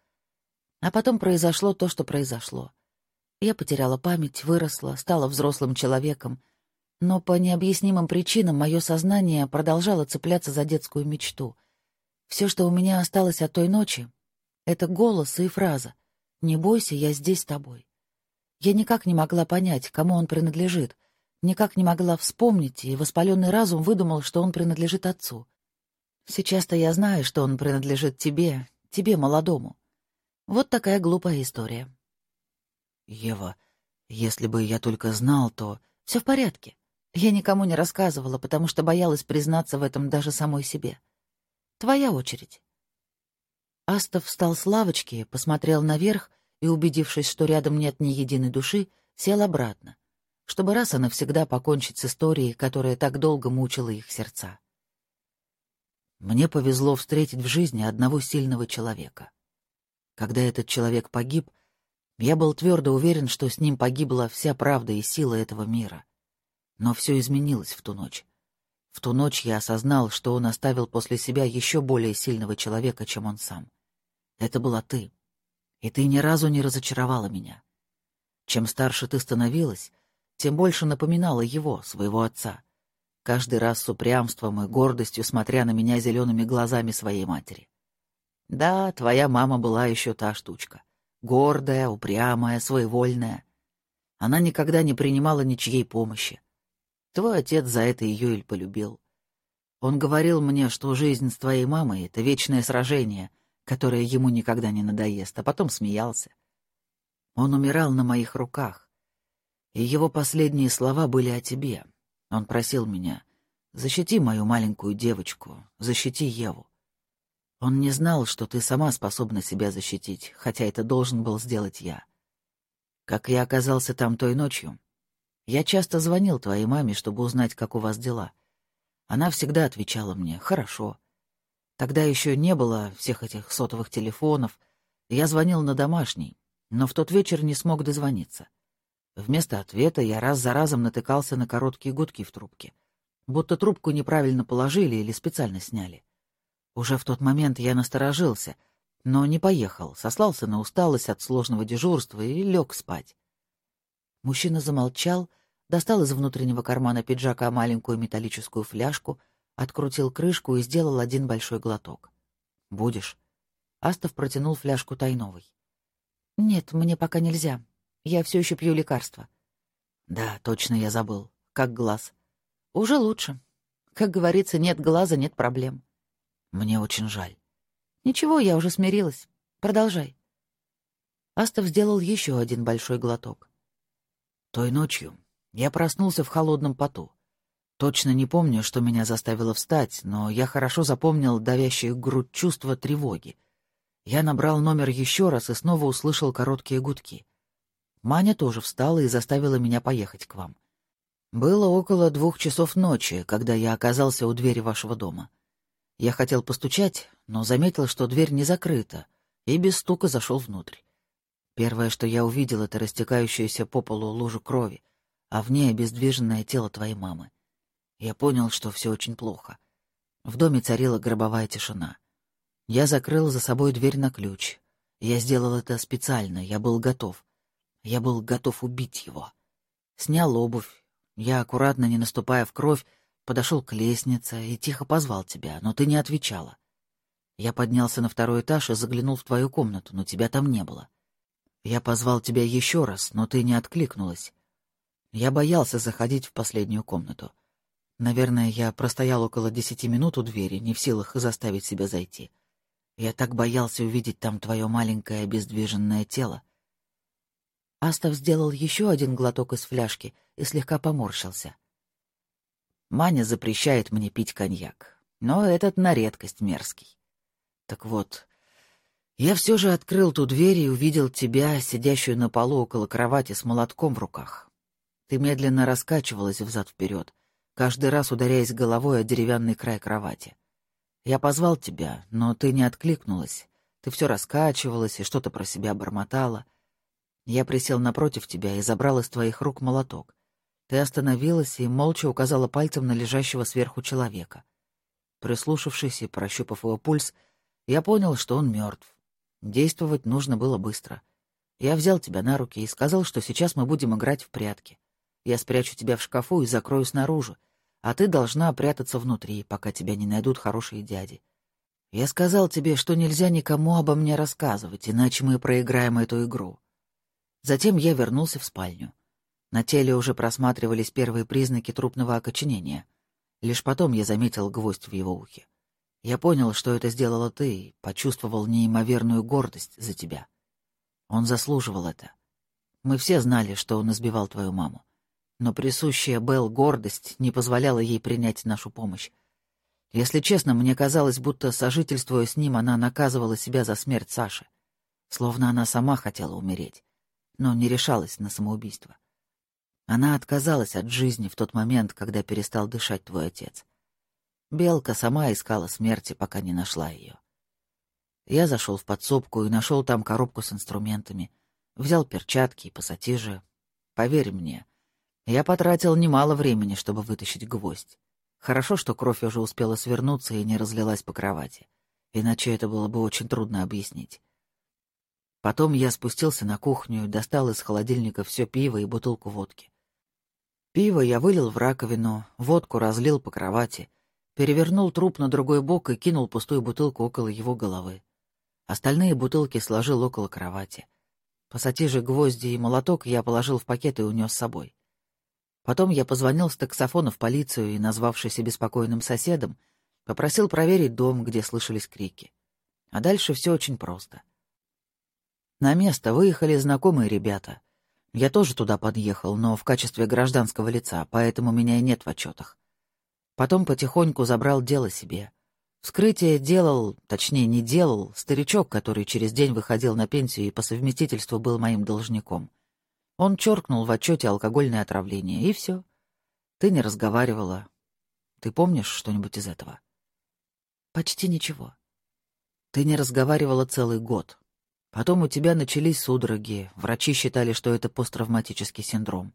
А потом произошло то, что произошло. Я потеряла память, выросла, стала взрослым человеком, но по необъяснимым причинам мое сознание продолжало цепляться за детскую мечту. Все, что у меня осталось от той ночи, — это голос и фраза «Не бойся, я здесь с тобой». Я никак не могла понять, кому он принадлежит, никак не могла вспомнить, и воспаленный разум выдумал, что он принадлежит отцу. Сейчас-то я знаю, что он принадлежит тебе, тебе, молодому. Вот такая глупая история. Ева, если бы я только знал, то... Все в порядке. Я никому не рассказывала, потому что боялась признаться в этом даже самой себе. Твоя очередь. Астов встал с лавочки, посмотрел наверх и, убедившись, что рядом нет ни единой души, сел обратно, чтобы раз и навсегда покончить с историей, которая так долго мучила их сердца. Мне повезло встретить в жизни одного сильного человека. Когда этот человек погиб, я был твердо уверен, что с ним погибла вся правда и сила этого мира. Но все изменилось в ту ночь. В ту ночь я осознал, что он оставил после себя еще более сильного человека, чем он сам. Это была ты. И ты ни разу не разочаровала меня. Чем старше ты становилась, тем больше напоминала его, своего отца, каждый раз с упрямством и гордостью смотря на меня зелеными глазами своей матери. Да, твоя мама была еще та штучка. Гордая, упрямая, своевольная. Она никогда не принимала ничьей помощи. Твой отец за это ее и полюбил. Он говорил мне, что жизнь с твоей мамой — это вечное сражение, которое ему никогда не надоест, а потом смеялся. Он умирал на моих руках. И его последние слова были о тебе. Он просил меня, защити мою маленькую девочку, защити Еву. Он не знал, что ты сама способна себя защитить, хотя это должен был сделать я. Как я оказался там той ночью? Я часто звонил твоей маме, чтобы узнать, как у вас дела. Она всегда отвечала мне «хорошо». Тогда еще не было всех этих сотовых телефонов. Я звонил на домашний, но в тот вечер не смог дозвониться. Вместо ответа я раз за разом натыкался на короткие гудки в трубке. Будто трубку неправильно положили или специально сняли. Уже в тот момент я насторожился, но не поехал, сослался на усталость от сложного дежурства и лег спать. Мужчина замолчал, достал из внутреннего кармана пиджака маленькую металлическую фляжку, открутил крышку и сделал один большой глоток. «Будешь?» Астов протянул фляжку Тайновой. Нет, мне пока нельзя. Я все еще пью лекарства. Да, точно я забыл. Как глаз. Уже лучше. Как говорится, нет глаза, нет проблем. Мне очень жаль. Ничего, я уже смирилась. Продолжай. Астов сделал еще один большой глоток. Той ночью я проснулся в холодном поту. Точно не помню, что меня заставило встать, но я хорошо запомнил давящее грудь чувство тревоги. Я набрал номер еще раз и снова услышал короткие гудки. Маня тоже встала и заставила меня поехать к вам. Было около двух часов ночи, когда я оказался у двери вашего дома. Я хотел постучать, но заметил, что дверь не закрыта, и без стука зашел внутрь. Первое, что я увидел, — это растекающуюся по полу лужу крови, а в ней обездвиженное тело твоей мамы. Я понял, что все очень плохо. В доме царила гробовая тишина. Я закрыл за собой дверь на ключ. Я сделал это специально, я был готов. Я был готов убить его. Снял обувь. Я, аккуратно, не наступая в кровь, подошел к лестнице и тихо позвал тебя, но ты не отвечала. Я поднялся на второй этаж и заглянул в твою комнату, но тебя там не было. Я позвал тебя еще раз, но ты не откликнулась. Я боялся заходить в последнюю комнату. Наверное, я простоял около десяти минут у двери, не в силах заставить себя зайти. Я так боялся увидеть там твое маленькое обездвиженное тело. Астов сделал еще один глоток из фляжки и слегка поморщился. Маня запрещает мне пить коньяк, но этот на редкость мерзкий. Так вот, я все же открыл ту дверь и увидел тебя, сидящую на полу около кровати с молотком в руках. Ты медленно раскачивалась взад-вперед, каждый раз ударяясь головой о деревянный край кровати. Я позвал тебя, но ты не откликнулась. Ты все раскачивалась и что-то про себя бормотала. Я присел напротив тебя и забрал из твоих рук молоток. Ты остановилась и молча указала пальцем на лежащего сверху человека. Прислушавшись и прощупав его пульс, я понял, что он мертв. Действовать нужно было быстро. Я взял тебя на руки и сказал, что сейчас мы будем играть в прятки. Я спрячу тебя в шкафу и закрою снаружи, а ты должна прятаться внутри, пока тебя не найдут хорошие дяди. Я сказал тебе, что нельзя никому обо мне рассказывать, иначе мы проиграем эту игру. Затем я вернулся в спальню. На теле уже просматривались первые признаки трупного окоченения. Лишь потом я заметил гвоздь в его ухе. Я понял, что это сделала ты, и почувствовал неимоверную гордость за тебя. Он заслуживал это. Мы все знали, что он избивал твою маму. Но присущая Белл гордость не позволяла ей принять нашу помощь. Если честно, мне казалось, будто, сожительствуя с ним, она наказывала себя за смерть Саши. Словно она сама хотела умереть, но не решалась на самоубийство. Она отказалась от жизни в тот момент, когда перестал дышать твой отец. Белка сама искала смерти, пока не нашла ее. Я зашел в подсобку и нашел там коробку с инструментами, взял перчатки и пассатижи. Поверь мне, я потратил немало времени, чтобы вытащить гвоздь. Хорошо, что кровь уже успела свернуться и не разлилась по кровати, иначе это было бы очень трудно объяснить. Потом я спустился на кухню достал из холодильника все пиво и бутылку водки. Пиво я вылил в раковину, водку разлил по кровати — перевернул труп на другой бок и кинул пустую бутылку около его головы. Остальные бутылки сложил около кровати. Пассатижи, гвозди и молоток я положил в пакет и унес с собой. Потом я позвонил с таксофона в полицию и, назвавшись беспокойным соседом, попросил проверить дом, где слышались крики. А дальше все очень просто. На место выехали знакомые ребята. Я тоже туда подъехал, но в качестве гражданского лица, поэтому меня и нет в отчетах. Потом потихоньку забрал дело себе. Вскрытие делал, точнее, не делал, старичок, который через день выходил на пенсию и по совместительству был моим должником. Он черкнул в отчете алкогольное отравление, и все. Ты не разговаривала. Ты помнишь что-нибудь из этого? Почти ничего. Ты не разговаривала целый год. Потом у тебя начались судороги. Врачи считали, что это посттравматический синдром.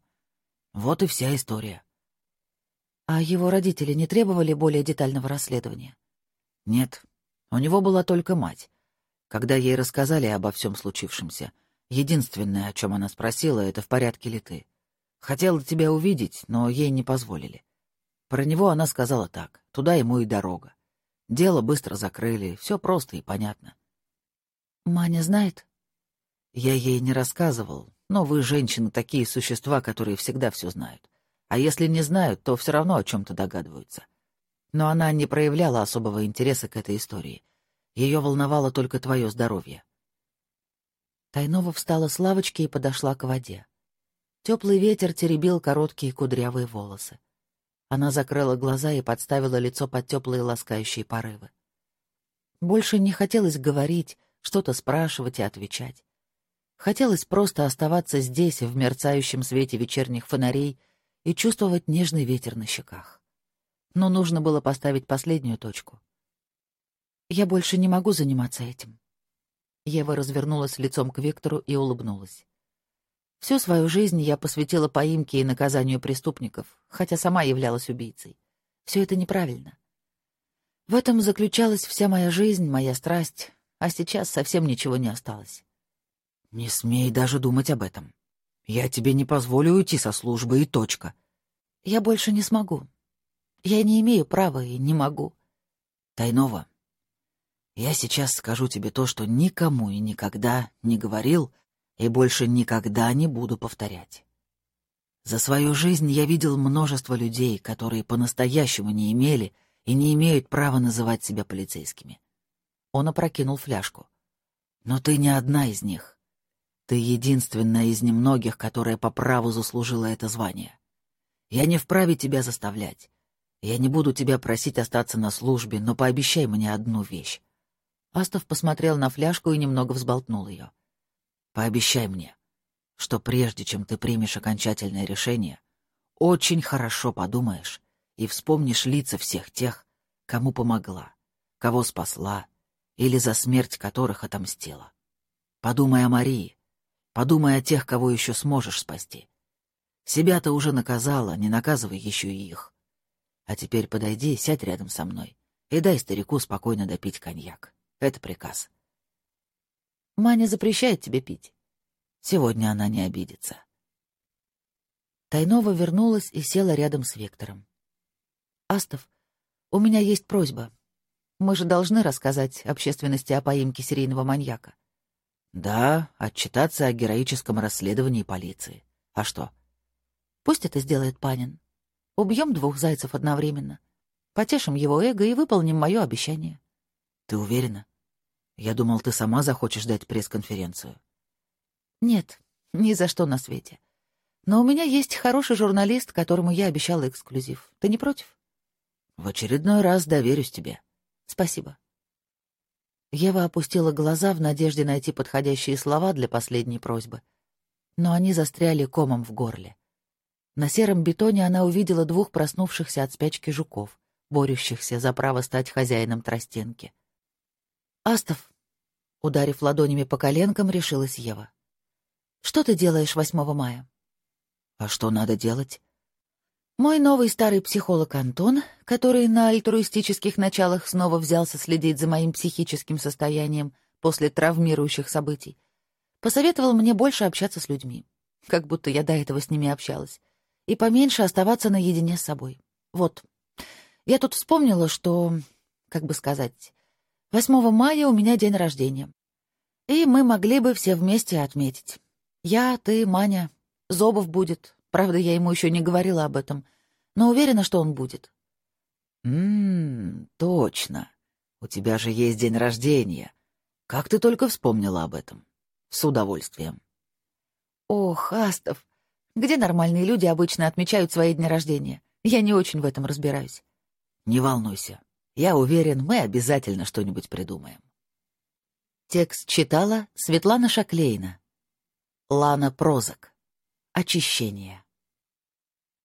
Вот и вся история. А его родители не требовали более детального расследования? Нет. У него была только мать. Когда ей рассказали обо всем случившемся, единственное, о чем она спросила, это в порядке ли ты. Хотела тебя увидеть, но ей не позволили. Про него она сказала так, туда ему и дорога. Дело быстро закрыли, все просто и понятно. Маня знает? Я ей не рассказывал, но вы, женщины, такие существа, которые всегда все знают. А если не знают, то все равно о чем-то догадываются. Но она не проявляла особого интереса к этой истории. Ее волновало только твое здоровье. Тайнова встала с лавочки и подошла к воде. Теплый ветер теребил короткие кудрявые волосы. Она закрыла глаза и подставила лицо под теплые ласкающие порывы. Больше не хотелось говорить, что-то спрашивать и отвечать. Хотелось просто оставаться здесь, в мерцающем свете вечерних фонарей, и чувствовать нежный ветер на щеках. Но нужно было поставить последнюю точку. «Я больше не могу заниматься этим». Ева развернулась лицом к Виктору и улыбнулась. Всю свою жизнь я посвятила поимке и наказанию преступников, хотя сама являлась убийцей. Все это неправильно. В этом заключалась вся моя жизнь, моя страсть, а сейчас совсем ничего не осталось. «Не смей даже думать об этом. Я тебе не позволю уйти со службы и точка». «Я больше не смогу. Я не имею права и не могу». «Тайнова, я сейчас скажу тебе то, что никому и никогда не говорил и больше никогда не буду повторять. За свою жизнь я видел множество людей, которые по-настоящему не имели и не имеют права называть себя полицейскими. Он опрокинул фляжку. Но ты не одна из них. Ты единственная из немногих, которая по праву заслужила это звание. Я не вправе тебя заставлять. Я не буду тебя просить остаться на службе, но пообещай мне одну вещь. Астов посмотрел на фляжку и немного взболтнул ее. Пообещай мне, что прежде чем ты примешь окончательное решение, очень хорошо подумаешь и вспомнишь лица всех тех, кому помогла, кого спасла или за смерть которых отомстила. Подумай о Марии, подумай о тех, кого еще сможешь спасти. Себя ты уже наказала, не наказывай еще и их. А теперь подойди, сядь рядом со мной и дай старику спокойно допить коньяк. Это приказ. Маня запрещает тебе пить. Сегодня она не обидится. Тайнова вернулась и села рядом с Виктором. «Астов, у меня есть просьба. Мы же должны рассказать общественности о поимке серийного маньяка». «Да, отчитаться о героическом расследовании полиции. А что?» «Пусть это сделает Панин. Убьем двух зайцев одновременно. Потешим его эго и выполним мое обещание». «Ты уверена?» Я думал, ты сама захочешь дать пресс-конференцию. Нет, ни за что на свете. Но у меня есть хороший журналист, которому я обещала эксклюзив. Ты не против? В очередной раз доверюсь тебе. Спасибо. Ева опустила глаза в надежде найти подходящие слова для последней просьбы. Но они застряли комом в горле. На сером бетоне она увидела двух проснувшихся от спячки жуков, борющихся за право стать хозяином тростинки. «Астов», — ударив ладонями по коленкам, решилась Ева. «Что ты делаешь 8 мая?» «А что надо делать?» Мой новый старый психолог Антон, который на альтруистических началах снова взялся следить за моим психическим состоянием после травмирующих событий, посоветовал мне больше общаться с людьми, как будто я до этого с ними общалась, и поменьше оставаться наедине с собой. Вот. Я тут вспомнила, что, как бы сказать, 8 мая у меня день рождения. И мы могли бы все вместе отметить. Я, ты, Маня. Зобов будет. Правда, я ему еще не говорила об этом. Но уверена, что он будет. «Ммм, точно. У тебя же есть день рождения. Как ты только вспомнила об этом? С удовольствием». «Ох, Астов, где нормальные люди обычно отмечают свои дни рождения? Я не очень в этом разбираюсь». «Не волнуйся. Я уверен, мы обязательно что-нибудь придумаем. Текст читала Светлана Шаклейна. Лана Прозак. Очищение.